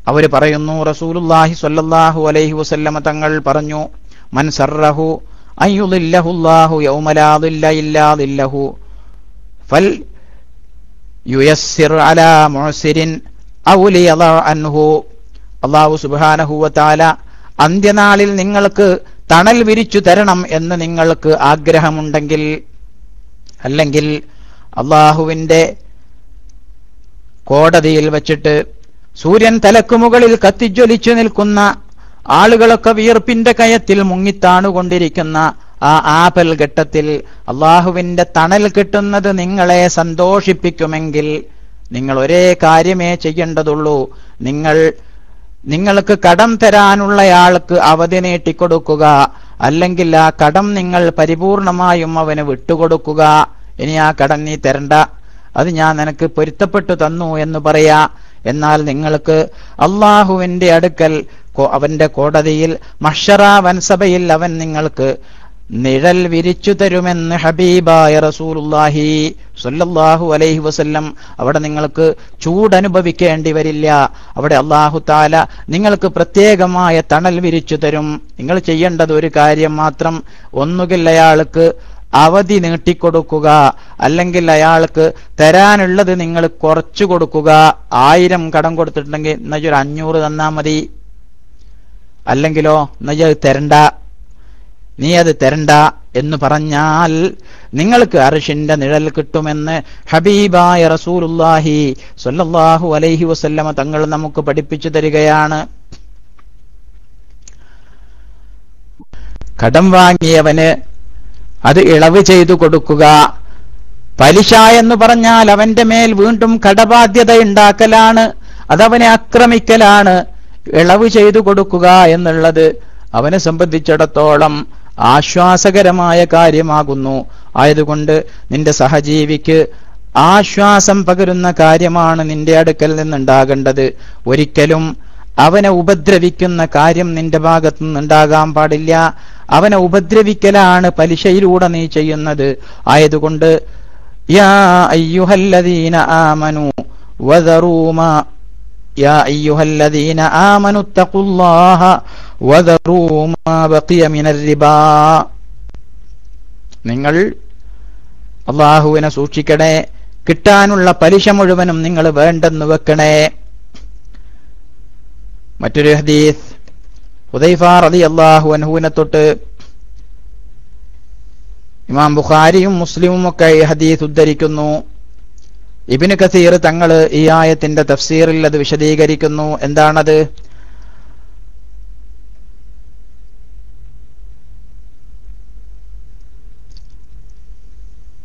അവർ പറയുന്നു റസൂലുള്ളാഹി സ്വല്ലല്ലാഹു അലൈഹി വസല്ലമ തങ്ങൾ പറഞ്ഞു മൻ സർറഹു അയ്യുദില്ലഹുല്ലാഹു യൗമലാ ദില്ല ഇല്ലാ ദില്ലഹു ഫൽ യുയസ്സിർ അലാ മുഅസിരിൻ ഔ ലിയദഅ അൻഹു. അല്ലാഹു സുബ്ഹാനഹു വതആല അന്ത്യനാളിൽ നിങ്ങൾക്ക് തണൽ വിരിച്ചു തരണം എന്ന് നിങ്ങൾക്ക് ആഗ്രഹമുണ്ടെങ്കിൽ അല്ലെങ്കിൽ അള്ളാഹുവിന്റെ കോടതിയിൽ വച്ചിട്ട് സൂര്യൻ തലക്കു മുകളിൽ കത്തിജ്വലിച്ചു നിൽക്കുന്ന ആളുകളൊക്കെ വിയർപ്പിന്റെ കയത്തിൽ മുങ്ങിത്താണുകൊണ്ടിരിക്കുന്ന ആ ആപൽ ഘട്ടത്തിൽ അള്ളാഹുവിന്റെ തണൽ കിട്ടുന്നത് നിങ്ങളെ സന്തോഷിപ്പിക്കുമെങ്കിൽ നിങ്ങൾ ഒരേ കാര്യമേ ചെയ്യേണ്ടതുള്ളൂ. നിങ്ങൾ നിങ്ങൾക്ക് കടം തരാനുള്ളയാൾക്ക് അവധി നീട്ടിക്കൊടുക്കുക. അല്ലെങ്കിൽ ആ കടം നിങ്ങൾ പരിപൂർണമായും അവന് വിട്ടുകൊടുക്കുക. ഇനി ആ കടം നീ തരണ്ട. അത് ഞാൻ നിനക്ക് പൊരുത്തപ്പെട്ടു തന്നു എന്ന് പറയാ. എന്നാൽ നിങ്ങൾക്ക് അള്ളാഹുവിന്റെ അടുക്കൽ അവന്റെ കോടതിയിൽ മഷറ വൻസഭയിൽ അവൻ നിങ്ങൾക്ക് നിഴൽ വിരിച്ചു തരുമെന്ന് ഹബീബായ റസൂലുല്ലാഹി സല്ലല്ലാഹു അലൈഹി വസല്ലം. അവിടെ നിങ്ങൾക്ക് ചൂടനുഭവിക്കേണ്ടി വരില്ല. അവിടെ അള്ളാഹു താല നിങ്ങൾക്ക് പ്രത്യേകമായ തണൽ വിരിച്ചു തരും. നിങ്ങൾ ചെയ്യേണ്ടത് ഒരു കാര്യം മാത്രം. ഒന്നുകിൽ അയാൾക്ക് അവധി നീട്ടിക്കൊടുക്കുക. അല്ലെങ്കിൽ അയാൾക്ക് തരാനുള്ളത് നിങ്ങൾ കുറച്ചു കൊടുക്കുക. ആയിരം കടം കൊടുത്തിട്ടുണ്ടെങ്കിൽ എന്നൊരു അഞ്ഞൂറ് തന്നാ മതി. അല്ലെങ്കിലോ എന്നുവെച്ചാൽ തരണ്ട. നീ അത് തരണ്ട എന്ന് പറഞ്ഞാൽ നിങ്ങൾക്ക് അർഷിന്റെ നിഴൽ കിട്ടുമെന്ന് ഹബീബായ റസൂലുല്ലാഹി സൊല്ലാഹു അലൈഹി വസല്ലമ തങ്ങൾ നമുക്ക് പഠിപ്പിച്ചു തരികയാണ്. കടം വാങ്ങിയവന് അത് ഇളവ് ചെയ്തു കൊടുക്കുക. പലിശ എന്ന് പറഞ്ഞാൽ അവന്റെ മേൽ വീണ്ടും കടബാധ്യത ഉണ്ടാക്കലാണ്. അതവനെ ആക്രമിക്കലാണ്. ഇളവ് ചെയ്തു കൊടുക്കുക എന്നുള്ളത് അവനെ സംബന്ധിച്ചിടത്തോളം ആശ്വാസകരമായ കാര്യമാകുന്നു. ആയതുകൊണ്ട് നിന്റെ സഹജീവിക്ക് ആശ്വാസം പകരുന്ന കാര്യമാണ് നിന്റെ അടുക്കൽ നിന്നുണ്ടാകേണ്ടത്. ഒരിക്കലും അവനെ ഉപദ്രവിക്കുന്ന കാര്യം നിന്റെ ഭാഗത്തു നിന്നുണ്ടാകാൻ പാടില്ല. അവനെ ഉപദ്രവിക്കലാണ് പലിശയിലൂടെ നീ ചെയ്യുന്നത്. ആയതുകൊണ്ട് യാ അയ്യുഹല്ലദീന ആമനു يا أيها الذين آمنوا اتقوا الله وذروا ما بقي من الربا നിങ്ങൾ അള്ളാഹുവിനെ സൂക്ഷിക്കണേ കിട്ടാനുള്ള പലിശ മുഴുവനും നിങ്ങൾ വേണ്ടെന്ന് വെക്കണേ മറ്റൊരു ഹദീസ് ഹുദൈഫ റതി അള്ളാഹു അൻഹുവിനെ തൊട്ട് ഇമാം ബുഖാരിയും മുസ്ലിമും ഒക്കെ ഈ ഹദീസ് ഉദ്ധരിക്കുന്നു ഇബിന് കസീർ തങ്ങൾ ഈ ആയത്തിന്റെ തഫ്സീറിൽ അത് വിശദീകരിക്കുന്നു. എന്താണത്?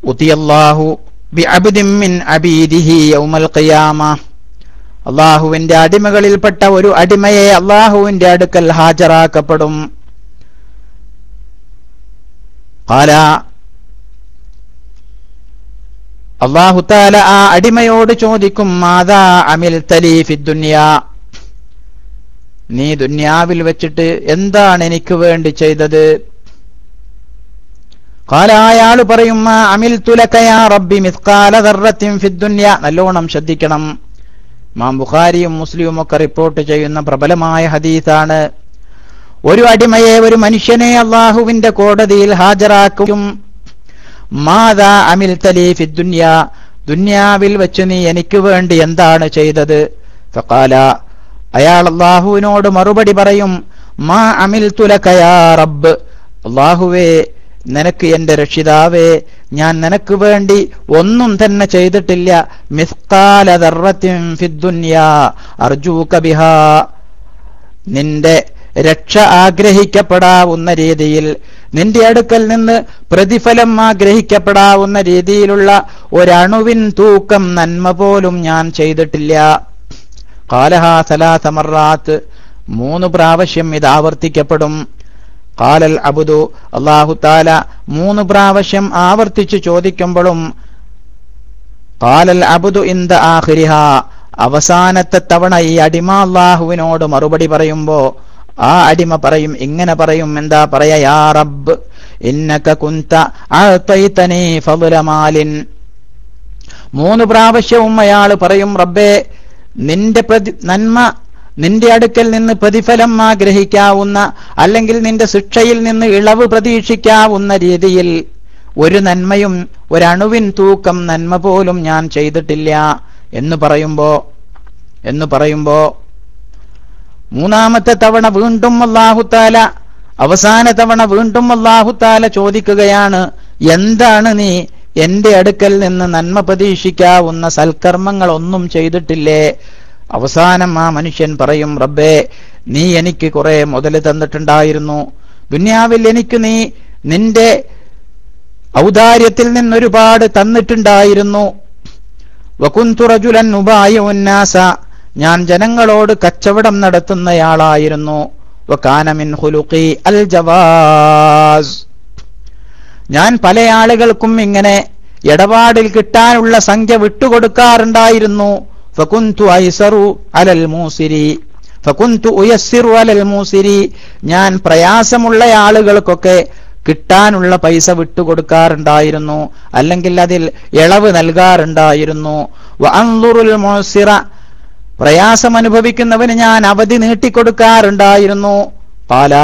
ഉത്തിയല്ലാഹു മിൻ അബീദിഹി യൗമൽ ഖിയാമ. അള്ളാഹുവിന്റെ അടിമകളിൽപ്പെട്ട ഒരു അടിമയെ അള്ളാഹുവിന്റെ അടുക്കൽ ഹാജരാക്കപ്പെടും. അള്ളാഹുത്താല ആ അടിമയോട് ചോദിക്കും മാതാ അമിൽ തലീഫി ദുന്യ? നീ ദുന്യാവിൽ വെച്ചിട്ട് എന്താണ് എനിക്ക് വേണ്ടി ചെയ്തത്? കാലായാൾ പറയും അമിൽ തുലക്കയാ റബ്ബി മിസ്കാല ദർറത്തിൻ ഫിദ്ദുന്യ നല്ലോണം ശ്രദ്ധിക്കണം. മാം ബുഖാരിയും മുസ്ലിമും ഒക്കെ റിപ്പോർട്ട് ചെയ്യുന്ന പ്രബലമായ ഹദീസാണ്. ഒരു അടിമയെ ഒരു മനുഷ്യനെ അള്ളാഹുവിന്റെ കോടതിയിൽ ഹാജരാക്കും. മാതാ അമിൽ തലീഫി ദുന്യ. ദുന്യാവിൽ വെച്ച് നീ എനിക്ക് വേണ്ടി എന്താണ് ചെയ്തത്? ഫക്കാല അയാൾ അള്ളാഹുവിനോട് മറുപടി പറയും മാ അമിൽ തുലക്കയാ റബ്ബ്. അള്ളാഹുവേ നിനക്ക് എന്റെ രക്ഷിതാവേ ഞാൻ നിനക്ക് വേണ്ടി ഒന്നും തന്നെ ചെയ്തിട്ടില്ല. മിസ്കാല ദർറത്തിൻ ഫിദ്ദുന്യ അർജൂക ബിഹാ. നിന്റെ രക്ഷ ആഗ്രഹിക്കപ്പെടാവുന്ന രീതിയിൽ നിന്റെ അടുക്കൽ നിന്ന് പ്രതിഫലം ആഗ്രഹിക്കപ്പെടാവുന്ന രീതിയിലുള്ള ഒരണുവിൻ തൂക്കം നന്മ പോലും ഞാൻ ചെയ്തിട്ടില്ല. കാലഹാസലാസമറാത്ത് മൂന്ന് പ്രാവശ്യം ഇത് ആവർത്തിക്കപ്പെടും. കാലൽ അബുദു അള്ളാഹു താല മൂന്ന് പ്രാവശ്യം ആവർത്തിച്ചു ചോദിക്കുമ്പോഴും കാലൽ അബുദു ഇന്ത ആഹിരിഹ അവസാനത്തെ തവണ ഈ അടിമ അള്ളാഹുവിനോട് മറുപടി പറയുമ്പോ ആ അടിമ പറയും ഇങ്ങനെ പറയും എന്താ പറയാ യാ റബ്ബ് മൂന്ന് പ്രാവശ്യവും അയാൾ പറയും റബ്ബേ നിന്റെ പ്രതി നന്മ നിന്റെ അടുക്കൽ നിന്ന് പ്രതിഫലം ആഗ്രഹിക്കാവുന്ന അല്ലെങ്കിൽ നിന്റെ ശിക്ഷയിൽ നിന്ന് ഇളവ് പ്രതീക്ഷിക്കാവുന്ന രീതിയിൽ ഒരു നന്മയും ഒരണുവിൻ തൂക്കം നന്മ പോലും ഞാൻ ചെയ്തിട്ടില്ല. എന്ന് പറയുമ്പോ എന്ന് പറയുമ്പോ മൂന്നാമത്തെ തവണ വീണ്ടും അള്ളാഹുത്താല അവസാന തവണ വീണ്ടും അള്ളാഹുത്താല ചോദിക്കുകയാണ് എന്താണ് നീ എന്റെ അടുക്കൽ നിന്ന് നന്മ പ്രതീക്ഷിക്കാവുന്ന സൽക്കർമ്മങ്ങൾ ഒന്നും ചെയ്തിട്ടില്ലേ? അവസാനം ആ മനുഷ്യൻ പറയും റബ്ബേ നീ എനിക്ക് കുറെ മുതൽ തന്നിട്ടുണ്ടായിരുന്നു. ദുന്യാവിൽ എനിക്ക് നീ നിന്റെ ഔദാര്യത്തിൽ നിന്നൊരുപാട് തന്നിട്ടുണ്ടായിരുന്നു. വകുന്തുറജുലൻ ഉപായുന്നാസ ഞാൻ ജനങ്ങളോട് കച്ചവടം നടത്തുന്നയാളായിരുന്നു. അൽ ജവാസ്. ഞാൻ പല ആളുകൾക്കും ഇങ്ങനെ ഇടപാടിൽ കിട്ടാനുള്ള സംഖ്യ വിട്ടുകൊടുക്കാറുണ്ടായിരുന്നു. ഫകുന്തു ഐസറു അലൽ മൂസിരി. ഫകുന്തു അലൽ മൂസിരി. ഞാൻ പ്രയാസമുള്ള ആളുകൾക്കൊക്കെ കിട്ടാനുള്ള പൈസ വിട്ടുകൊടുക്കാറുണ്ടായിരുന്നു. അല്ലെങ്കിൽ അതിൽ ഇളവ് നൽകാറുണ്ടായിരുന്നു. പ്രയാസം അനുഭവിക്കുന്നവന് ഞാൻ അവധി നീട്ടിക്കൊടുക്കാറുണ്ടായിരുന്നു. പാല.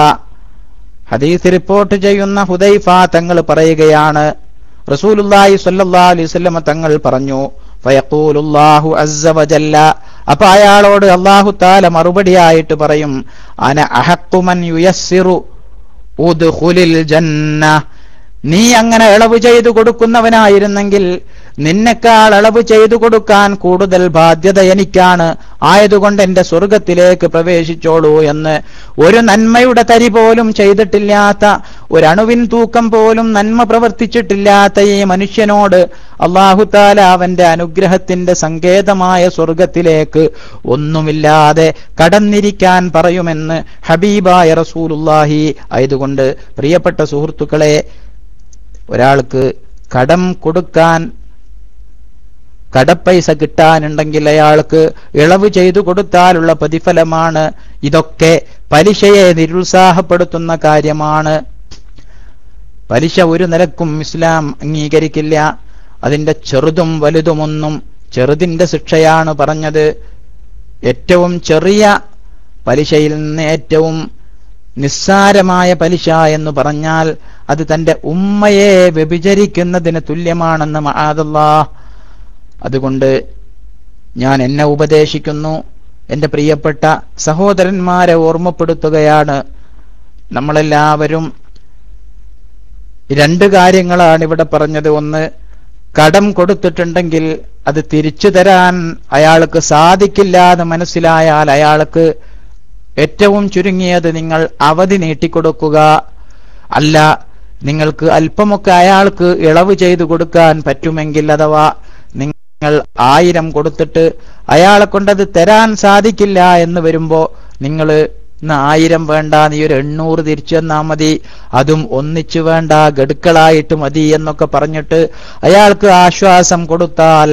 ഹദീസ് റിപ്പോർട്ട് ചെയ്യുന്ന ഹുദൈഫ തങ്ങൾ പറയുകയാണ്. റസൂലുല്ലാഹി അലൈഹി വസല്ലമ തങ്ങൾ പറഞ്ഞു ഫയഖൂലുല്ലാഹു അസ്സ വജല്ല. അപ്പൊ അയാളോട് അല്ലാഹു താല മറുപടിയായിട്ട് പറയും അന അഹക്കുമൻ യുയസ്സിറു ഉദ്ഖുലിൽ ജന്ന. നീ അങ്ങനെ ഇളവ് ചെയ്തു കൊടുക്കുന്നവനായിരുന്നെങ്കിൽ നിന്നെക്കാൾ അളവ് ചെയ്തു കൊടുക്കാൻ കൂടുതൽ ബാധ്യത എനിക്കാണ്. ആയതുകൊണ്ട് എന്റെ സ്വർഗത്തിലേക്ക് പ്രവേശിച്ചോളൂ എന്ന് ഒരു നന്മയുടെ തരി പോലും ചെയ്തിട്ടില്ലാത്ത ഒരണുവിൻ തൂക്കം പോലും നന്മ പ്രവർത്തിച്ചിട്ടില്ലാത്ത ഈ മനുഷ്യനോട് അള്ളാഹുത്താല അവന്റെ അനുഗ്രഹത്തിന്റെ സങ്കേതമായ സ്വർഗത്തിലേക്ക് ഒന്നുമില്ലാതെ കടന്നിരിക്കാൻ പറയുമെന്ന് ഹബീബായ റസൂലുല്ലാഹി ആയതുകൊണ്ട് പ്രിയപ്പെട്ട സുഹൃത്തുക്കളെ ഒരാൾക്ക് കടം കൊടുക്കാൻ കടപ്പൈസ കിട്ടാനുണ്ടെങ്കിൽ അയാൾക്ക് ഇളവ് ചെയ്തു കൊടുത്താലുള്ള പ്രതിഫലമാണ് ഇതൊക്കെ പലിശയെ നിരുത്സാഹപ്പെടുത്തുന്ന കാര്യമാണ്. പലിശ ഒരു നിലക്കും ഇസ്ലാം അംഗീകരിക്കില്ല. അതിന്റെ ചെറുതും വലുതുമൊന്നും ചെറുതിന്റെ ശിക്ഷയാണ് പറഞ്ഞത്. ഏറ്റവും ചെറിയ പലിശയിൽ നിന്ന് ഏറ്റവും നിസ്സാരമായ പലിശ എന്ന് പറഞ്ഞാൽ അത് തന്റെ ഉമ്മയെ വ്യഭിചരിക്കുന്നതിന് തുല്യമാണെന്ന് മഹാദല്ലാ അതുകൊണ്ട് ഞാൻ എന്നെ ഉപദേശിക്കുന്നു. എന്റെ പ്രിയപ്പെട്ട സഹോദരന്മാരെ ഓർമ്മപ്പെടുത്തുകയാണ് നമ്മളെല്ലാവരും. രണ്ട് കാര്യങ്ങളാണ് ഇവിടെ പറഞ്ഞത്. ഒന്ന് കടം കൊടുത്തിട്ടുണ്ടെങ്കിൽ അത് തിരിച്ചു തരാൻ അയാൾക്ക് സാധിക്കില്ല എന്ന് മനസ്സിലായാൽ അയാൾക്ക് ഏറ്റവും ചുരുങ്ങിയത് നിങ്ങൾ അവധി നീട്ടിക്കൊടുക്കുക. അല്ല നിങ്ങൾക്ക് അല്പമൊക്കെ അയാൾക്ക് ഇളവ് ചെയ്തു കൊടുക്കാൻ പറ്റുമെങ്കിൽ അഥവാ നിങ്ങൾ ആയിരം കൊടുത്തിട്ട് അയാളെ കൊണ്ടത് തരാൻ സാധിക്കില്ല എന്ന് വരുമ്പോ നിങ്ങൾ ആയിരം വേണ്ട നീ ഒരു എണ്ണൂറ് തിരിച്ചു തന്നാ മതി അതും ഒന്നിച്ചു വേണ്ട ഗഡുക്കളായിട്ട് മതി എന്നൊക്കെ പറഞ്ഞിട്ട് അയാൾക്ക് ആശ്വാസം കൊടുത്താൽ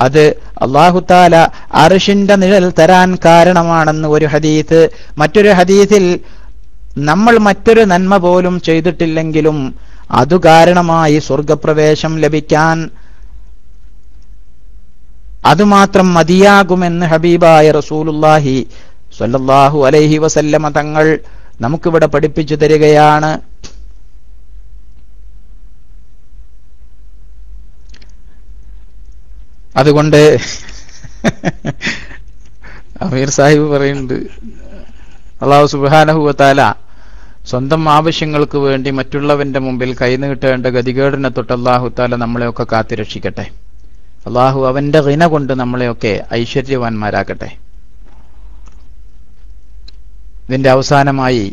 അത് അള്ളാഹുത്താല അറിഷിന്റെ നിഴൽ തരാൻ കാരണമാണെന്ന് ഒരു ഹദീത്ത് മറ്റൊരു ഹദീത്തിൽ നമ്മൾ മറ്റൊരു നന്മ പോലും ചെയ്തിട്ടില്ലെങ്കിലും അതു കാരണമായി സ്വർഗപ്രവേശം ലഭിക്കാൻ അതുമാത്രം മതിയാകുമെന്ന് ഹബീബായ റസൂലുല്ലാഹി സ്വല്ലല്ലാഹു അലൈഹി വസല്ലമ തങ്ങൾ നമുക്കിവിടെ പഠിപ്പിച്ചു തരികയാണ്. അതുകൊണ്ട് അമീർ സാഹിബ് പറയുന്നുണ്ട് അള്ളാഹു സുബാനഹുവത്താല സ്വന്തം ആവശ്യങ്ങൾക്ക് വേണ്ടി മറ്റുള്ളവന്റെ മുമ്പിൽ കൈനീട്ടേണ്ട ഗതികേടിനെ തൊട്ട് അള്ളാഹുത്താല നമ്മളെയൊക്കെ കാത്തിരക്ഷിക്കട്ടെ. അള്ളാഹു അവന്റെ ഹിന കൊണ്ട് നമ്മളെയൊക്കെ ഐശ്വര്യവാന്മാരാക്കട്ടെ. ഇതിന്റെ അവസാനമായി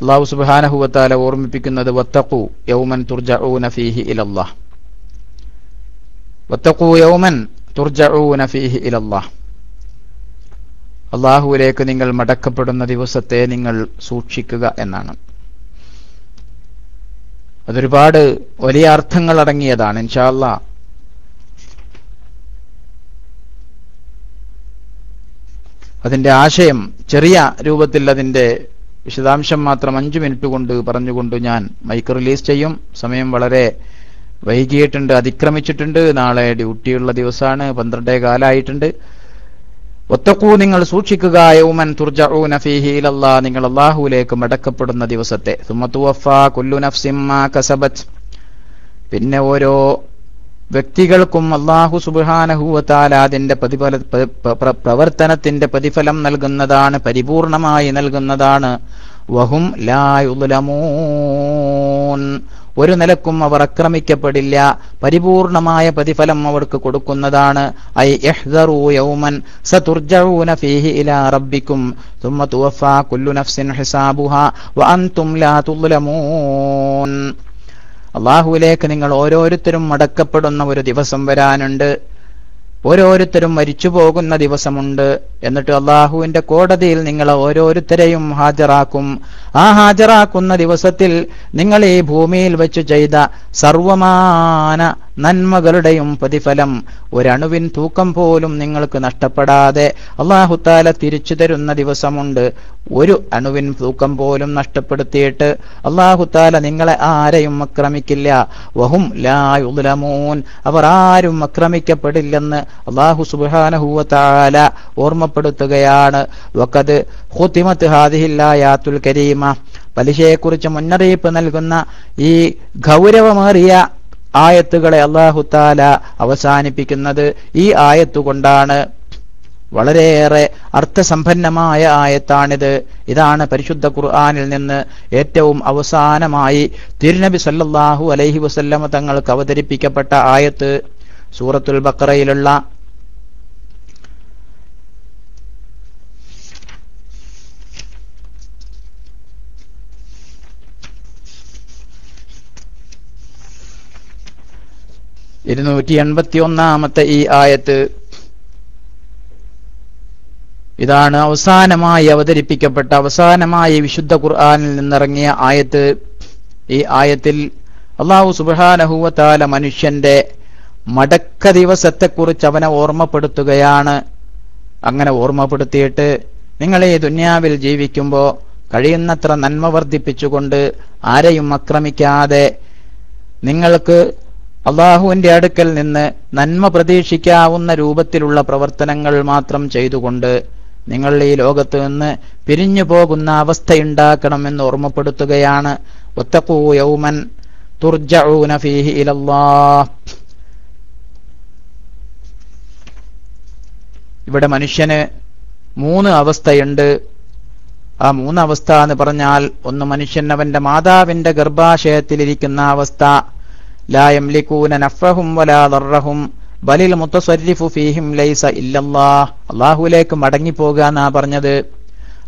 അള്ളാഹു സുബാനഹുവത്താല ഓർമ്മിപ്പിക്കുന്നത് വത്തഖു യൗമൻ തുർജഊന ഫീഹി യൗമൻ തുർജഊന ഫീഹി അള്ളാഹുവിലേക്ക് നിങ്ങൾ മടക്കപ്പെടുന്ന ദിവസത്തെ നിങ്ങൾ സൂക്ഷിക്കുക എന്നാണ്. അതൊരുപാട് വലിയ അർത്ഥങ്ങൾ അടങ്ങിയതാണ് ഇൻഷാ ഇൻഷാല്ല അതിന്റെ ആശയം ചെറിയ രൂപത്തിൽ അതിന്റെ വിശദാംശം മാത്രം അഞ്ചു മിനിറ്റ് കൊണ്ട് പറഞ്ഞുകൊണ്ട് ഞാൻ മൈക്ക് റിലീസ് ചെയ്യും. സമയം വളരെ വൈകിയിട്ടുണ്ട് അതിക്രമിച്ചിട്ടുണ്ട്. നാളെ ഡ്യൂട്ടിയുള്ള ദിവസമാണ് പന്ത്രണ്ടേ കാലായിട്ടുണ്ട്. ഒത്തക്കൂ നിങ്ങൾ സൂക്ഷിക്കുക യൗമൻ തുർജഊന ഫീഹി ഇലല്ലാ നിങ്ങൾ അള്ളാഹുവിലേക്ക് മടക്കപ്പെടുന്ന ദിവസത്തെ. സുമത്തുവഫ കുല്ലു നഫ്സിമ്മ കസബത്ത്. പിന്നെ ഓരോ വ്യക്തികൾക്കും അള്ളാഹു സുബാനഹുവത്താല അതിന്റെ പ്രതിഫല പ്രവർത്തനത്തിന്റെ പ്രതിഫലം നൽകുന്നതാണ് പരിപൂർണമായി നൽകുന്നതാണ്. വഹും ലായുലമൂൻ ഒരു നിലക്കും അവർ അക്രമിക്കപ്പെടില്ല. പരിപൂർണമായ പ്രതിഫലം അവർക്ക് കൊടുക്കുന്നതാണ്. ഐ യൗമൻ സതുർജഊന ഫീഹി ഇലാ റബ്ബിക്കും. തുമ്മ തുവഫ നഫ്സിൻ ലാ തുൽമൂൻ അള്ളാഹുവിലേക്ക് നിങ്ങൾ ഓരോരുത്തരും മടക്കപ്പെടുന്ന ഒരു ദിവസം വരാനുണ്ട്. ഓരോരുത്തരും മരിച്ചു പോകുന്ന ദിവസമുണ്ട്. എന്നിട്ട് അള്ളാഹുവിന്റെ കോടതിയിൽ നിങ്ങൾ ഓരോരുത്തരെയും ഹാജരാക്കും. ആ ഹാജരാക്കുന്ന ദിവസത്തിൽ നിങ്ങൾ ഈ ഭൂമിയിൽ വെച്ച് ചെയ്ത സർവമാന നന്മകളുടെയും പ്രതിഫലം. ഒരണുവിൻ തൂക്കം പോലും നിങ്ങൾക്ക് നഷ്ടപ്പെടാതെ അള്ളാഹുത്താല തിരിച്ചു തരുന്ന ദിവസമുണ്ട്. ഒരു അണുവിൻ തൂക്കം പോലും നഷ്ടപ്പെടുത്തിയിട്ട് അള്ളാഹുത്താല നിങ്ങളെ ആരെയും അക്രമിക്കില്ല വഹും ലായുലമൂൻ അവർ ആരും അക്രമിക്കപ്പെടില്ലെന്ന് അള്ളാഹു സുബാനഹുവത്താല ഓർമ്മപ്പെടുത്തുകയാണ്. വക്കത് ഹുത്തിമത്ത് ഹാദിഹില്ലായാത്തുൽ കരീമ. പലിശയെക്കുറിച്ച് മുന്നറിയിപ്പ് നൽകുന്ന ഈ ഗൗരവമേറിയ ആയത്തുകളെ അള്ളാഹുത്താല അവസാനിപ്പിക്കുന്നത് ഈ ആയത്തുകൊണ്ടാണ്. വളരെയേറെ അർത്ഥസമ്പന്നമായ ആയത്താണിത്. ഇതാണ് പരിശുദ്ധ ഖുർആാനിൽ നിന്ന് ഏറ്റവും അവസാനമായി തിരുനബി സല്ലാഹു അലൈഹി വസല്ലമ തങ്ങൾക്ക് അവതരിപ്പിക്കപ്പെട്ട ആയത്ത്. സൂറത്തുൽ ബക്കറയിലുള്ള ഇരുന്നൂറ്റി എൺപത്തി ഒന്നാമത്തെ ഈ ആയത്ത് ഇതാണ് അവസാനമായി അവതരിപ്പിക്കപ്പെട്ട അവസാനമായി വിശുദ്ധ ഖുർആാനിൽ നിന്നിറങ്ങിയ ആയത്ത്. ഈ ആയത്തിൽ അള്ളാഹു സുബാനഹുവത്താല മനുഷ്യന്റെ മടക്ക ദിവസത്തെക്കുറിച്ച് അവനെ ഓർമ്മപ്പെടുത്തുകയാണ്. അങ്ങനെ ഓർമ്മപ്പെടുത്തിയിട്ട് നിങ്ങൾ ഈ ദുന്യാവിൽ ജീവിക്കുമ്പോൾ കഴിയുന്നത്ര നന്മ വർദ്ധിപ്പിച്ചുകൊണ്ട് ആരെയും ആക്രമിക്കാതെ നിങ്ങൾക്ക് അള്ളാഹുവിന്റെ അടുക്കൽ നിന്ന് നന്മ പ്രതീക്ഷിക്കാവുന്ന രൂപത്തിലുള്ള പ്രവർത്തനങ്ങൾ മാത്രം ചെയ്തുകൊണ്ട് നിങ്ങൾ ഈ ലോകത്ത് നിന്ന് പിരിഞ്ഞു പോകുന്ന അവസ്ഥയുണ്ടാക്കണമെന്ന് ഓർമ്മപ്പെടുത്തുകയാണ്. യൗമൻ തുർജഊന ഫീഹി ഇവിടെ മനുഷ്യന് മൂന്ന് അവസ്ഥയുണ്ട്. ആ മൂന്ന് അവസ്ഥ എന്ന് പറഞ്ഞാൽ ഒന്ന് മനുഷ്യൻ അവന്റെ മാതാവിന്റെ ഗർഭാശയത്തിലിരിക്കുന്ന അവസ്ഥ ലാ യംലികൂന നഫ്റഹും വലാ ദർറഹും ബലിൽ മുത്തസരിഫു ഫീഹിം ലൈസ ഇല്ലല്ലാഹ്. അള്ളാഹുവിലേക്ക് മടങ്ങിപ്പോകുക എന്നാ പറഞ്ഞത്.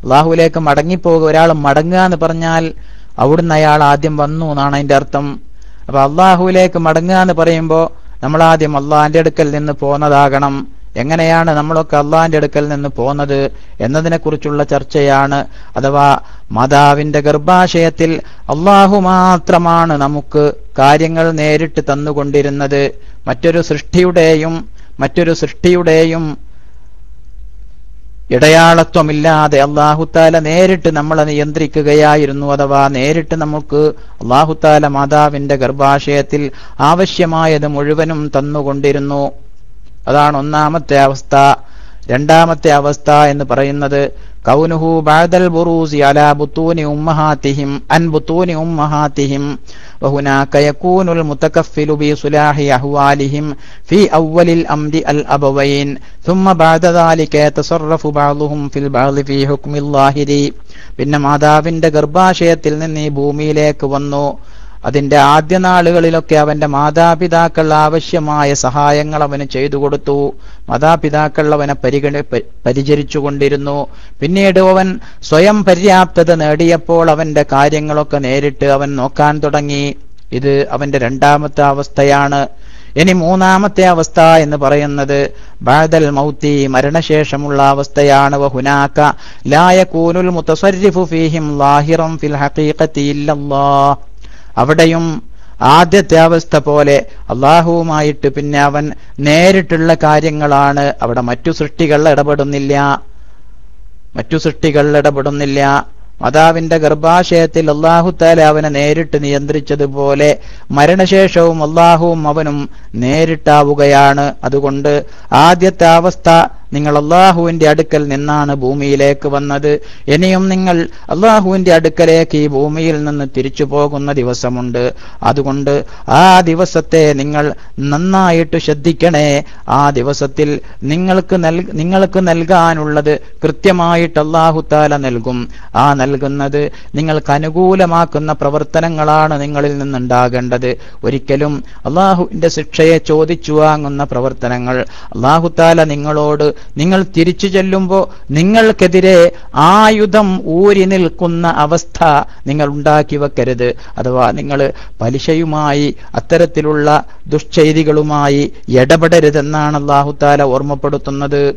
അള്ളാഹുവിലേക്ക് മടങ്ങിപ്പോകുക ഒരാൾ മടങ്ങുക എന്ന് പറഞ്ഞാൽ അവിടുന്ന് അയാൾ ആദ്യം വന്നു എന്നാണ് അതിന്റെ അർത്ഥം. അപ്പൊ അള്ളാഹുവിലേക്ക് മടങ്ങുക എന്ന് പറയുമ്പോൾ നമ്മൾ ആദ്യം അള്ളാഹിന്റെ അടുക്കൽ നിന്ന് പോന്നതാകണം. എങ്ങനെയാണ് നമ്മളൊക്കെ അള്ളാഹിന്റെ അടുക്കൽ നിന്ന് പോന്നത് എന്നതിനെ കുറിച്ചുള്ള ചർച്ചയാണ് അഥവാ മാതാവിന്റെ ഗർഭാശയത്തിൽ അള്ളാഹു മാത്രമാണ് നമുക്ക് കാര്യങ്ങൾ നേരിട്ട് തന്നുകൊണ്ടിരുന്നത്. മറ്റൊരു സൃഷ്ടിയുടെയും മറ്റൊരു സൃഷ്ടിയുടെയും ഇടയാളത്വമില്ലാതെ അള്ളാഹുത്താല നേരിട്ട് നമ്മളെ നിയന്ത്രിക്കുകയായിരുന്നു അഥവാ നേരിട്ട് നമുക്ക് അള്ളാഹുത്താല മാതാവിന്റെ ഗർഭാശയത്തിൽ ആവശ്യമായത് മുഴുവനും തന്നുകൊണ്ടിരുന്നു. അതാണ് ഒന്നാമത്തെ അവസ്ഥ രണ്ടാമത്തെ അവസ്ഥ എന്ന് പറയുന്നത് കൗനുഹു ബാദൽ ബുറൂസി അലാ ബുത്തൂനി ഉമ്മഹാത്തിഹിം അൻ ബുത്തൂനി ഉമ്മഹാത്തിഹിം وهناك يكون المتكفل بصلاح أحوالهم في أول الأمر الأبوين ثم بعد ذلك يتصرف بعضهم في البعض في حكم الظاهر പിന്നെ മാതാവിന്റെ ഗർഭാശയത്തിൽ നിന്ന് ഈ ഭൂമിയിലേക്ക് വന്നു അതിന്റെ ആദ്യ നാളുകളിലൊക്കെ അവന്റെ മാതാപിതാക്കൾ ആവശ്യമായ സഹായങ്ങൾ അവന് ചെയ്തു കൊടുത്തു. മാതാപിതാക്കൾ അവനെ പരിഗണി പരിചരിച്ചു പരിചരിച്ചുകൊണ്ടിരുന്നു പിന്നീട് അവൻ സ്വയം പര്യാപ്തത നേടിയപ്പോൾ അവന്റെ കാര്യങ്ങളൊക്കെ നേരിട്ട് അവൻ നോക്കാൻ തുടങ്ങി. ഇത് അവന്റെ രണ്ടാമത്തെ അവസ്ഥയാണ്. ഇനി മൂന്നാമത്തെ അവസ്ഥ എന്ന് പറയുന്നത് ബാദൽ മൗത്തി മരണശേഷമുള്ള അവസ്ഥയാണ്. വഹുനാക്ക ലായകൂനുൽ മുത്തസരിഫു ഫീഹിം ലാഹിറം ഫിൽ ഹഖീഖത്തി ഇല്ലല്ലാഹ് അവിടെയും ആദ്യത്തെ അവസ്ഥ പോലെ അള്ളാഹുവുമായിട്ട് പിന്നെ അവൻ നേരിട്ടുള്ള കാര്യങ്ങളാണ്. അവിടെ മറ്റു സൃഷ്ടികൾ ഇടപെടുന്നില്ല. മറ്റു സൃഷ്ടികൾ ഇടപെടുന്നില്ല. മാതാവിന്റെ ഗർഭാശയത്തിൽ അള്ളാഹുത്താല അവനെ നേരിട്ട് നിയന്ത്രിച്ചതുപോലെ മരണശേഷവും അള്ളാഹുവും അവനും നേരിട്ടാവുകയാണ്. അതുകൊണ്ട് ആദ്യത്തെ അവസ്ഥ നിങ്ങൾ അള്ളാഹുവിന്റെ അടുക്കൽ നിന്നാണ് ഭൂമിയിലേക്ക് വന്നത്. ഇനിയും നിങ്ങൾ അള്ളാഹുവിന്റെ അടുക്കലേക്ക് ഈ ഭൂമിയിൽ നിന്ന് തിരിച്ചു പോകുന്ന ദിവസമുണ്ട്. അതുകൊണ്ട് ആ ദിവസത്തെ നിങ്ങൾ നന്നായിട്ട് ശ്രദ്ധിക്കണേ. ആ ദിവസത്തിൽ നിങ്ങൾക്ക് നൽ നിങ്ങൾക്ക് നൽകാനുള്ളത് കൃത്യമായിട്ട് അള്ളാഹുത്താല നൽകും. ആ നൽകുന്നത് നിങ്ങൾക്ക് അനുകൂലമാക്കുന്ന പ്രവർത്തനങ്ങളാണ് നിങ്ങളിൽ നിന്നുണ്ടാകേണ്ടത്. ഒരിക്കലും അള്ളാഹുവിന്റെ ശിക്ഷയെ ചോദിച്ചു വാങ്ങുന്ന പ്രവർത്തനങ്ങൾ അള്ളാഹുത്താല നിങ്ങളോട് നിങ്ങൾ തിരിച്ചു ചെല്ലുമ്പോൾ നിങ്ങൾക്കെതിരെ ആയുധം ഊരി നിൽക്കുന്ന അവസ്ഥ നിങ്ങൾ ഉണ്ടാക്കി വെക്കരുത്. അഥവാ നിങ്ങൾ പലിശയുമായി അത്തരത്തിലുള്ള ദുഷ്ചെയ്തികളുമായി ഇടപെടരുതെന്നാണ് അള്ളാഹുത്താല ഓർമ്മപ്പെടുത്തുന്നത്.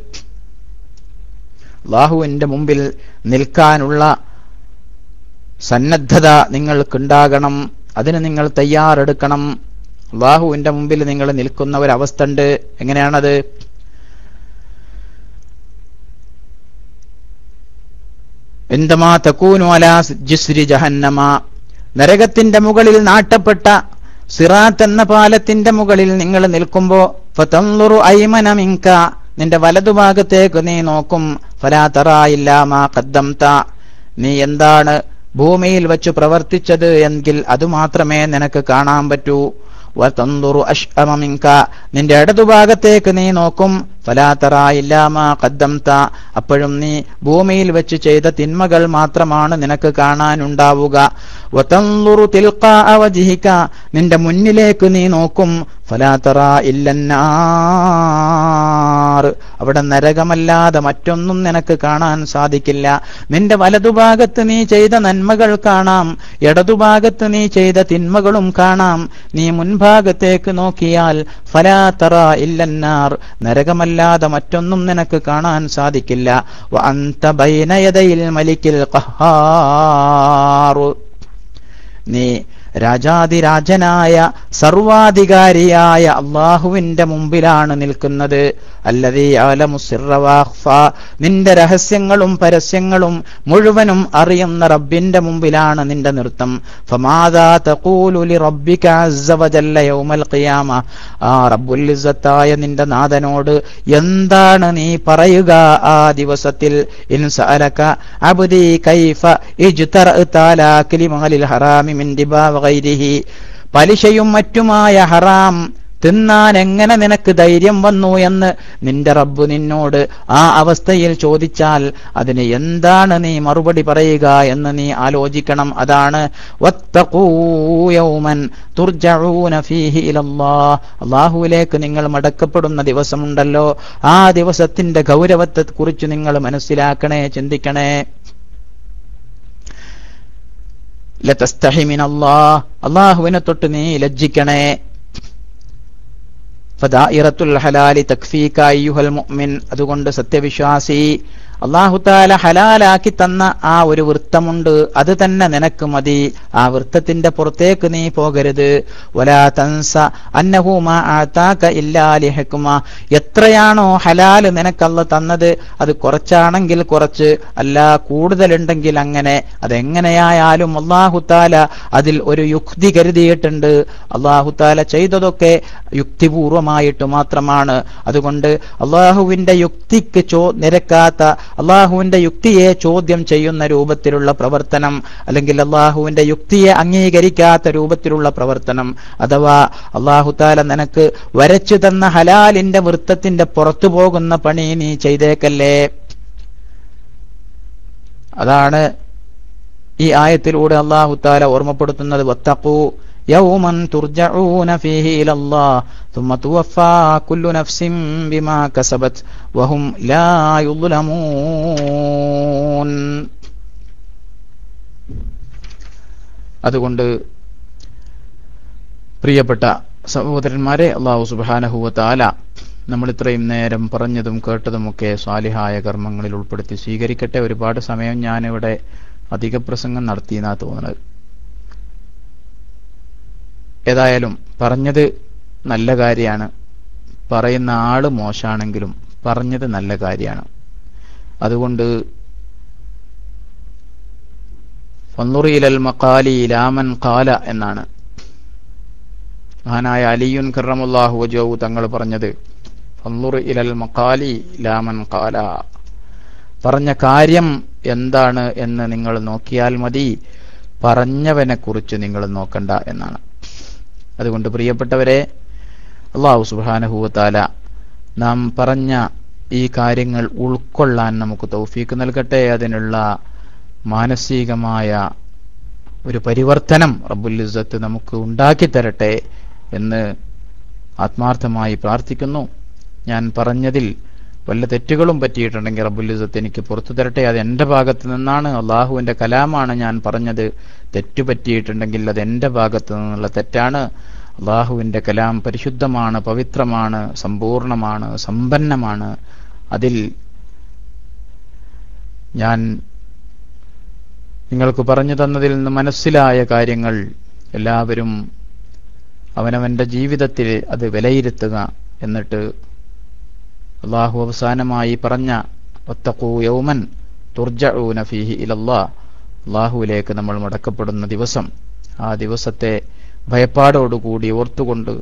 അള്ളാഹുവിന്റെ മുമ്പിൽ നിൽക്കാനുള്ള സന്നദ്ധത നിങ്ങൾക്കുണ്ടാകണം. അതിന് നിങ്ങൾ തയ്യാറെടുക്കണം. അള്ളാഹുവിന്റെ മുമ്പിൽ നിങ്ങൾ നിൽക്കുന്ന ഒരവസ്ഥ ഉണ്ട്. എങ്ങനെയാണത്? എന്തമാ തക്കൂനു അലാ ജിസ്രി ജഹന്നമ? നരകത്തിന്റെ മുകളിൽ നാട്ടപ്പെട്ട സിറാത്ത് എന്ന പാലത്തിന്റെ മുകളിൽ നിങ്ങൾ നിൽക്കുമ്പോ ഫതൻലുറു ഐമന മിങ്ക നിന്റെ വലതുഭാഗത്തേക്ക് നീ നോക്കും ഫലാ തറായില്ലാമാ കദ്ദംത നീ എന്താണ് ഭൂമിയിൽ വെച്ച് പ്രവർത്തിച്ചത് എങ്കിൽ അതുമാത്രമേ നിനക്ക് കാണാൻ പറ്റൂ. വതന്തുറു അഷ്അമ മിങ്ക നിന്റെ ഇടതുഭാഗത്തേക്ക് നീ നോക്കും അപ്പോഴും നീ ഭൂമിയിൽ വെച്ച് ചെയ്ത തിന്മകൾ മാത്രമാണ് നിനക്ക് കാണാനുണ്ടാവുക. നിന്റെ മുന്നിലേക്ക് നീ നോക്കും. അവിടെ നരകമല്ലാതെ മറ്റൊന്നും നിനക്ക് കാണാൻ സാധിക്കില്ല. നിന്റെ വലതുഭാഗത്ത് നീ ചെയ്ത നന്മകൾ കാണാം. ഇടതുഭാഗത്ത് നീ ചെയ്ത തിന്മകളും കാണാം. നീ മുൻഭാഗത്തേക്ക് നോക്കിയാൽ ഫലാത്തറ ഇല്ലന്നാർ. നരകമല്ലാതെ മറ്റൊന്നും നിനക്ക് കാണാൻ സാധിക്കില്ല. മലിക്കിൽ നീ രാജാതിരാജനായ സർവാധികാരിയായ അള്ളാഹുവിന്റെ മുമ്പിലാണ് നിൽക്കുന്നത്. അല്ലതീ നിന്റെ രഹസ്യങ്ങളും പരസ്യങ്ങളും മുഴുവനും അറിയുന്ന റബ്ബിന്റെ മുമ്പിലാണ് നിന്റെ നൃത്തം. ഫമാദാ വജല്ല യൗമൽ ഖിയാമ. ആ നിന്റെ നാഥനോട് എന്താണ് നീ പറയുക ആ ദിവസത്തിൽ? ഇൻ സഅലക അബ്ദി കൈഫ ഹറാമി മിൻ വഗൈരിഹി പലിശയും മറ്റുമായ ഹറാം തിന്നാൻ എങ്ങനെ നിനക്ക് ധൈര്യം വന്നു എന്ന് നിന്റെ റബ്ബ് നിന്നോട് ആ അവസ്ഥയിൽ ചോദിച്ചാൽ അതിന് എന്താണ് നീ മറുപടി പറയുക എന്ന് നീ ആലോചിക്കണം. അതാണ് അള്ളാഹുവിലേക്ക് നിങ്ങൾ മടക്കപ്പെടുന്ന ദിവസമുണ്ടല്ലോ. ആ ദിവസത്തിന്റെ ഗൗരവത്തെ കുറിച്ച് നിങ്ങൾ മനസ്സിലാക്കണേ ചിന്തിക്കണേ. അള്ളാഹുവിനെ തൊട്ട് നീ ലജ്ജിക്കണേ. ഫദാഇറത്തുൽ ഹലാലി തക്ഫീക അയ്യുഹൽ മുഅ്മിൻ. അതുകൊണ്ട് സത്യവിശ്വാസി അള്ളാഹുത്താല ഹലാലാക്കി തന്ന ആ ഒരു വൃത്തമുണ്ട്. അത് തന്നെ നിനക്ക് മതി. ആ വൃത്തത്തിന്റെ പുറത്തേക്ക് നീ പോകരുത്. വലാ തൻസ അന്നഹൂമ എത്രയാണോ ഹലാൽ നിനക്കല്ല തന്നത് അത് കുറച്ചാണെങ്കിൽ കുറച്ച് അല്ല കൂടുതലുണ്ടെങ്കിൽ അങ്ങനെ. അതെങ്ങനെയായാലും അള്ളാഹുത്താല അതിൽ ഒരു യുക്തി കരുതിയിട്ടുണ്ട്. അള്ളാഹുത്താല ചെയ്തതൊക്കെ യുക്തിപൂർവമായിട്ട് മാത്രമാണ്. അതുകൊണ്ട് അള്ളാഹുവിന്റെ യുക്തിക്ക് ചോ നിരക്കാത്ത അള്ളാഹുവിന്റെ യുക്തിയെ ചോദ്യം ചെയ്യുന്ന രൂപത്തിലുള്ള പ്രവർത്തനം അല്ലെങ്കിൽ അള്ളാഹുവിന്റെ യുക്തിയെ അംഗീകരിക്കാത്ത രൂപത്തിലുള്ള പ്രവർത്തനം. അഥവാ അള്ളാഹുതാല നിനക്ക് വരച്ചു തന്ന ഹലാലിന്റെ വൃത്തത്തിന്റെ പുറത്തു പോകുന്ന പണി നീ ചെയ്തേക്കല്ലേ? അതാണ് ഈ ആയത്തിലൂടെ അള്ളാഹുത്താല ഓർമ്മപ്പെടുത്തുന്നത്. വത്തഖൂ يوما ترجعون فيه إلى الله ثم توفى كل نفس بما كسبت وهم لا يظلمون അതുകൊണ്ട് പ്രിയപ്പെട്ട സഹോദരന്മാരെ അള്ളാഹു സുബാനഹുവത്താല നമ്മൾ ഇത്രയും നേരം പറഞ്ഞതും കേട്ടതുമൊക്കെ സ്വാലിഹായ കർമ്മങ്ങളിൽ ഉൾപ്പെടുത്തി സ്വീകരിക്കട്ടെ ഒരുപാട് സമയം ഞാനിവിടെ അധിക പ്രസംഗം നടത്തിയെന്നാ തോന്നുന്നത് ഏതായാലും പറഞ്ഞത് നല്ല കാര്യമാണ്. പറയുന്ന ആൾ മോശാണെങ്കിലും പറഞ്ഞത് നല്ല കാര്യമാണ്. അതുകൊണ്ട് ഫന്നുറിയിലൽ മക്കാലി ലാമൻ കാല എന്നാണ്. മഹാനായ അലിയുൻ കിറമുല്ലാഹു വജോവു തങ്ങൾ പറഞ്ഞത്. ഇലൽ മക്കാലി ലാമൻ കാല പറഞ്ഞ കാര്യം എന്താണ് എന്ന് നിങ്ങൾ നോക്കിയാൽ മതി. പറഞ്ഞവനെ കുറിച്ച് നിങ്ങൾ നോക്കണ്ട എന്നാണ്. അതുകൊണ്ട് പ്രിയപ്പെട്ടവരെ അള്ളാഹു സുബാനഹുവത്താല നാം പറഞ്ഞ ഈ കാര്യങ്ങൾ ഉൾക്കൊള്ളാൻ നമുക്ക് തൗഫീക്ക് നൽകട്ടെ. അതിനുള്ള മാനസികമായ ഒരു പരിവർത്തനം റബ്ബുൽ ഇസ്സത്ത് നമുക്ക് ഉണ്ടാക്കി തരട്ടെ എന്ന് ആത്മാർത്ഥമായി പ്രാർത്ഥിക്കുന്നു. ഞാൻ പറഞ്ഞതിൽ വല്ല തെറ്റുകളും പറ്റിയിട്ടുണ്ടെങ്കിൽ റബ്ബുൽ ഇസ്സത്ത് എനിക്ക് പുറത്തു തരട്ടെ അത് എന്റെ ഭാഗത്ത് നിന്നാണ്. അള്ളാഹുവിന്റെ കലാമാണ് ഞാൻ പറഞ്ഞത്. തെറ്റു പറ്റിയിട്ടുണ്ടെങ്കിൽ അത് എന്റെ ഭാഗത്ത് നിന്നുള്ള തെറ്റാണ്. അള്ളാഹുവിന്റെ കലാം പരിശുദ്ധമാണ് പവിത്രമാണ് സമ്പൂർണമാണ് സമ്പന്നമാണ്. അതിൽ ഞാൻ നിങ്ങൾക്ക് പറഞ്ഞു തന്നതിൽ നിന്ന് മനസ്സിലായ കാര്യങ്ങൾ എല്ലാവരും അവനവന്റെ ജീവിതത്തിൽ അത് വിലയിരുത്തുക എന്നിട്ട് അള്ളാഹു അവസാനമായി പറഞ്ഞ ഒത്തക്കൂ യൗമൻ തുർജഊന ഫീഹി അള്ളാഹുവിലേക്ക് നമ്മൾ മടക്കപ്പെടുന്ന ദിവസം ആ ദിവസത്തെ ഭയപ്പാടോടുകൂടി ഓർത്തുകൊണ്ട്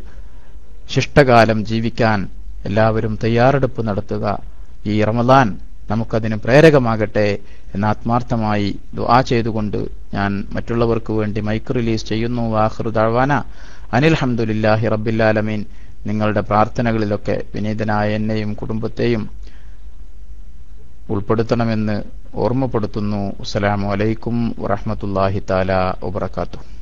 ശിഷ്ടകാലം ജീവിക്കാൻ എല്ലാവരും തയ്യാറെടുപ്പ് നടത്തുക. ഈ റമദാൻ നമുക്കതിന് പ്രേരകമാകട്ടെ എന്ന് ആത്മാർത്ഥമായി ദുആ ചെയ്തുകൊണ്ട് ഞാൻ മറ്റുള്ളവർക്ക് വേണ്ടി മൈക്ക് റിലീസ് ചെയ്യുന്നു. വാഹൃ അനിൽഹമുല്ലാഹി റബ്ബില്ലാലമീൻ നിങ്ങളുടെ പ്രാർത്ഥനകളിലൊക്കെ വിനീതനായ എന്നെയും കുടുംബത്തെയും ഉൾപ്പെടുത്തണമെന്ന് ഓർമ്മപ്പെടുത്തുന്നു. അസ്സലാമു അലൈക്കും വറഹ്മത്തുള്ളാഹി താല വബറകാതുഹു.